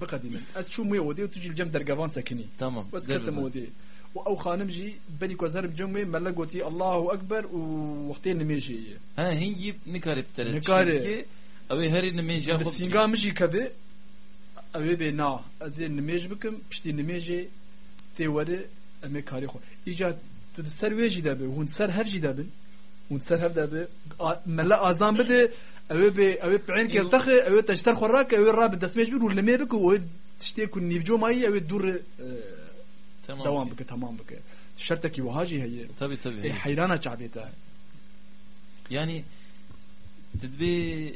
biqedî min ez çû mê odê û tu jî li cem dergevan sekinî tamam بس كتم ودي او خانم جي بني كوزر بجمع ملا قوتي الله اكبر ووقتين نميجي ها هنجي نكارب ترى نكارب. كي اوي هري نمي جا بس سينغا مجي كذا اوي بي نا ازين نميج بكم بشتي نميجي تي ودي امي كاري خو تو دي سر ويجي دابي وانت سر هرجي دابي هون سر هف دبی ملا ازان بده اوي بي اوي بعين كي التخي اوي تشتر خور را خراك اوي راب دسميج بير ولا ميرك اوي تشتي كون نيفجو مایی اوي دور دوام بکه تمام بکه شرط بك شرطك هیه هي تبي حیرانه چه بیته یعنی تدبی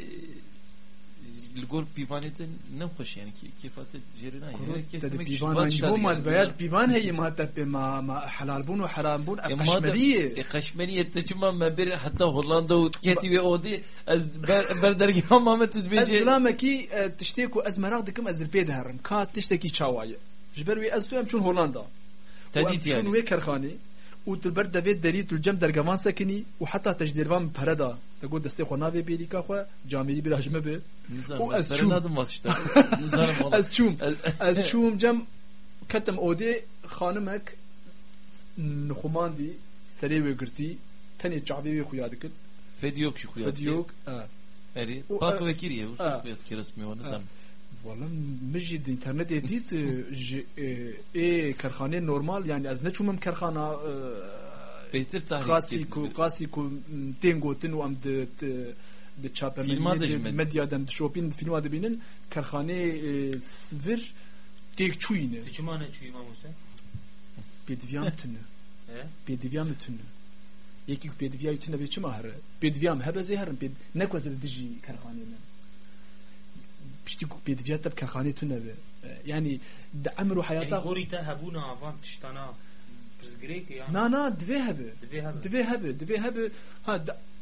الجول بيفانيتن نمخش يعني كي كيف جيرنا يعني تد بيفان هو ما بيات بيفان هي ما تب ما ما حلال بون وحرام بون قشمرية قشمرية تجمع ما بين حتى هولندا وتكاتي اودي بردرجي ما ما تدبي السلامة كي تشتكوا از مراغ دكم از البيد هرم كات تشتكي شاوايا جبروي از تو امشون هولندا تديت شون يعني وي كرخاني وتلبر دافيد دريت الجم درجمان سكني وحتى تجديران بردا تقول دستي خو نافي بيريكا خو جاميري بلا هجمه به نظام وأز بس شوم. نادم واسطة نظام والله از چوم از چوم جم کتم اودی خانمک نخماندی سری و گرتی تنی چعبی و خویا دکت فيديوك شو خويا فدیوک آه. اري و- باك وكيريه وش آه. خويا كرسمي وانا زعما والا مجد اینترنت دیت ج ای کرخانه نورمال یعنی از نچومم کرخانه بهتر تحريك قاسی کو قاسی کو تنگو تنو ام د د چاپ فیلما دجمن. مدیا دم شوپین فیلم ده بینن کرخانه سفر تیک چوینه چما نه چوی ما موسى بدویام تنه اه پێدویام تونە یەکی پێدویای تونە بێ چما هەرە پێدویام هەبە زێ هەرم پێ نەکوەزە بشتي كوبي دفيتا بكخاني تنبه يعني عمر یعنی دعمر و حیاتا عفان تشتنا هبونا آفان تشتانا نا نه نه دفي هبه دفي هبه دفي هبه ها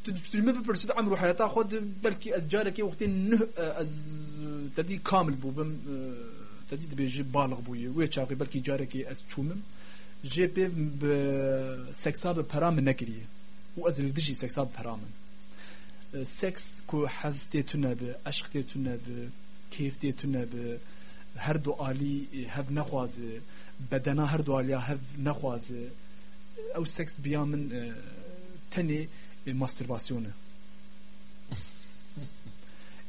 تدوش می بپرسی دعمر و حیاتا خود بلکی از جاره ازجارك وقتی نه از تدی کامل بودم تدی دبی دبي بالغ وی چاقی بلکی جاره جارك از چومم جی پی ب سكساب پرام نكري و از لدجی سکساب پرامن سکس کو سكس كو حزتي تنبه اشقتي تنبه keyftê tu nebe her du alî hev nexwaze bedena her du aliya hev nexwaze ew seks biya min e, tenê e, mastürbasyonu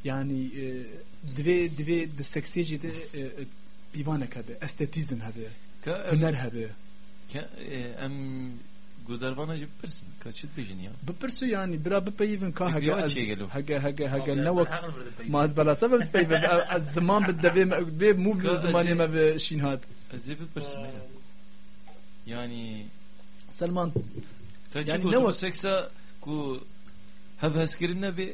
yani e, divê divê di seksiyê jî de pîvanek hebe estetîzm hebe huner hebe. em gudarvana jib pirsin kaçit bejin ya. bipirsu yani bira bipeyivin ka Peki, hege ya ez çiğ geliyor. hege hege hege طبعاً newek الحقل برد بي. ماز بلا سبب بipeyivin ez zaman bi devê me bê mû bi Ka- zimanê ez- me bi şîn hat Ez ê bipirsim ya. Yani Selman Taçi Yani yani ne ne var? seksa ku hev heskirin ne bir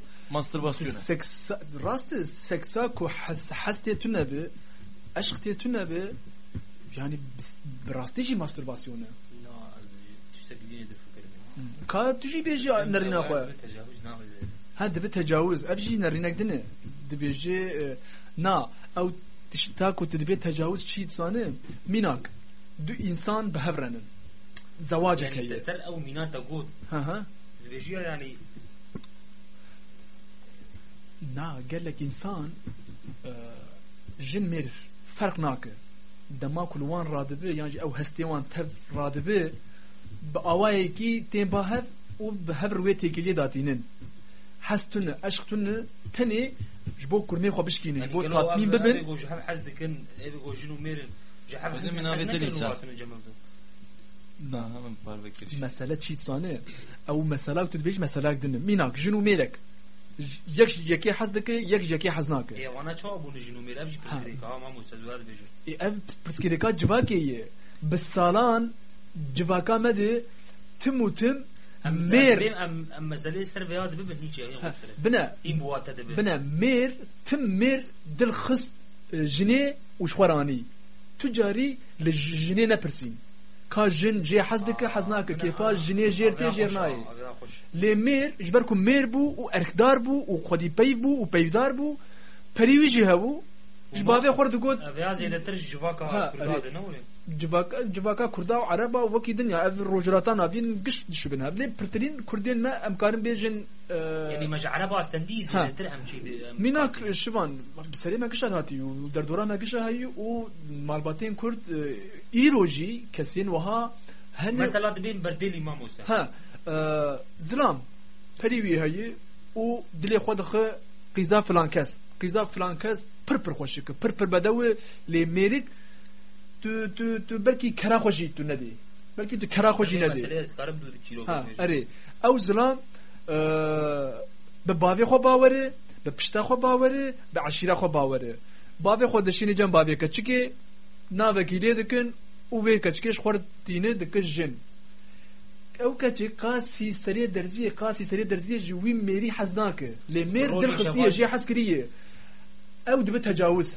Ka tu jî bêjî nerîna xwe. He dibe tecavüz. Şey şey, e, ev jî nerînek dine. Dibêjê na ew tişta ku tu dibe tecavüz çi tuzane minak. Du insan behevrenin. Zavacek heye. Ser ew minan te got. Dibêjî şey yani Na gelek insan e, jin mir fark nake. Dema kulwan radibe yani ew hestewan tev radibe bi awayekî tên bahev û bi hev rûyê têkiliyê datînin hez tune eşq tune tenê ji bo kurmê xwe bişkînin ji bo tatmîn bibin. hez dikin evê gojin û mêrin. Ji mesele çî tutane? Ew meselak tu dibêj meselak dinin. Mînak jin û mêrek. Yek yekê hez dike yek yekê hez nake. Wana çawa bûne jin û mêr ev jî pirsgirêka e, ev pirsgirêka civakê ye. Bi salan civaka me de tim û tim ام mêr ام ام مساله سر بياد ببن هيك Ha, يعني bine اي بواتا دبي bine mêr tim mêr dil xist e, jinê û xweranî tu carî li j- jinê nepirsîn ka jin jê hez dike hez nake kêfa jinê jêr tê jêr nayê lê mêr ji ber ku mêr bû û erkdar bû û xwedî peyv bû û peyvdar bû perî wî jî hebû ji bavê xwe digot ابي هذا اذا ترج جواكا Ha, كرداد نوري civaka civaka kurda û araba û wekî din ya ev rojilatan navîn giş dişibin hev lê pirtirîn kurdên me em karin bêjin e, يعني ما عربا استنديز ها. اذا تر ام شيء Minak şivan serê me gişa hatî û derdora me gişa hayî û malbatên Kurd e, îro jî kesên wiha hene مثلا دبين برديلي ما موسى ha e, zilam perî wî heyî û dilê xwe dixe qîza filan kes qîza filan kes pir pir xweş dike pir pir bede tu tu tu belkî kera xwe tu nedî belkî tu kera xwe jî nedî erê ew zilan e, bi bavê xwe bawerê bi pişta xwe bawerê bi eşîra xwe bawerê bavê xwe dişînê cem bavê keçikê navekî lê dikin û wê keçikêş xwe tîne dikin jin. Ew keçik qasî serê derziyê qasî serê derziyê ji wî mêrî hez nake. Lê mêr dil xistiye jê ew dibe tecawüz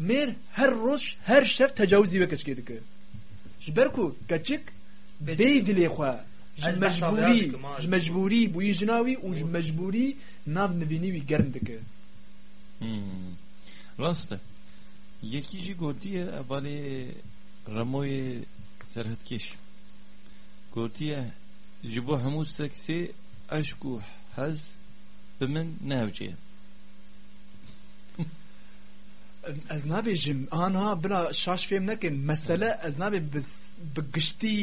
mêr her roj her şev tecawüzî wê keçikê dike ji ber ku keçik bê dilê xwe ji mecburî ji mecburî bûyî jinawî û ji mecburî nav nivînî wî germ dike Hmm. Rast e. Yekî jî gotiye evalê remoyê serhedkeş. Gotiye ji bo hemû seksê eşk û hez bi min. از نابێژم ئاها بلا شاش فێم نەکەن مەسەلە ئەز نابێ بگشتی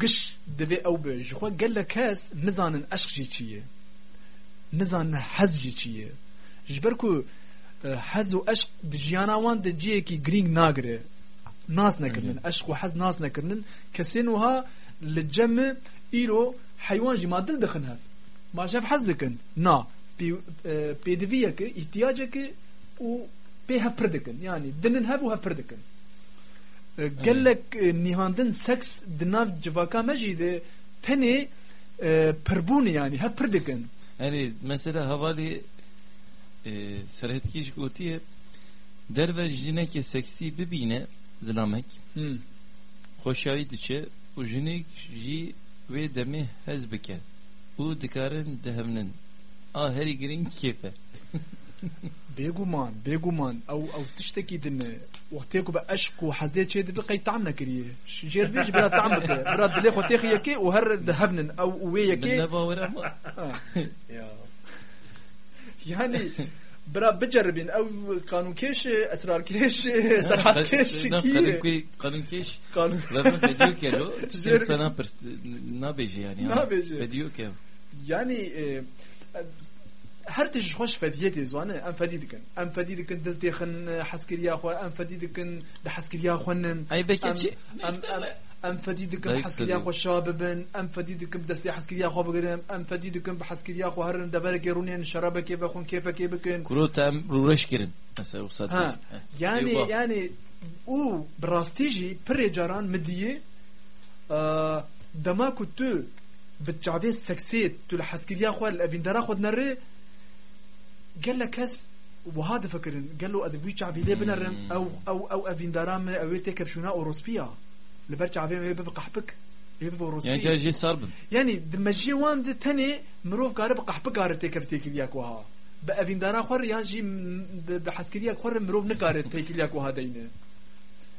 گشت دەبێ ئەو بێژ خۆ گەل لە کەس نزانن عشقی چییە نزانە حەزی چییە ژبەر و حەز و عشق دژیاناوان دەجیەکی گرنگ ناگرێ ناس نەکردن عشق و حەز ناس نەکردن کەسێن وها لە جەمە ئیرۆ حیوانجی مادل دخن هەر ماشەف حەز دکن نا پێدویەکە ئیتیاجەکە و pê hepir dikin yanî dinin hebû hepir gelek e, nîhandin seks di nav civaka me jî de tenê e, pirbûnê yanî hepir dikin erê mesela hevalê e, serhetkî ji gotiye derve jinekê seksî bibîne zilamek xweşiyayî diçe û jinek jî wê demê hez bike û dikarin dihevnin a herî girîng kêfe بيجومان بيجومان أو أو تشتكي دن وقتك باشكو وحزيت شيء بقى يتعمنا كريه. شير بيج بلا تعمك برا دلي وقتك كي وهر ذهبنا أو ويا كي آه. يعني برا بجربين. أو قانون كيش أسرار كيش صراحة كيش كي. قانون كيش. قانون. فيديو كيلو. كيش سنة كيش يعني. كيش فيديو كيش يعني آه، هر تش خوش فديتي زوانة أم فديدكن أم فديدكن دلتي خن حسكريا خو أم فديدكن ده حسكريا خنن ay belki ام ام ام فديدكم صديق. خو شاببن أم فديدكم دستي حسكريا خو بقرم أم فديدكم بحسكريا خو هرن دبرك يرونين شرابك كيف اخون كيف كيف بكن girin mesela ruhsat ها değil. يعني Eyvah. يعني أو براستيجي بري جاران مديه آه دما كنت بتشعبي سكسيت تو الحسكريا خو الافيندرا خو نري قال لك هس وهذا فكرن قال له أذبوي شعبي ليبن الرم أو أو أو أفين دارام أو تيكر شونا أوروسبيا لبرج عبيه يبقى قحبك يبقى روسبيا. يعني جاي صرب يعني دمجي وان دي تاني مروف قارب قحبك تيكر تيكر ياك وها. بأفين دارا خور يعني ياجي بحسكرياك خور مروف نقار تيكر ياك وها دينه.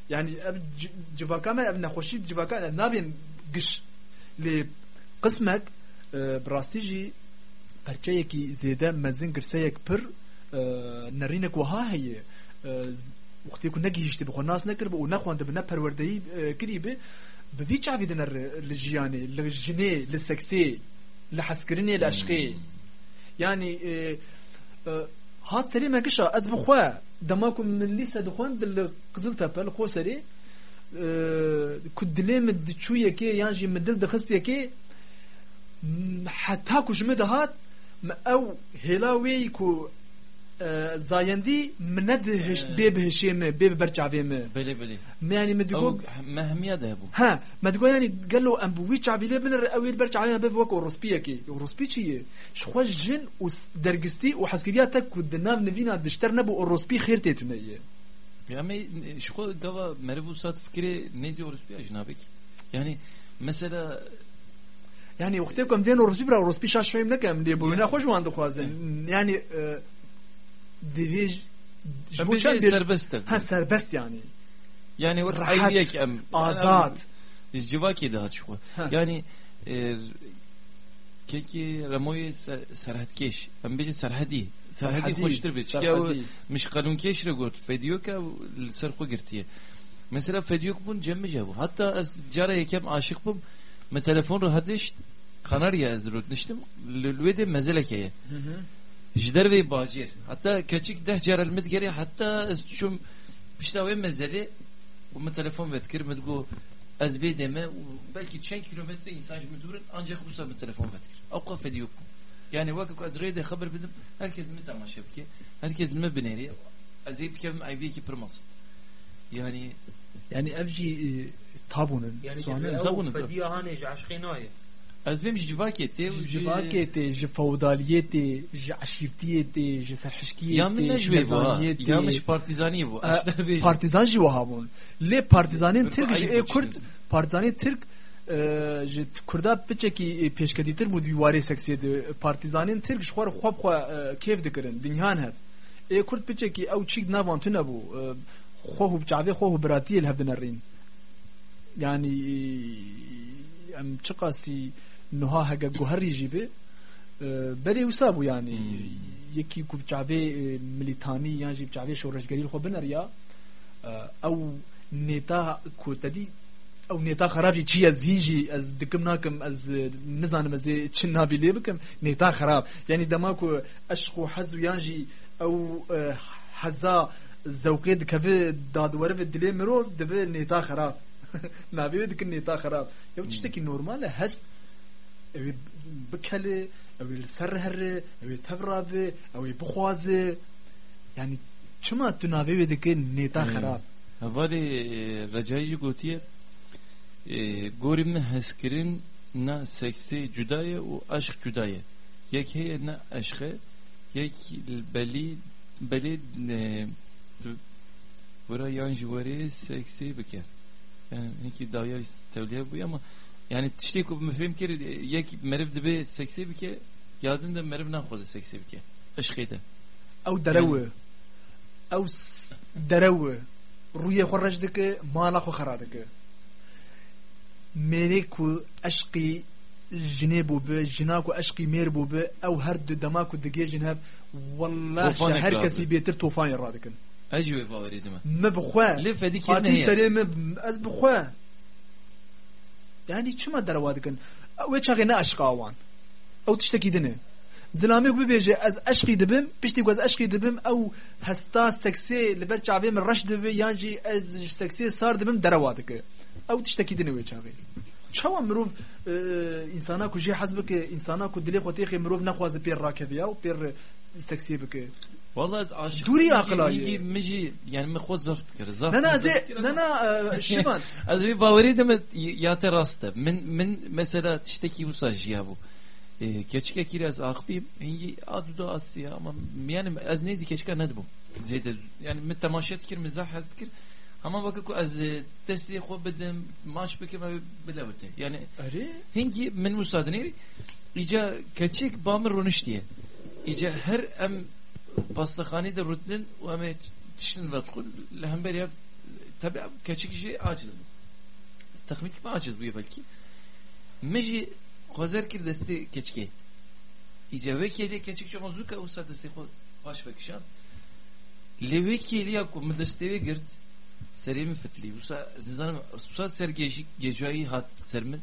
يعني أب جباكا من أب نخوشي جباكا نابين قش. لقسمك آه، براستيجي برچەیەکی زێدە مەزن گرسەیەک پر آه، نەرینێک وها هەیە آه، ز- وقتێک و نەگیشتی بخۆ ناس نەکرد بە و نەخواندە بنە پەروەردەی آه، کری بێ بڤی چاوی دەنەر لە ژیانێ لە ژنێ لە سەکسێ لە حەسکردنێ لە عشقێ يعني آه، آه، هات سري ما كشا از بخوا دماكم من لسه دخون دل قزل تابل خو سري آه، كد ليم دشويه كي يانجي مدل دخست كي حتى كوش مدهات م- أو هلاوی كو زایندی من دهش بی بهشی من بی برچاوی بلي بله ما يعني ما تقول ده ابو ها ما تقول يعني قال له أم بويتش عبي لي بن أو برجع علينا بيف وكو روسبية كي روسبي جن شخوا ودرجستي وحسكريا تك ودنام نبينا دشتر نبو روسبي خير تيتني يا مي شخوا دابا مرفو فكري نيزي روسبي أجنابك يعني مثلا mesela يعني وقتكم دين روسبي برا روسبي شاش فهم نكم دي بوينا خوش وان دخوازن يعني آه، ديفيج جبو bir شان şey دير serbest de. ها سربست يعني yani o Rahat, ayrıyek em azat. civaki daha şu Ha. yani e, keki ramoy serhatkeş em bece serhadi serhadi Serhadi, hoştur be çünkü o serhadi. مش قانون keş re got fediyoka serxo girtiye mesela fediyok bun cemme jabu hatta az cara yekem aşık bum me telefon rahatış Kanarya ezrut niştim lüvede mezelekeye Jider ve bacir. Hatta küçük deh ceral medgeri hatta şum işte o mezeli bu me telefon vetkir medgu az bir deme belki 10 kilometre insan müdürün ancak bu sabah telefon vetkir. Avqa fedi. Yani vakit az haber bidim herkes mi tamaşa ki herkes mi bineri az bir kem aybi ki pırmaz. Yani يعني افجي تابون يعني زوانه طبعاً. فديا هاني عشقي نايه az benim civak etti. جواكيتي جي فوداليتي جي عشيرتيتي جي سرحشكيتي Ya min nejwe bu ha. نزانيتي. Ya mış partizani bu. آه، Aşlar bir partizan جي وهابون لي partizanên Bir Türk ji ayıp ê bu Kurd şimdi. partizanê Türk e, ji Kurda piçekî pêşkedîtir bû di warê seksiyê de partizanên Türk ji xwe خوه بجعبي خوه براتي الهب نرين يعني ام تشقاسي نها هكا جوهر يجيبي بري وسابو يعني يكي كوب آه، جعبي مليتاني يعني جيب جعبي شورش قليل خو بنريا آه، أو نتا كو تدي أو نتا خراب چی از هيجي از دكم ناكم از نزانم از چن نابی لی بکم نيتا خراب. يعني دماكو اشقو حزو يانجي أو آه، حزا nêta ku tedî ew nêta xerabî çi ez hîn jî ez dikim nakim ez e, nizanim ez ê çi navî lê bikim nêta xerab yanî dema ku eşq û hez û yan jî ew e, heza zewqê dikeve dadwerivê dilê mirov dibe nêta xerab navê wê dikin nêta xerab ew tiştekî Vura yan juvarê seksê bike. Yani nekî daya tevliye bûye ama yani tiştê ku mifhêm kir yek meriv dibe seksê bike yadin de meriv naxwaze seksê bike. Eşqê de. Ew derew e. Ew derew e. Rûyê xwe reş dike, mala xwe xera dike. Mêrê ku eşqî jinê jina ku eşqî mêr bûbe ew her du dema ku digê jin hev wallah her kesî bêtir tofanê. دکن Acı favori değil mi? ما بخوا ليه فديك هادي هي سلام از بخوا يعني چما دروا دکن او چاغي نه اشقاوان او تشتكي دنه زلامي ببيجي از اشقي دبم بشتي از اشقي دبم او هستا سكسي لبر چاوي من رش دبي يانجي از سكسي صار دبم دروا دك او تشتكي دنه وي چاغي چاوا مروف انسانا کو جي حزبك انسانا کو دلي خوتي مروف نخواز بير راكبيا و بير سكسي بك Vallahi az aşık. Duri Hingi- akla hingi ye. Miji yani mi xod zart kere. Zart. لا لا زي لا لا شيمان Az bir favori de mi yate rastı. Min min mesela tişteki usaj ya bu. E, keçike kiraz akfim hingi adı da asya ama yani az nezi keçike ne bu? Zeyde yani mi temaşet kir mizah haz kir. Ama bakı ku az desti xo bedim maç bekir ma bilavete. Yani اري hingi min musadini ica keçik bamır runuş diye. İca her em pastakhani de rutnin ve em tişin ve tkul lehem beri tabi keçik şey aciz. İstakmil ki aciz bu ya belki. Meji khozer kir desti keçke. İca vekili keçik çok zuka usa desti xo baş vekişan. Le vekili ya ku mdestevi girt serimi fitli. Usa nizanım usa sergeji gecayı hat sermin.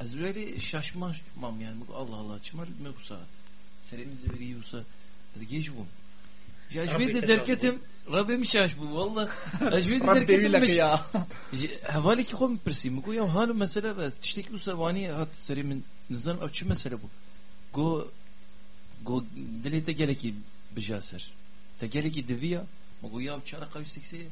Az böyle şaşmam yani Allah Allah çımal mı bu saat? Serimiz veri usa. Hadi geç bu. Ya Rabbi ajvede teşakkür. derketim Rabbim şaş bu valla. Ajvede ربي derketim لك مش يا Havali ki kom persi mi? Go ya hanım mesela ve tişteki usa vani hat serimin nizam açı mesele bu. Go go dilete gele ki bijaser. Te gele ki deviya. Ma go ya çara kavi seksi.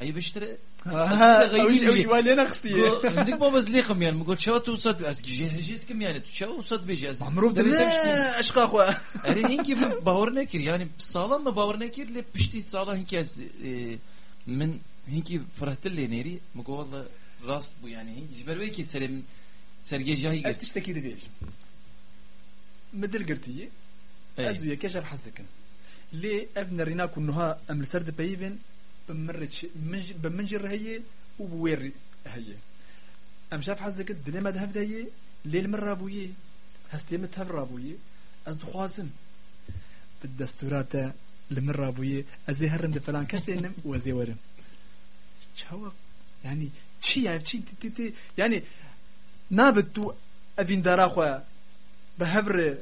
Ay beştere آه، غيدي ولي أنا خصتي عندك بابا زليقم يعني ما قلت شو توصد بأسك جيتكم يعني شو توصد بيجي أسك معروف دلنا أشقا خوا أري هنكي باور نكر يعني صالة ما باور نكر لي بشتي صالة هنكي إيه، من هنكي فرحت اللي نيري ما قول والله راس بو يعني هنكي جبر ويكي سلم سرقي جاهي قلت تشتكي دبيج مدل قرتي إيه. أزوية كشر حسدكن ليه أبن ريناكو نها أمل سرد بيبن بمرتش بمنجر هي وبوير هي. أم شاف حزك الدنيا ما دهف هي ليل مرة بوي هستي تهف رابوية أز دخوازم بالدستورات لمن بوي أزي هرم دفلان كسينم وزي ورم. شو يعني چی یعنی يعني چی تی تی یعنی يعني نابد تو اوین دارا خوا به هفر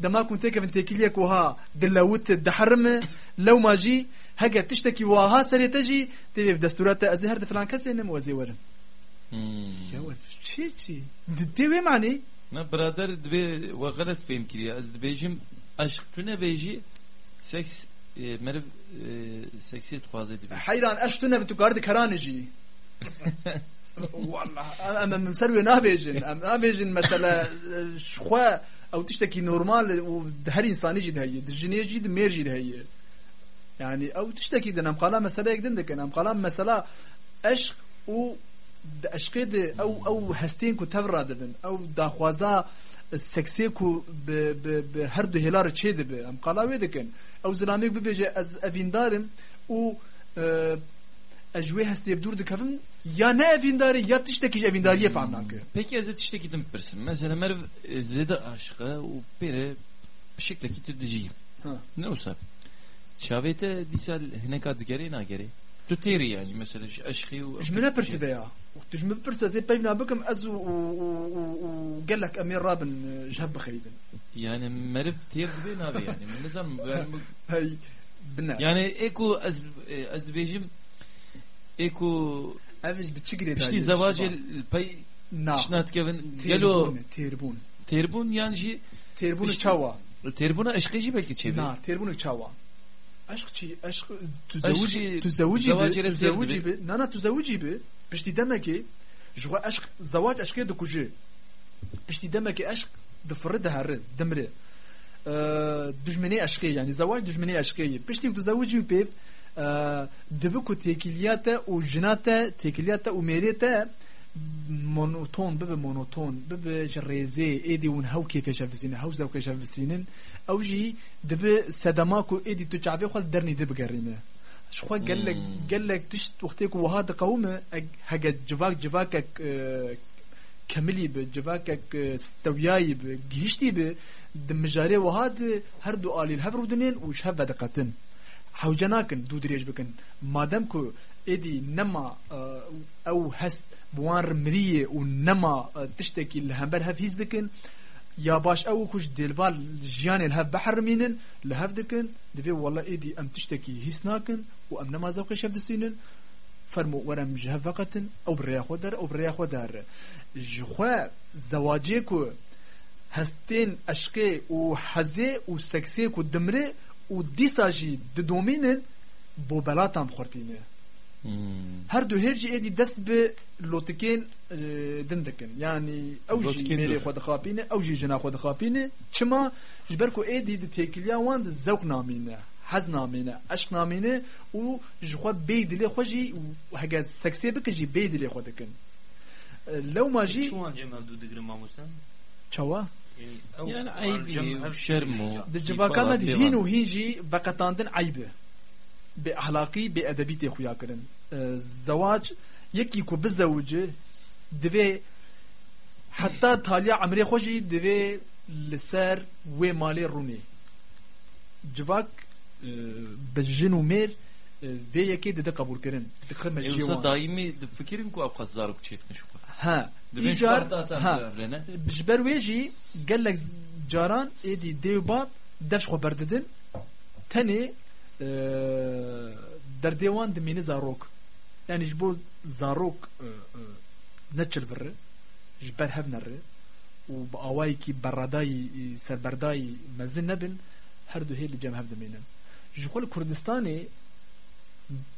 دما كنت كيف أنت كليك وها دلاوت دحرم لو ما جي هكا تشتكي وها سري تجي تبي بدستورات أزهر فلان كسي نم وزي ورم يا ولد شي شي دتي معني ما برادر دبي وغلط في كليا از دبيجم aşk tüne beji seks e, merif e, seksi tukazı dibi. Hayran aşk tüne bitu gardı karaneci. Vallahi ama نابيجن ve nabejin. Nabejin او تشتكي نورمال وهر انساني جد هي دجني جد مير جد هي يعني او تشتكي دنا مقالا مسألة يقدن دك انا مقالا مسألة عشق و عشقيد او او هستين كو تفرا دبن او داخوازا سكسي كو بهر دو هلار تشي دبن ام قالا ويدكن او زلاميك ببيجي از افيندارم و ez jê hestê dur dikevim ya ne evîndarî ya tiştekî ji evîndariye fehm nakim. Peki ez tiştekî din pirsim. Mesela mer zêde aşiqe û pêrê pişektekî tu dijî. Ne olsa. Çavê te dîsal hineka digerê nagerê. Tu têrî yani mesela aşiqî û Ji min nepirsibe ya. Tu ji min pirsa zê peyvna bikim ez û gelek em ê rabin ji hev bixêdin. Yani meriv têr dibe nabe yani. Min nizanim. Hey. Yani eko ez ez bêjim bejim eko افج بتشقري işte zavacel pay نا şnat kevin gelo تيربون تيربون terbun yani ji تيربون İşte- تشاوا terbuna aşkıcı belki çevir. نا تيربون تشاوا عشق شي عشق عشقي- تزوجي تزوجي زواج ب- رفتير تزوجي دبي. ب- نا نا تزوجي ب باش دمكي جوا عشق زواج عشق دكوجي باش دمكي عشق دفرد هرد دمري دجمنی عشقی یعنی زواج دجمنی ee, dibi ku tekiliyate u jinate tekiliyate u merite monoton bibe monoton bibe reze edi un hav keyfe şefisinin hav zevke şefisinin ev jî dibi sedema ku edi tu çavê xwe dernî dibigerîne ji xwe gelek hmm. gelek tişt wextê ku wiha diqewime hege civak civakek e, kemilî bi civakek e, stewiyayî bi gihiştî bi di mijarê wiha di her du alîl hev rûdinên û ji hev vediqetin. دقتن حوجناكن دو دريج بكن مادام كو ادي نما او هست بوان رمريه ونما تشتكي الهمبر هف هيز دكن يا باش او كوش ديلبال جيان الهف بحر مينن لهف دكن دبي والله ايدي ام تشتكي هيس ناكن وام نما زوقي شف دسينن فرمو ورم جهه فقط او بريا خودر او بريا خودر جخوا زواجيكو هستين اشقي و حزي و سكسي كو دمري و ديساجي ددومينن بو بلاتام خورتينه هر دو هرجي ايدي دست ب لوتكين دندكن يعني اوجي ميري خود خابينه اوجي جنا خود خابينه چما جبركو ايدي دي تيكليا وان زوق نامينه حز نامينه عشق نامينه و جخوا بيدلي خوجي وحاجات سكسي بك جي بيدلي خودكن لو ما جي شو وان جمع دو yani aybi, şermu. Civaka med hin u hinji vekatandin aybi. Bi ahlaki, bi edebi te xuya kirin. Zavaj, yekî ku bizewcı divê heta taliya emrê xwe jî divê li ser wê malê rûnê civak e, bi jin û mêr e, vê yekê dide qebûlkirin dixe mecî wan daîmî difikirin ku ew qez zarok ها بجبر ويجي قال لك جاران ايدي ديو باب دفش خو برددن تاني اه، در ديوان دميني زاروك يعني جبو زاروك اه، اه، نتشل بره جبر هب نره وبأواي كي براداي سربرداي مزن نبن هردو هي اللي جام هب دمينن جخول كردستاني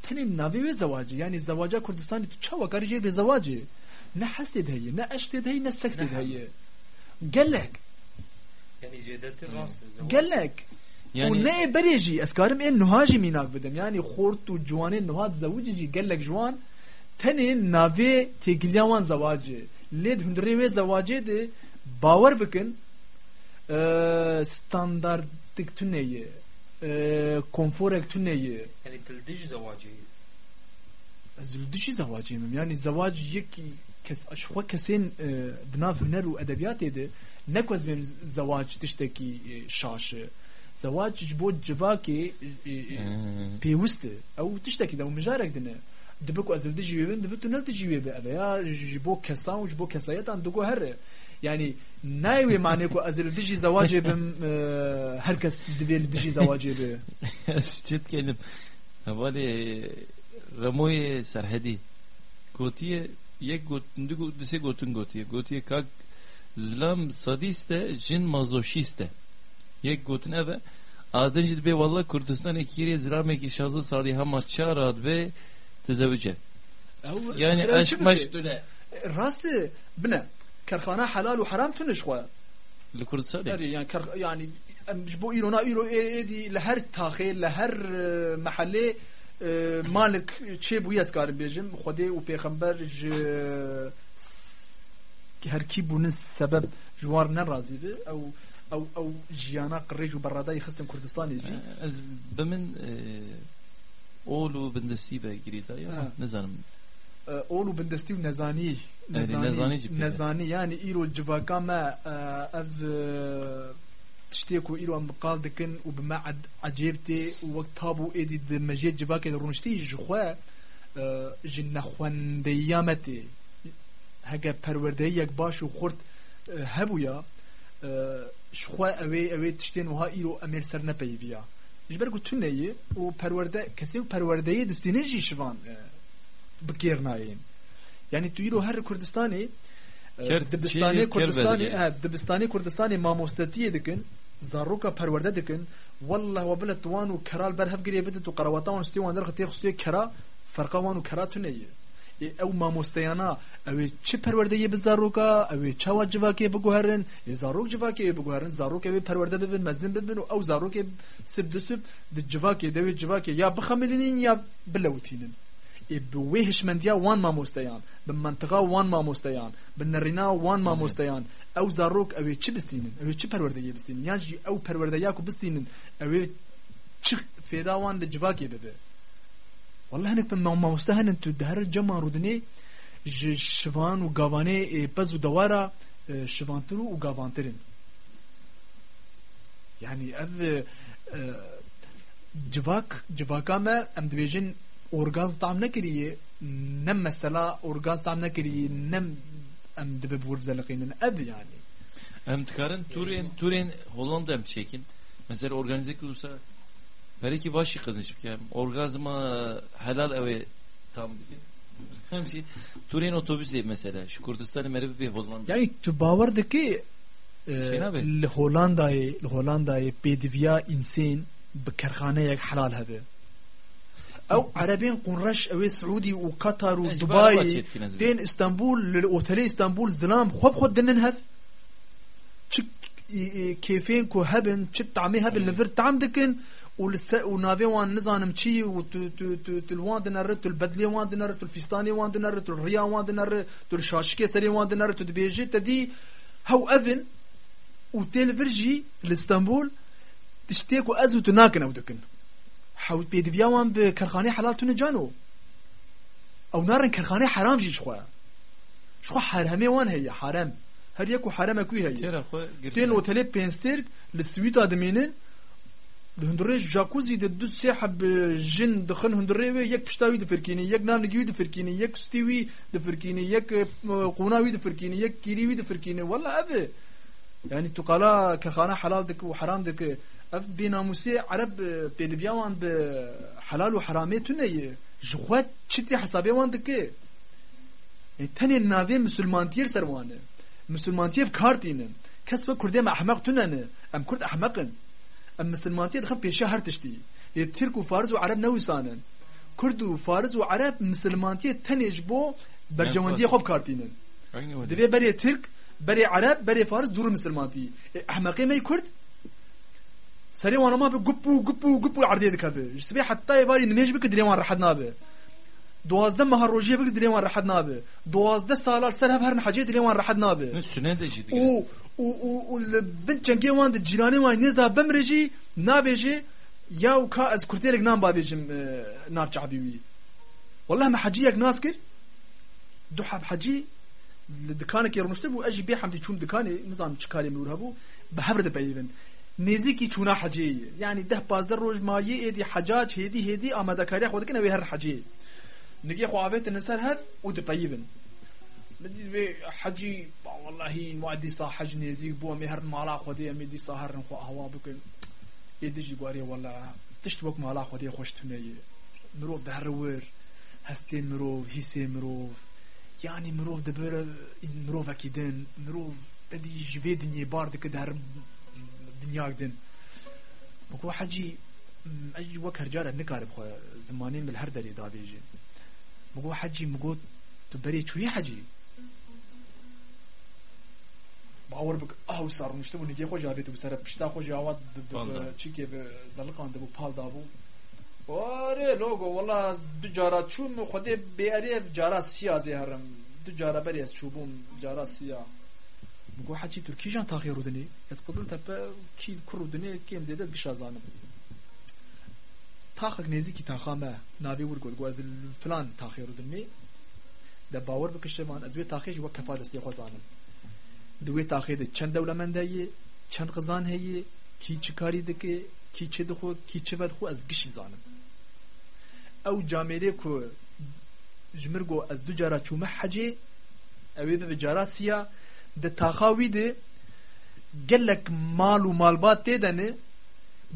تاني ناوي زواجي يعني زواجا كردستاني تو چاوا كاري جير بزواجي نه حسد هي نه اشتد هي نه سكتد هي قال لك يعني زيادة الراس قال لك يعني ونه بريجي اسكارم ان نهاجي ميناك بدم يعني خورت و جوانين نهاد زوجي جي قال لك جوان تني ناوي تيجليوان زواجي ليد هندري وي زواجي دي باور بكن اه ستانداردك تنية اه كونفورك تنية يعني تلدج زواجي زلدشي زواجي مم يعني زواج يكي كس اشخوا كسين اه، دناف هنر وادبيات ده نكوز بهم زواج تشتكي اه، شاشه زواج جبو جباكي بيوسته او تشتكي ده مجارك دنا دبكو ازل دجي ويبن دبتو نل دجي ويبن يا جبو كسان وجبو كسايات عن دقو هر يعني نايوي معنيكو ازل دجي زواجي بم اه، هركس دبيل دجي زواجي به تتكلم حوالی رموی سرحدی گوتیه Yek got ndu dise gotun gotiye. Gotiye kak lam sadiste jin mazoşiste. Yek gotun eve Adınca be valla Kurdistan ekiri zirame ki şazı sarı hama çarad be tezevüce. Yani aşk maş döne. Rastı bine. Kerkhana halal ve haram tünüş koya. Li Kurdistan yani yani bu İrona İro e- e- edi her tahil her e, mahalle لهر اه، محله اه، مالك چه بو يسكار بيجم خدي و پیغمبر ج هر کی بونن سبب جوار نرازي به او او او جيانا قريج و براداي خستن كردستان يجي az bimin oğlu bindesti be girida Ha. ya ne zanım اه، اولو بندستي و نزاني نزاني جي بيدا. نزاني يعني ايرو جواكا ما اه، اف اه، تشتيكو ايرو ام قال دكن وبما عد عجيبتي وقت تابو ايدي د مجيد جواكا رونشتي جخوا اه، جن خوان ديامتي هكا پروردهيك باش و خورت اه، هبويا اه، شخوا اوي اوي تشتين وها ايرو امير سر نپي بيا جبر قلت تنيه و پرورده كسي و پروردهي دستينه جي شوان اه، بكيرناين يعني تو يرو هر كردستاني اه، كرد- دبستاني شي- كردستاني كربلاء اه دبستاني كردستاني ماموستاتيه دكن زاروكا پرورده دكن والله وبلت وانو كرال برهف قريه بدت وقرواتان ستي وان درخ تيخ ستي كرا فرقا وانو كرا تنيه او مامۆستەیانە ئەوێ چ پەروەردەیە بە زارۆکە ئەوێ چاوا جوواکێ بگوهرن ێ زارۆک جوواکێ بگوهرن زارۆک ئەوێ پەروەردە ببن مەزن ببن و ئەو زارۆکێ سب دسب د جوواکێ دەوێت جوواکێ یا بخەملنین یا بلەوتینن ێ بوێ هشمەندیا وان مامۆستەیان بە منتقا وان مامۆستەیان بە نەڕینا وان مامۆستەیان ئەو زارۆک ئەوێ چ بستینن ئەوێ چ پەروەردەیە بستین یانجی ئەو پەروەردەیاک و بستینن ئەوێ چ فێداوان لە جوواکێ ببێ والله هنك ما ما مستهن انتو دهر جمع رودني ج شوان و گاوانه بز و دوارا شوانترو و گاوانترن يعني اف جواك جواكا ما ام دبيجن orgazm tam nekiriye nem mesela orgazm tam nekiriye nem em dibe bu zelakinin ev yani. Em tkarın Turin Turin Hollanda em çekin. Mesela organize kursa belki baş yıkılmış bir kem. Orgazma helal eve tam bir hem şey Turin otobüsü mesela şu Kurdistan'ı merhaba bir Hollanda. Yani tu bavardaki e, şey Hollanda'yı Hollanda'yı pediviya insan bir kerhaneye helal hebe. أو عربين قنرش أو سعودي وقطر ودبي؟ دين إسطنبول للأوتيل إسطنبول زلام خب خد دنن هذ. تشك كيفين كو هبن تشت طعمي هبن لفر طعم دكن ولس ونافي وان نزانم تشي وتلوان دنر البدلي وان دنر الفستاني وان دنر الريا وان دنر الشاشكي سري وان دنر تدبيجي تدي. هاو أذن وتيل فرجي لإسطنبول تشتيكو ازو تناكن أو دكن. حاول بيدفيا وان بكرخاني حلال تنجانو او نارن كرخاني حرام جي شخوا شخوا حرامي وان هي حرام هر يكو حرام اكوي هي Tera xo تين اوتيلي بينستيرك للسويت ادمينن الهندري جاكوزي د دو سحب جن دخن هندري يك بشتاوي دفركيني يك نام نجيوي دفركيني يك ستيوي دفركيني يك قوناوي دفركيني يك كيريوي دفركيني والله افي يعني تقالا كرخانه حلال دك وحرام دك ev benamusi Arab e, pelibiya wan bi helal û heramê tune ye ji xwe çitî hesabê wan dike e, tenê navê misilmantiyê ser wan e. Misilmantiye kar dînin kes ve kurdê me ehmeq tune ne em kurd ehmeqin em misilmantiye dixin pêşe her tiştî. Yê tirk û farz û Arab newîsanin Kurd û Fariz û Arab misilmantiye tenê ji bo bercewendiyê xwe bikar dînin divê berê Tirk berê Arab berê Fariz dûr misilmantiyê ehmeqê me Kurd وانا ما بقبو قبو قبو عرضي دكابه جسبي حتى يباري نميج بك دري وان رحدنا به دوازده مهر روجيه بك دري وان رحدنا به دوازده سالار سر هر حاجه دري وان رحدنا به Üstüne de ciddi. و و و البنت جنگي وان الجيراني وان نزا بمرجي نابيجي يا وكا از كرتيلك نام بابيجم آه، ناب شعبي والله ما حجيك ناسكر دوحة بحجي دكانك يرمشتب واجي بي حمدي چون دكاني نظام چكالي منور هبو بهبر ده بيبن نزيكي چونا حجي يعني ده بازدر روج مايي ايدي حجاج هيدي هيدي آماده كاري خودك نوي هر حجي نجي خوافيت النسر هذ ودبيبن بدي بي حجي با والله موعدي صح حج نزيك بو مهر مالا خودي امي دي سهر نخو هوا بكن يدي جي قاري والله تشتبك مالا خودي خوش تنيي مروف ده ور هستين مروف هيسي مروف يعني مروف دبر مروف اكيدن مروف بدي جبي دنيا باردك دهر دنياك دن بكو حجي م، اجي وك هرجارة نكار بخو زمانين من الهر دري دابيجي بقول حجي مقول تبري شوي حجي باور بك اه صار مشتبه نجي خو جابيت بسر بشتا خو جواد بالدا. تشيكي بزلقان دبو بال دابو واره لوگو والله دو جارا چوم خودی بیاری جارا سیا زهرم دو جارا بری از چوبوم جارا Бо ҳа чи туркижан тахиру дини, яц пызыл тапа ки куру дини кем зедез гиша заным. Тахак нези ki tahame navi vurgod go az filan tahiru dini de bawer bikişeman ez ve tahir ve kefales diye xwazanim. Duwe tahir de çend devlemendeyi, çend qızan heyi, ki çıkarı diki, ki çi dixu, ki çi vedxu ez gişi zanim. Ew camere ku jmir go ez du cara çûme hecê, ew ê bibe cara siya, de tahavi de gelek mal û malbat tê de ne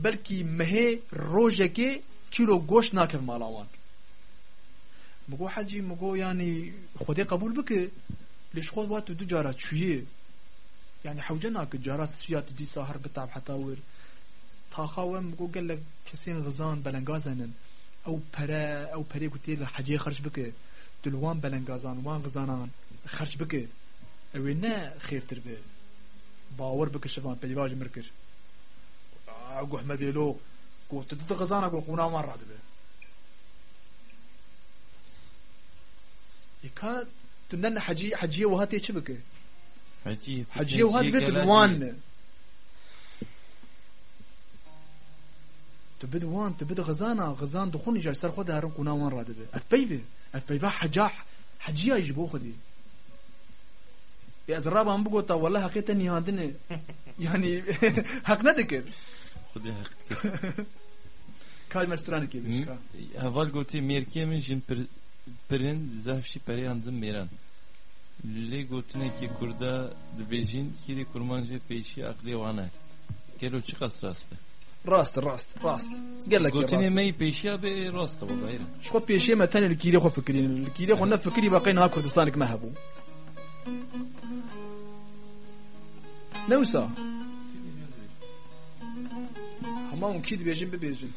belkî mehê rojekê kîlo goşt nakiv mala wan. Mi got hecî mi got yanî Xwedê du cara çûyê yani hewce nake cara suya tu dîsa her bitab heta wir. Taxa we mi got gelek kesên xizan belengazenin ew pere ew perê ku tê li hecê xerc bike. Tu li wan belengazan wan xizanan اوی نه خیرتر به باور بکه شفان پیواج مرکر اگو احمد لو قلت تد غزانا قل قونا ما راد به يكاد تنن حجي حجيه وهاتي چبكه حجی حجيه وهات بيت الوان تبد وان تبد غزانا غزان دخون يجار سر خود هرم قونا وان راد به افبيبه افبيبه حجاح حجيه يجبو خدي يا زراب هم بقول والله حقيقة نهادنه يعني حق ندكر خودی حق کرد کاج مستران کی بشکا هوال گوتی مرکیه من جن پر پرین زهفشی پریاندم میران لی گوتنه کی کردا دبیجین کیری kurmancı پیشی عقلی وانه گلو چی قصر راسته راست راست راست قال لك گوتنه راست می پیشی به راسته والله ایره شو بيشي ما تاني الكيري خو فكرين الكيري خو نفكري باقينا كردستانك ما هبو não só. Ramon, um kid beijinho bebezinho.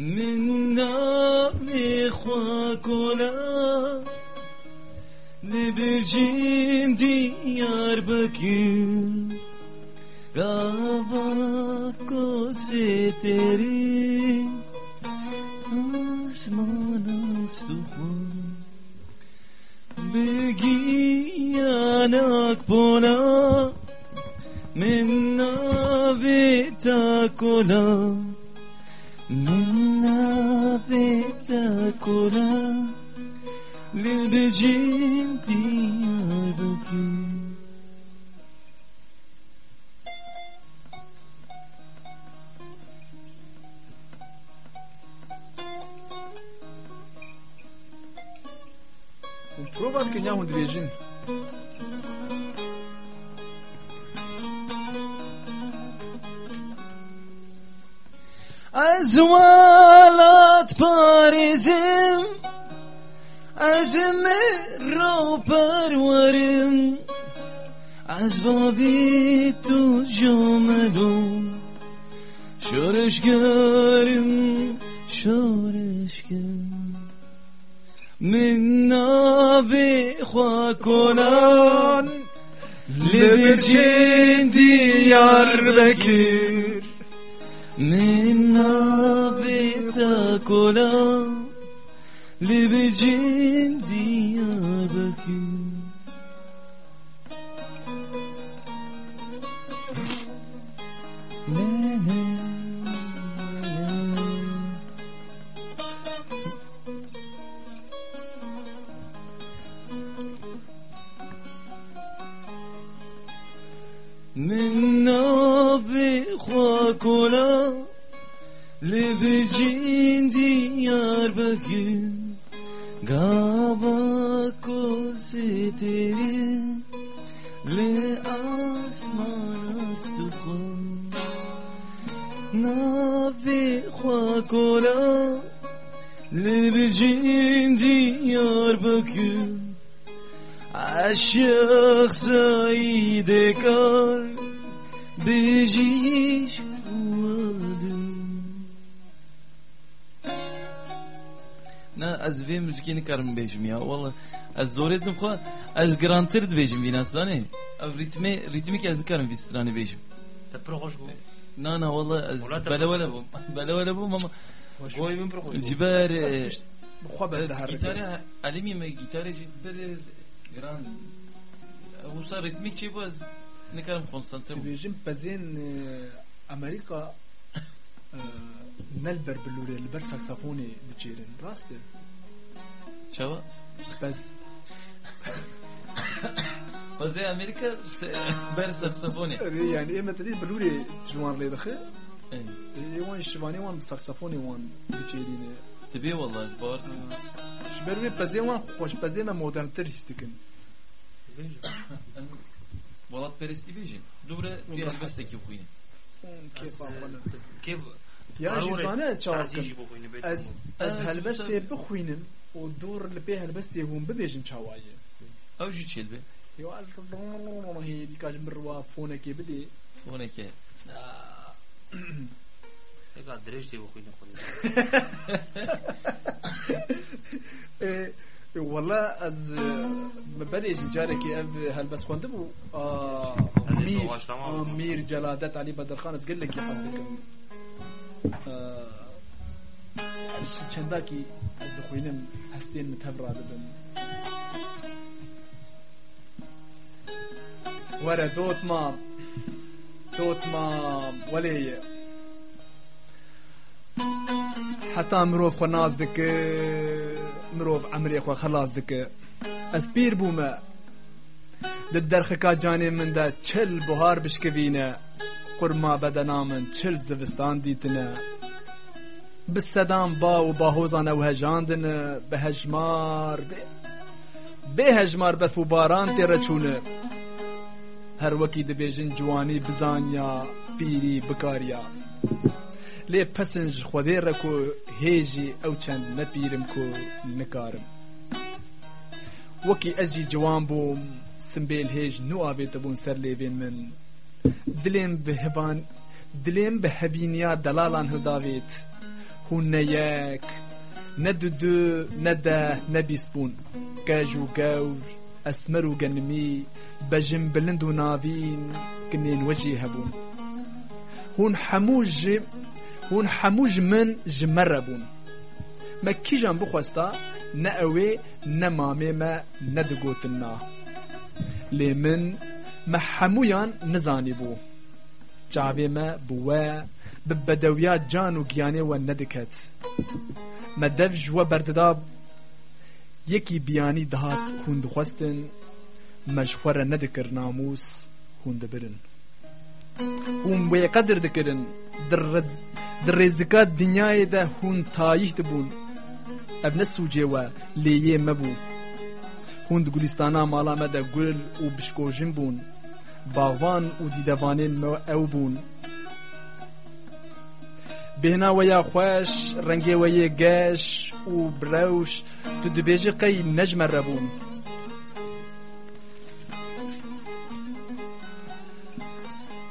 من ناوی خوا کولا نبرجین دیار بکن. راوا کو تری. تیری آسمان است خون. بگی یانک پولا. من ناوی تا کولا منا بتاكلا للبجين ديارك بروفا كنيا هون بيجين ازوالات پارزم از رو پرورم از بابی تو جاملم شورشگرم شورشگرم من نابی خواه کنان لبجین دیار بکر. Minna bitakola Libicin Diyarbakır من منا بخوا لب جین دیار بگیر گاوا کرسی تیری لی آسمان است خوا نا بخوا لب جین دیار بگیر عشق زایدگان به جیش نه از وی موسیقی نکرم بیشم یا والا از زوریت نمخوا از گرانتر بیشم وی نتزانه او ریتمی که از کارم وی سترانه بیشم تا خوش بود نه نه والا از بله ولا بوم بله ولا بوم اما جبار بخوا بله هر گیتاره علیمی ما گیتار جبار گران وصار ریتمیک چی باز نکارم کنسانتر بوم بيجين بزين آه، امريكا آه، نلبر بلوري البر ساكسفوني دجيرن راست چاوا بس وزي امريكا بر ساكسفوني يعني ايه مثلا بلوري تجوان لي دخل وان الشباني وان ساكسفوني وان دجيرين تبي والله بارت شبروي بزين وان خوش بزين ما مودرن تريستكن والله برستي بيجي دوبره في البستك يا خويا كيف أخونا كيف يا ضروري جوزانه از تعزيزي چاوکم بخوين بيت از از از هلبسته بخوینم و دور لپی هلبسته هم ببیجن چاوایه او جي تشيل به يو هي ديكاج مروا فونك بدي فونك هيك درجتي بخوين خذ إيه، والله از بلش جارك اف هلبس خوندم و مير امير جلادات علي بدر خان قال لك حظك چنداكي از دخوينم هستين متبرا دبن ورا دوت ما دوت ما ولي حتى مروف خناز دك مروف عمري خو خلاص دکه دك اسبير بوما خکا جاني من دا چل بهار بشکوینه قرما بدنامن چل زوستان دیتنه به سدام با و با هوزان او هجاندن به هجمار به هجمار به فوباران تیره چونه هر وکی دبیجن جوانی بزانیا پیری بکاریا. لی پسنج خودی رکو هێژی ئەو چەند نەپیرم کۆ نکارم وەکی ئەجی جوان بووم سمبێل نو ئاوێتە بوون سەر لێبێن من. دلێم بهبان دلێم بە هەبینیا دەلاڵان هەداوێت هون نەیەک نەدو دو نەدە نەبیست بوون. گەژ و گەور ئەسمەر و گەنمی بەژم بلند و ناوین گنێن وەجی هەبوون. هون هەموو ژ هون حموج من جمره بون ما کیجان بخواستا؟ نه اوی نه ما نه دگوتنا. لی من ما همویان نزانی بو. جاوی ما بوا ببدویا جان و گیانه و ندکت. ما دف جوا بردداب. یکی بیانی دهات هون دخواستن مجخوره ندکر ناموس هون دبرن هون بوی قدر دکرن. Re di rêzika dinyayê de hûn tayîh dibûn ev ne sûcê we lê yê me bû hûn di gulîstana mala me de gul û bişkojin bûn bavan û dîdevanên me ew bûn bêhna we ya xweş rengê we yê geş û birewş tu dibêjî qey nejmere bûn em pê nedihisiyan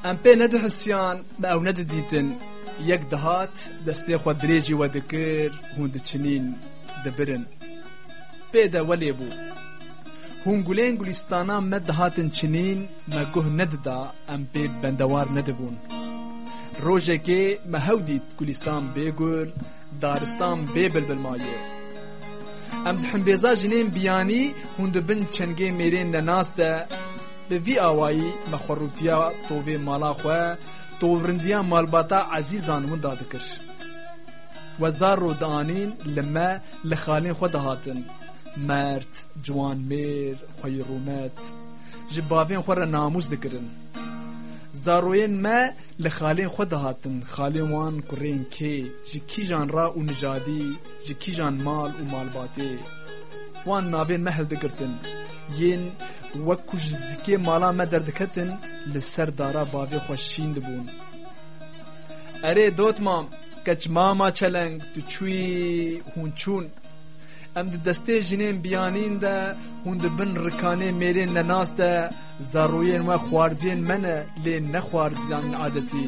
ئەم پێ نەدەحسیان بە ئەو نەدەدیتن یەک دەهات دەستێ خۆ درێژی وە دەکرد هوندچنین دەبرن پێدە وەلێ بوو هونگولên gulîstana me dihatin çinîn me guh nedida em pê bendewar nedibûn. Rojekê me hew dît gulîstan bêgul, daristan bê bilbilmayê. Em di himbêza jinên biyanî hûn dibin çengê mêrên nenast de به وی آوایی مخوروتیا توبه مالا خواه توورندیا مالباتا عزیزان من داد وزارو و رو دانین لمه لخالین خود هاتن مرد جوان میر خوی رومت جبابین خور ناموز دکرن. زاروین ما لخالین خود هاتن خالین وان کرین کی. جکی جان را و نجادی کی جان مال و مالباتی. Wan navên me hildikirtin yên wekku ji zikê mala me derdiketin li ser dara bavê xwe şîn dibûn. Erê dotmam keç mama çeleng tu çûyî hûn çûn. Em di destê jinên biyanîn de hûn dibin rikanê mêrên nenas de zaroyên we xwarziyên me ne lê ne xwarziyan adetî.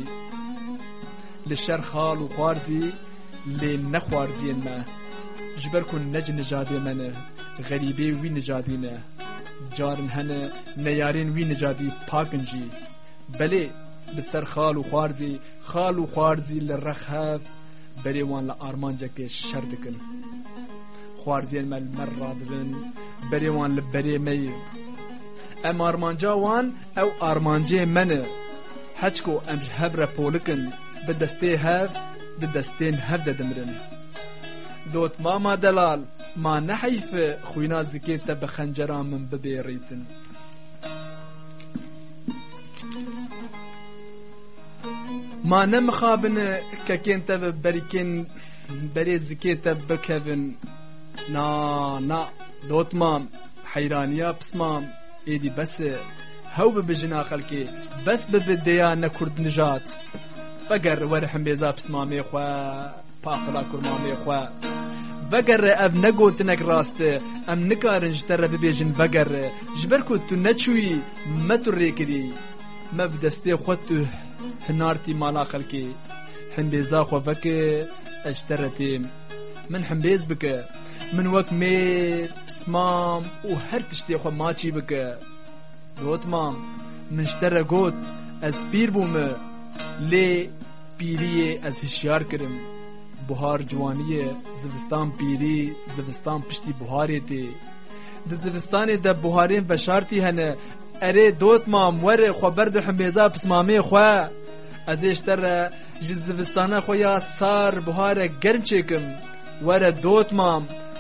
Li şer xal û xwarzî lê ne xwarziyên me. Ji ber ku ne ci nijadê me ne xerîbê wî nijadî ne carın hene neyarên wî nicadî pakin jî belê bi ser xal û xwarzî xal û xwarzî li rex hev berê wan li armancekê şer dikin xwarziyên me li mer radibin berê wan li berê me yê em armanca wan ew armancê me ne heçko em ji hev re polikin bi destê hev di destên hev de dimirin دۆت ماما دلال ما نەحەیفە خوی نازکێتە بە خەنجەرا من ببێڕیتن. ما نەمخابنە کەکێنتە بە بەریکێن نا نا بکەون نانا دۆتمام حەیرانیا پسمام ئێدی بس هەو ببژنا خەلکێ بس ببدەیە نەکورد نژات بەگەر وەرە هەم بێزا پسمامێ خوێ. پاخلا کرمانێ خوا. بەگەڕێ اب نەگۆتنەك ڕاستە ام نکارن ژتەرە ببێژن بەگەڕێ. ژبەر کوت تو نەچووی مەتوڕێکری ما دەستێ خۆت تو هەنارتی مالا خەلکی هەندێزا خۆ بکه ئەشتەرە تێم. من حنبیز بکه من وقت میر اسمام و هەر تشتێ خۆ ماچی بکە. گۆتمام من شتەرە گوت از پیر بوومە. لێ پیریە هشیار کردم بهار جوانی زمستان پیری زمستان پشتی بهاری دی د زمستان د بهاری بشارتی هنه. اره دوت ما مور خبر در حمیزا پس مامی خو. ازش تر جز خو یا سار بهار گرم چکم. ور دوت ما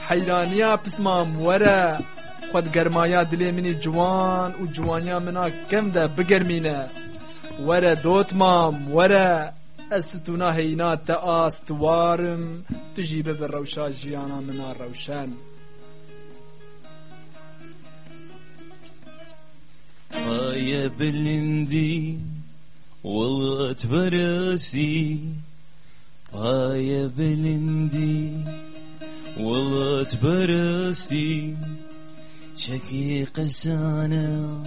حیرانیا پس ما مور. خود گرمایا دلی منی جوان و جوانیا منا کم ده بگرمینه. ور دوت ما مور. استونا هینا تا استوارم تجیب بر ڕەوشا جیانا من ڕەوشەن. يا آية بلندي ووات براسی يا آية بلندي ووات براسی شكي قسانه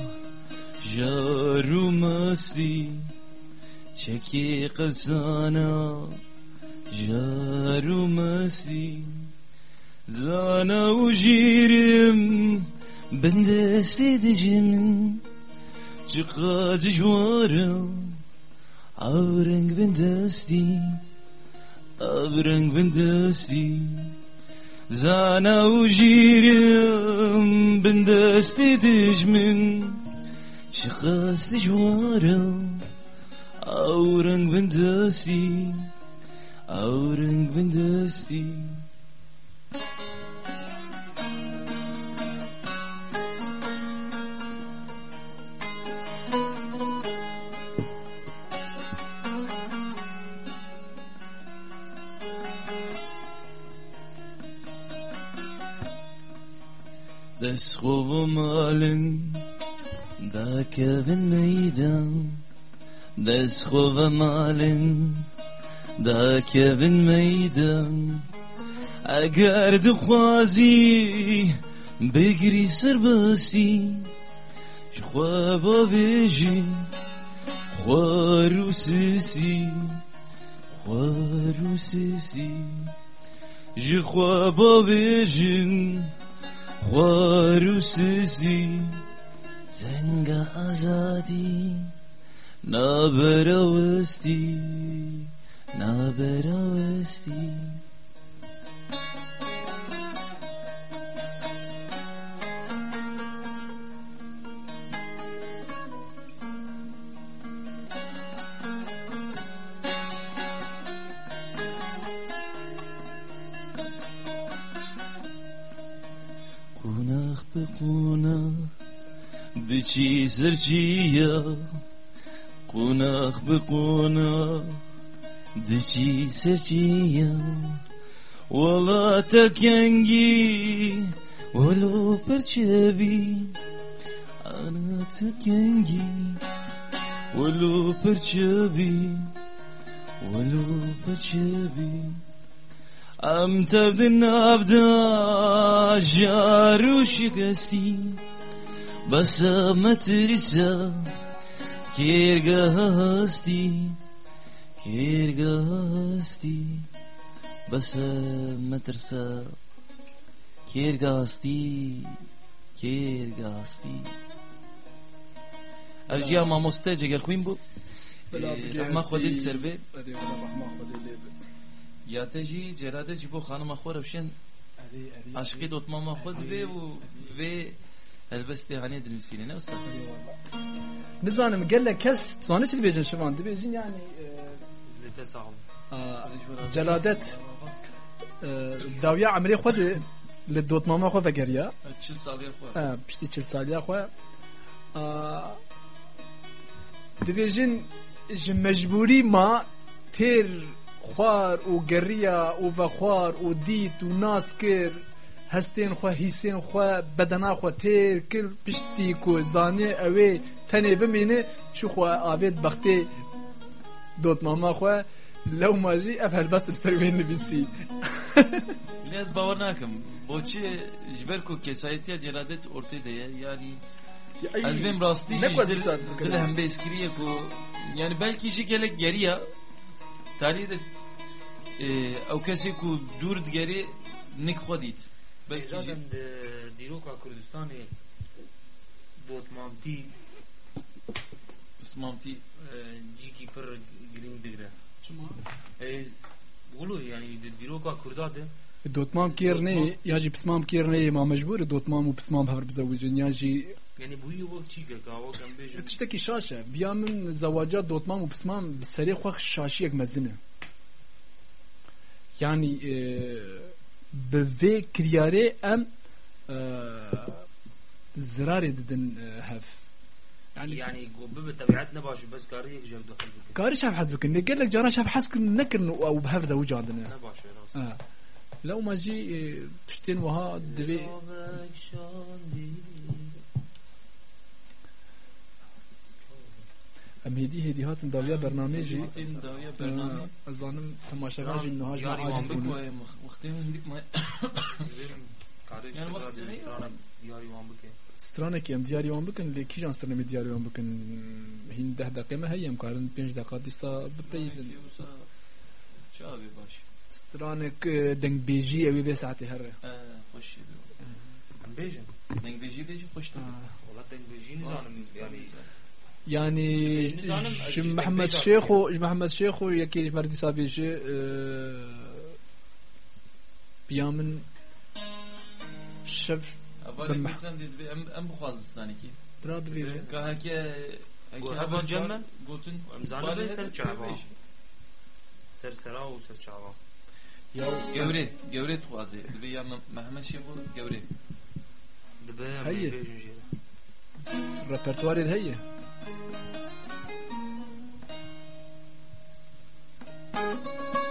جارو ماستي چکی سانا جارو مستی. زانا و جیرم بندستی دجمن چقدر جوارم آورنگ بندستی. آورنگ بندستی. زانا و جیرم بندستی دجمن. چقدر جوارم اورنگ بن دستی اورنگ بن دستی دست خوب و مالن دا که به میدم مالن دا کبن میدان اگر دخوازی بگری سر بستی خواب بیجی خوارو سیسی خوارو سیسی جی خواب بیجن خوارو سیسی زنگ آزادی نابرا وسطي نابرا وسطي قوناخ بقوناخ دچی سرچیا قوناخ بقوناخ دچی سچیم ولا تکنگی ولو پرچبی. آنا تکنگی ولو پرچبی. ولو پرچبی. ام تبد نبدا جارو شکستی. بس مترسه Kirga هستی Kirga هستی بس مترسا Kirga هستی Kirga هستی الجيا ما مستاجة قال خوين بو رحمة خودي سربي رحمة خودي یا تجی جراده جبو خانم خواربشن عشقی دوتما ما خود بی و بی لبست هاني د المسيلينا وصح نزانم قال لك كاس تونت دبيجن شوفان دبيجن يعني آه جلادت آه داوية عمري خود لدوت ماما خو فقريا 40 سالية خو آه بشتي 40 سالية خو آه دبيجن مجبوري ما تير خوار و گریا و خوار و دیت و ناس كير. û dît û nas kir hestên xwe hîsên xwe bedena xwe têr kir piştî ku zanî ew ê tenê bimîne çi xwe avêt bextê دوت ماما خو لو ما جي اف هالبست بسر وين نبيسي Lez bavar nakim. Boçi jiber ku kesayetiya celadet ortaya diye yani az benim rastı Ne kadar dil güzel bu dil kadar. hem beskiriye ku yani belki işi gelek geriye tali de e, o kesi ku dur geri nik xodit. Belki işi zaten de Diroka Kürdistan'ı Dotmanti ısmamti جيكي بر جرين دغرا اي بقولوا يعني ديروكا كرداد دوتمام كير ني ياجي بسمام كير ني ما مجبور دوتمام وبسمام هفر بزوجين ياجي يعني بو يو وقت شيكا كاو كان بيجي تشتكي شاشة بيا من زواجات دوتمام وبسمام بالسريع خوخ شاشيك مزنة يعني اه، بفي bi vê أم زراري zirarê didin يعني يعني بطبيعتنا باش بس كاري يك جهد كاري شاف حد بكن قال لك جانا شاف حس نكر أو بهف وجه عندنا لو ما جي تشتين وها دبي ام هدي هدي هات داويا برنامجي Tin dawiya bername. اه، ازانم تماشاگان جي نهاج ما ياري عاجز وان بونه Vaktin hindik ma كاري يعني وقت غير. ياري وان بك سترانك ام دياري وان بكن لكي جان سترانك دياري وان بكن هين ده دقيقة ما هي مكارن بينج دقات ديستا بتايدن Çavi baş. سترانك دنگ بيجي اوي بي ساعتي هره Hoş yedi. عم بيجن Dengbeji de hoş tabii. والله تنك بيجي نزانم يعني يعني نزانم جم محمد شيخو جم محمد شيخو يكي مردي سابيج بيامن شف Avale Ben- bilsem dedi bir em em bu fazlasından iki. براد بيجي Ka hake Hava cemme? Gotun امزانم بي سر چاوا سر سرا و سر چاوا Gevret, gevret vazi. Bir ya Mehmet şey Thank you.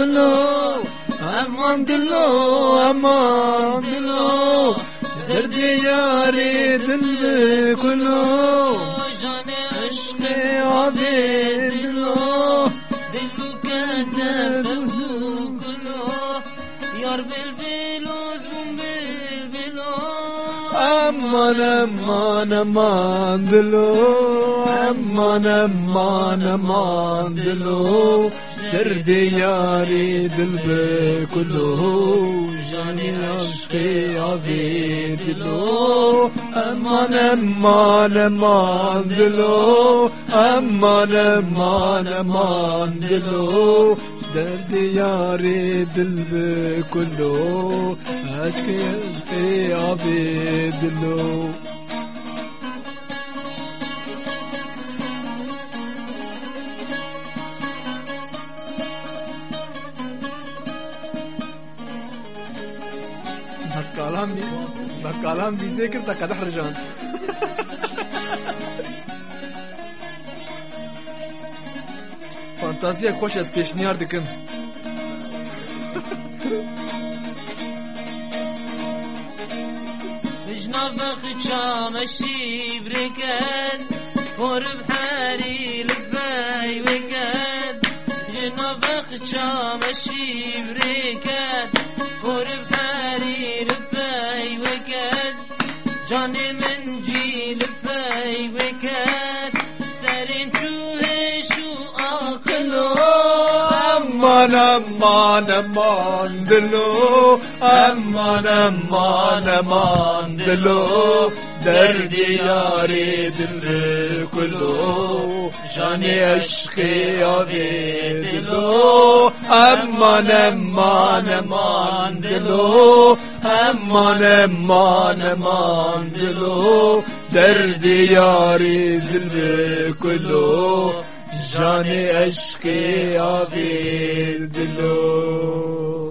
Kullu aman dillo aman dillo derd yari dil kullu Jane aşkı abi dillo Dillu kesef devlu kulo Yar bilbil uzun bilbilo aman aman aman dillo aman aman aman derd yari dil kullu جاني عشقي عبيد دلو أمان أمان أمان دلو أمان أمان أمان دلو. درد یاری دل بکلو عشقی عشقی عبيد دلو. بقالان بي بقالان بيذاكر لقد احرجان فانتازیا خوش از پیشنیار دکم. جناب مشی شیبرکن پر حری لبای وکن. جناب مشی شیبرکن پر پری لبای وکد جان من جی لبای وکد سرم چوهش و آقلو امان امان امان دلو امان امان امان دلو Derdi yari dil kulu Jani aşkı abi dilu Aman aman aman dilu Aman aman aman dilu. Derdi yari dil kulu Jani aşkı abi dilu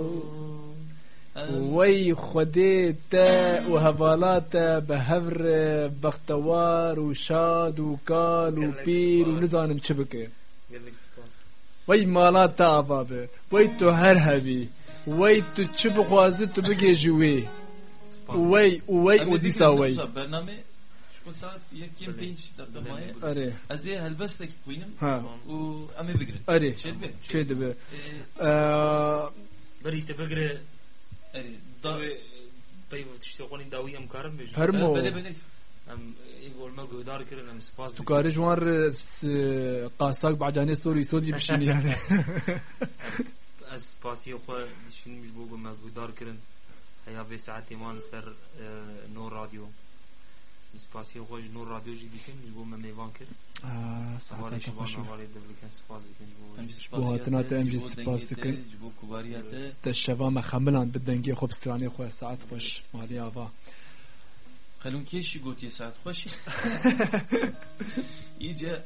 وي خدي تا وهبالاتا حوالات بختوار وشاد وكال وبيل ونزان شبكة وي مالاتا بابا وي تو هر وي وی تو چه بخوازی تو بگی جوي وي وي ودي دیسا وی. برنامه شكون ساعات يمكن بينش دماية أري أزي هلبستك و أمي أري شد بي شد بي بريت فرمو تو کاری جوان قاساق بعجانه سوری سودی بشینی یعنی از پاسی خو دشین میش بوگم مگودار کرن هیا به ساعتی مان سر نور رادیو سپاسی خو نور راديو جي ديكن مش بو ما ميوان كر ساعت سوالي خوش شبان والي دبلكن سپاس ديكن ام بو هاتنات ام جي سپاس دکن. جبو كباريات تشوا ما خملان بدنگی خوب سترانی خو ساعت خوش مادی آوا خلون كيشي قوتي ساعت خوش يجا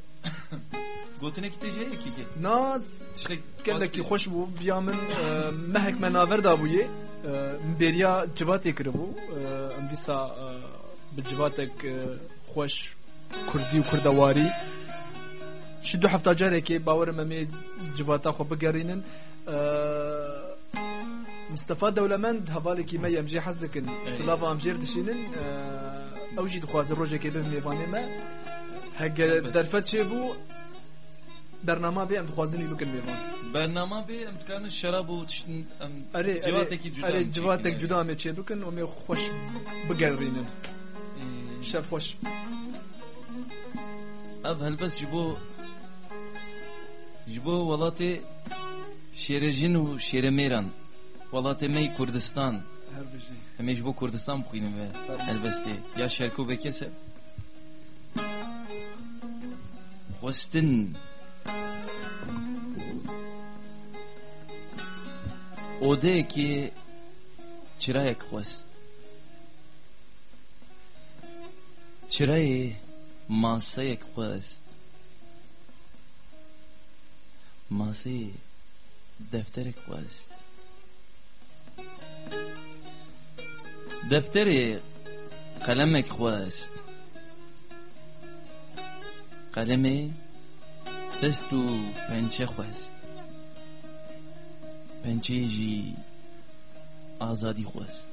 قوتنا كي تجي كي كي ناز تشتك گله کی خوش بو بیا من اه، مهک مناور دا بویه اه، مبریا جواتی کربو اه، ام دیسا اه، بجواتك خوش كردي وكردواري شي دو هفته جارێکێ باوەرم ئەمێ جواتا خۆ بگەڕێنن مستەفا دەولەمەند هەواڵێکی مە ئەمجێ حەز دەکەن. سلاڤ ئەمژێر دشینن ئەو ژی دخوازە ڕۆژێکی بم میێوانێمە هەگە دەرفەت چێ بوو بەرناما بێ ئەم دخوازنی بکەن میێوان. بەرناما بێ ئەم تکانە شەراب و جواتێکی جواتێک جودامێ چێ بکەن و مێ خۆش بگەڕێنن يعني. جدا مي بكن ومي خوش بقرينن إيه، شاف خوش اب هلبس جبو جبو ولاتي شيرجين و شيرميران ولاتي مي كردستان هر بجی همه بو کردستان بخوینم و البسته یا شرکو بکسه خواستن اوده که چرایک خواست Tirei ماسه qist. ماسه defterek خواست دفتری قلمک خواست قلم دست و پنچه خواست پنچه جی آزادی خواست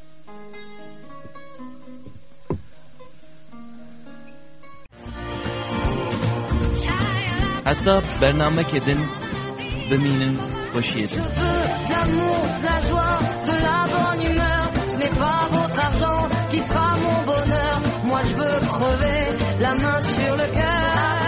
argent qui fera mon bonheur. Moi je veux crever la main sur le cœur.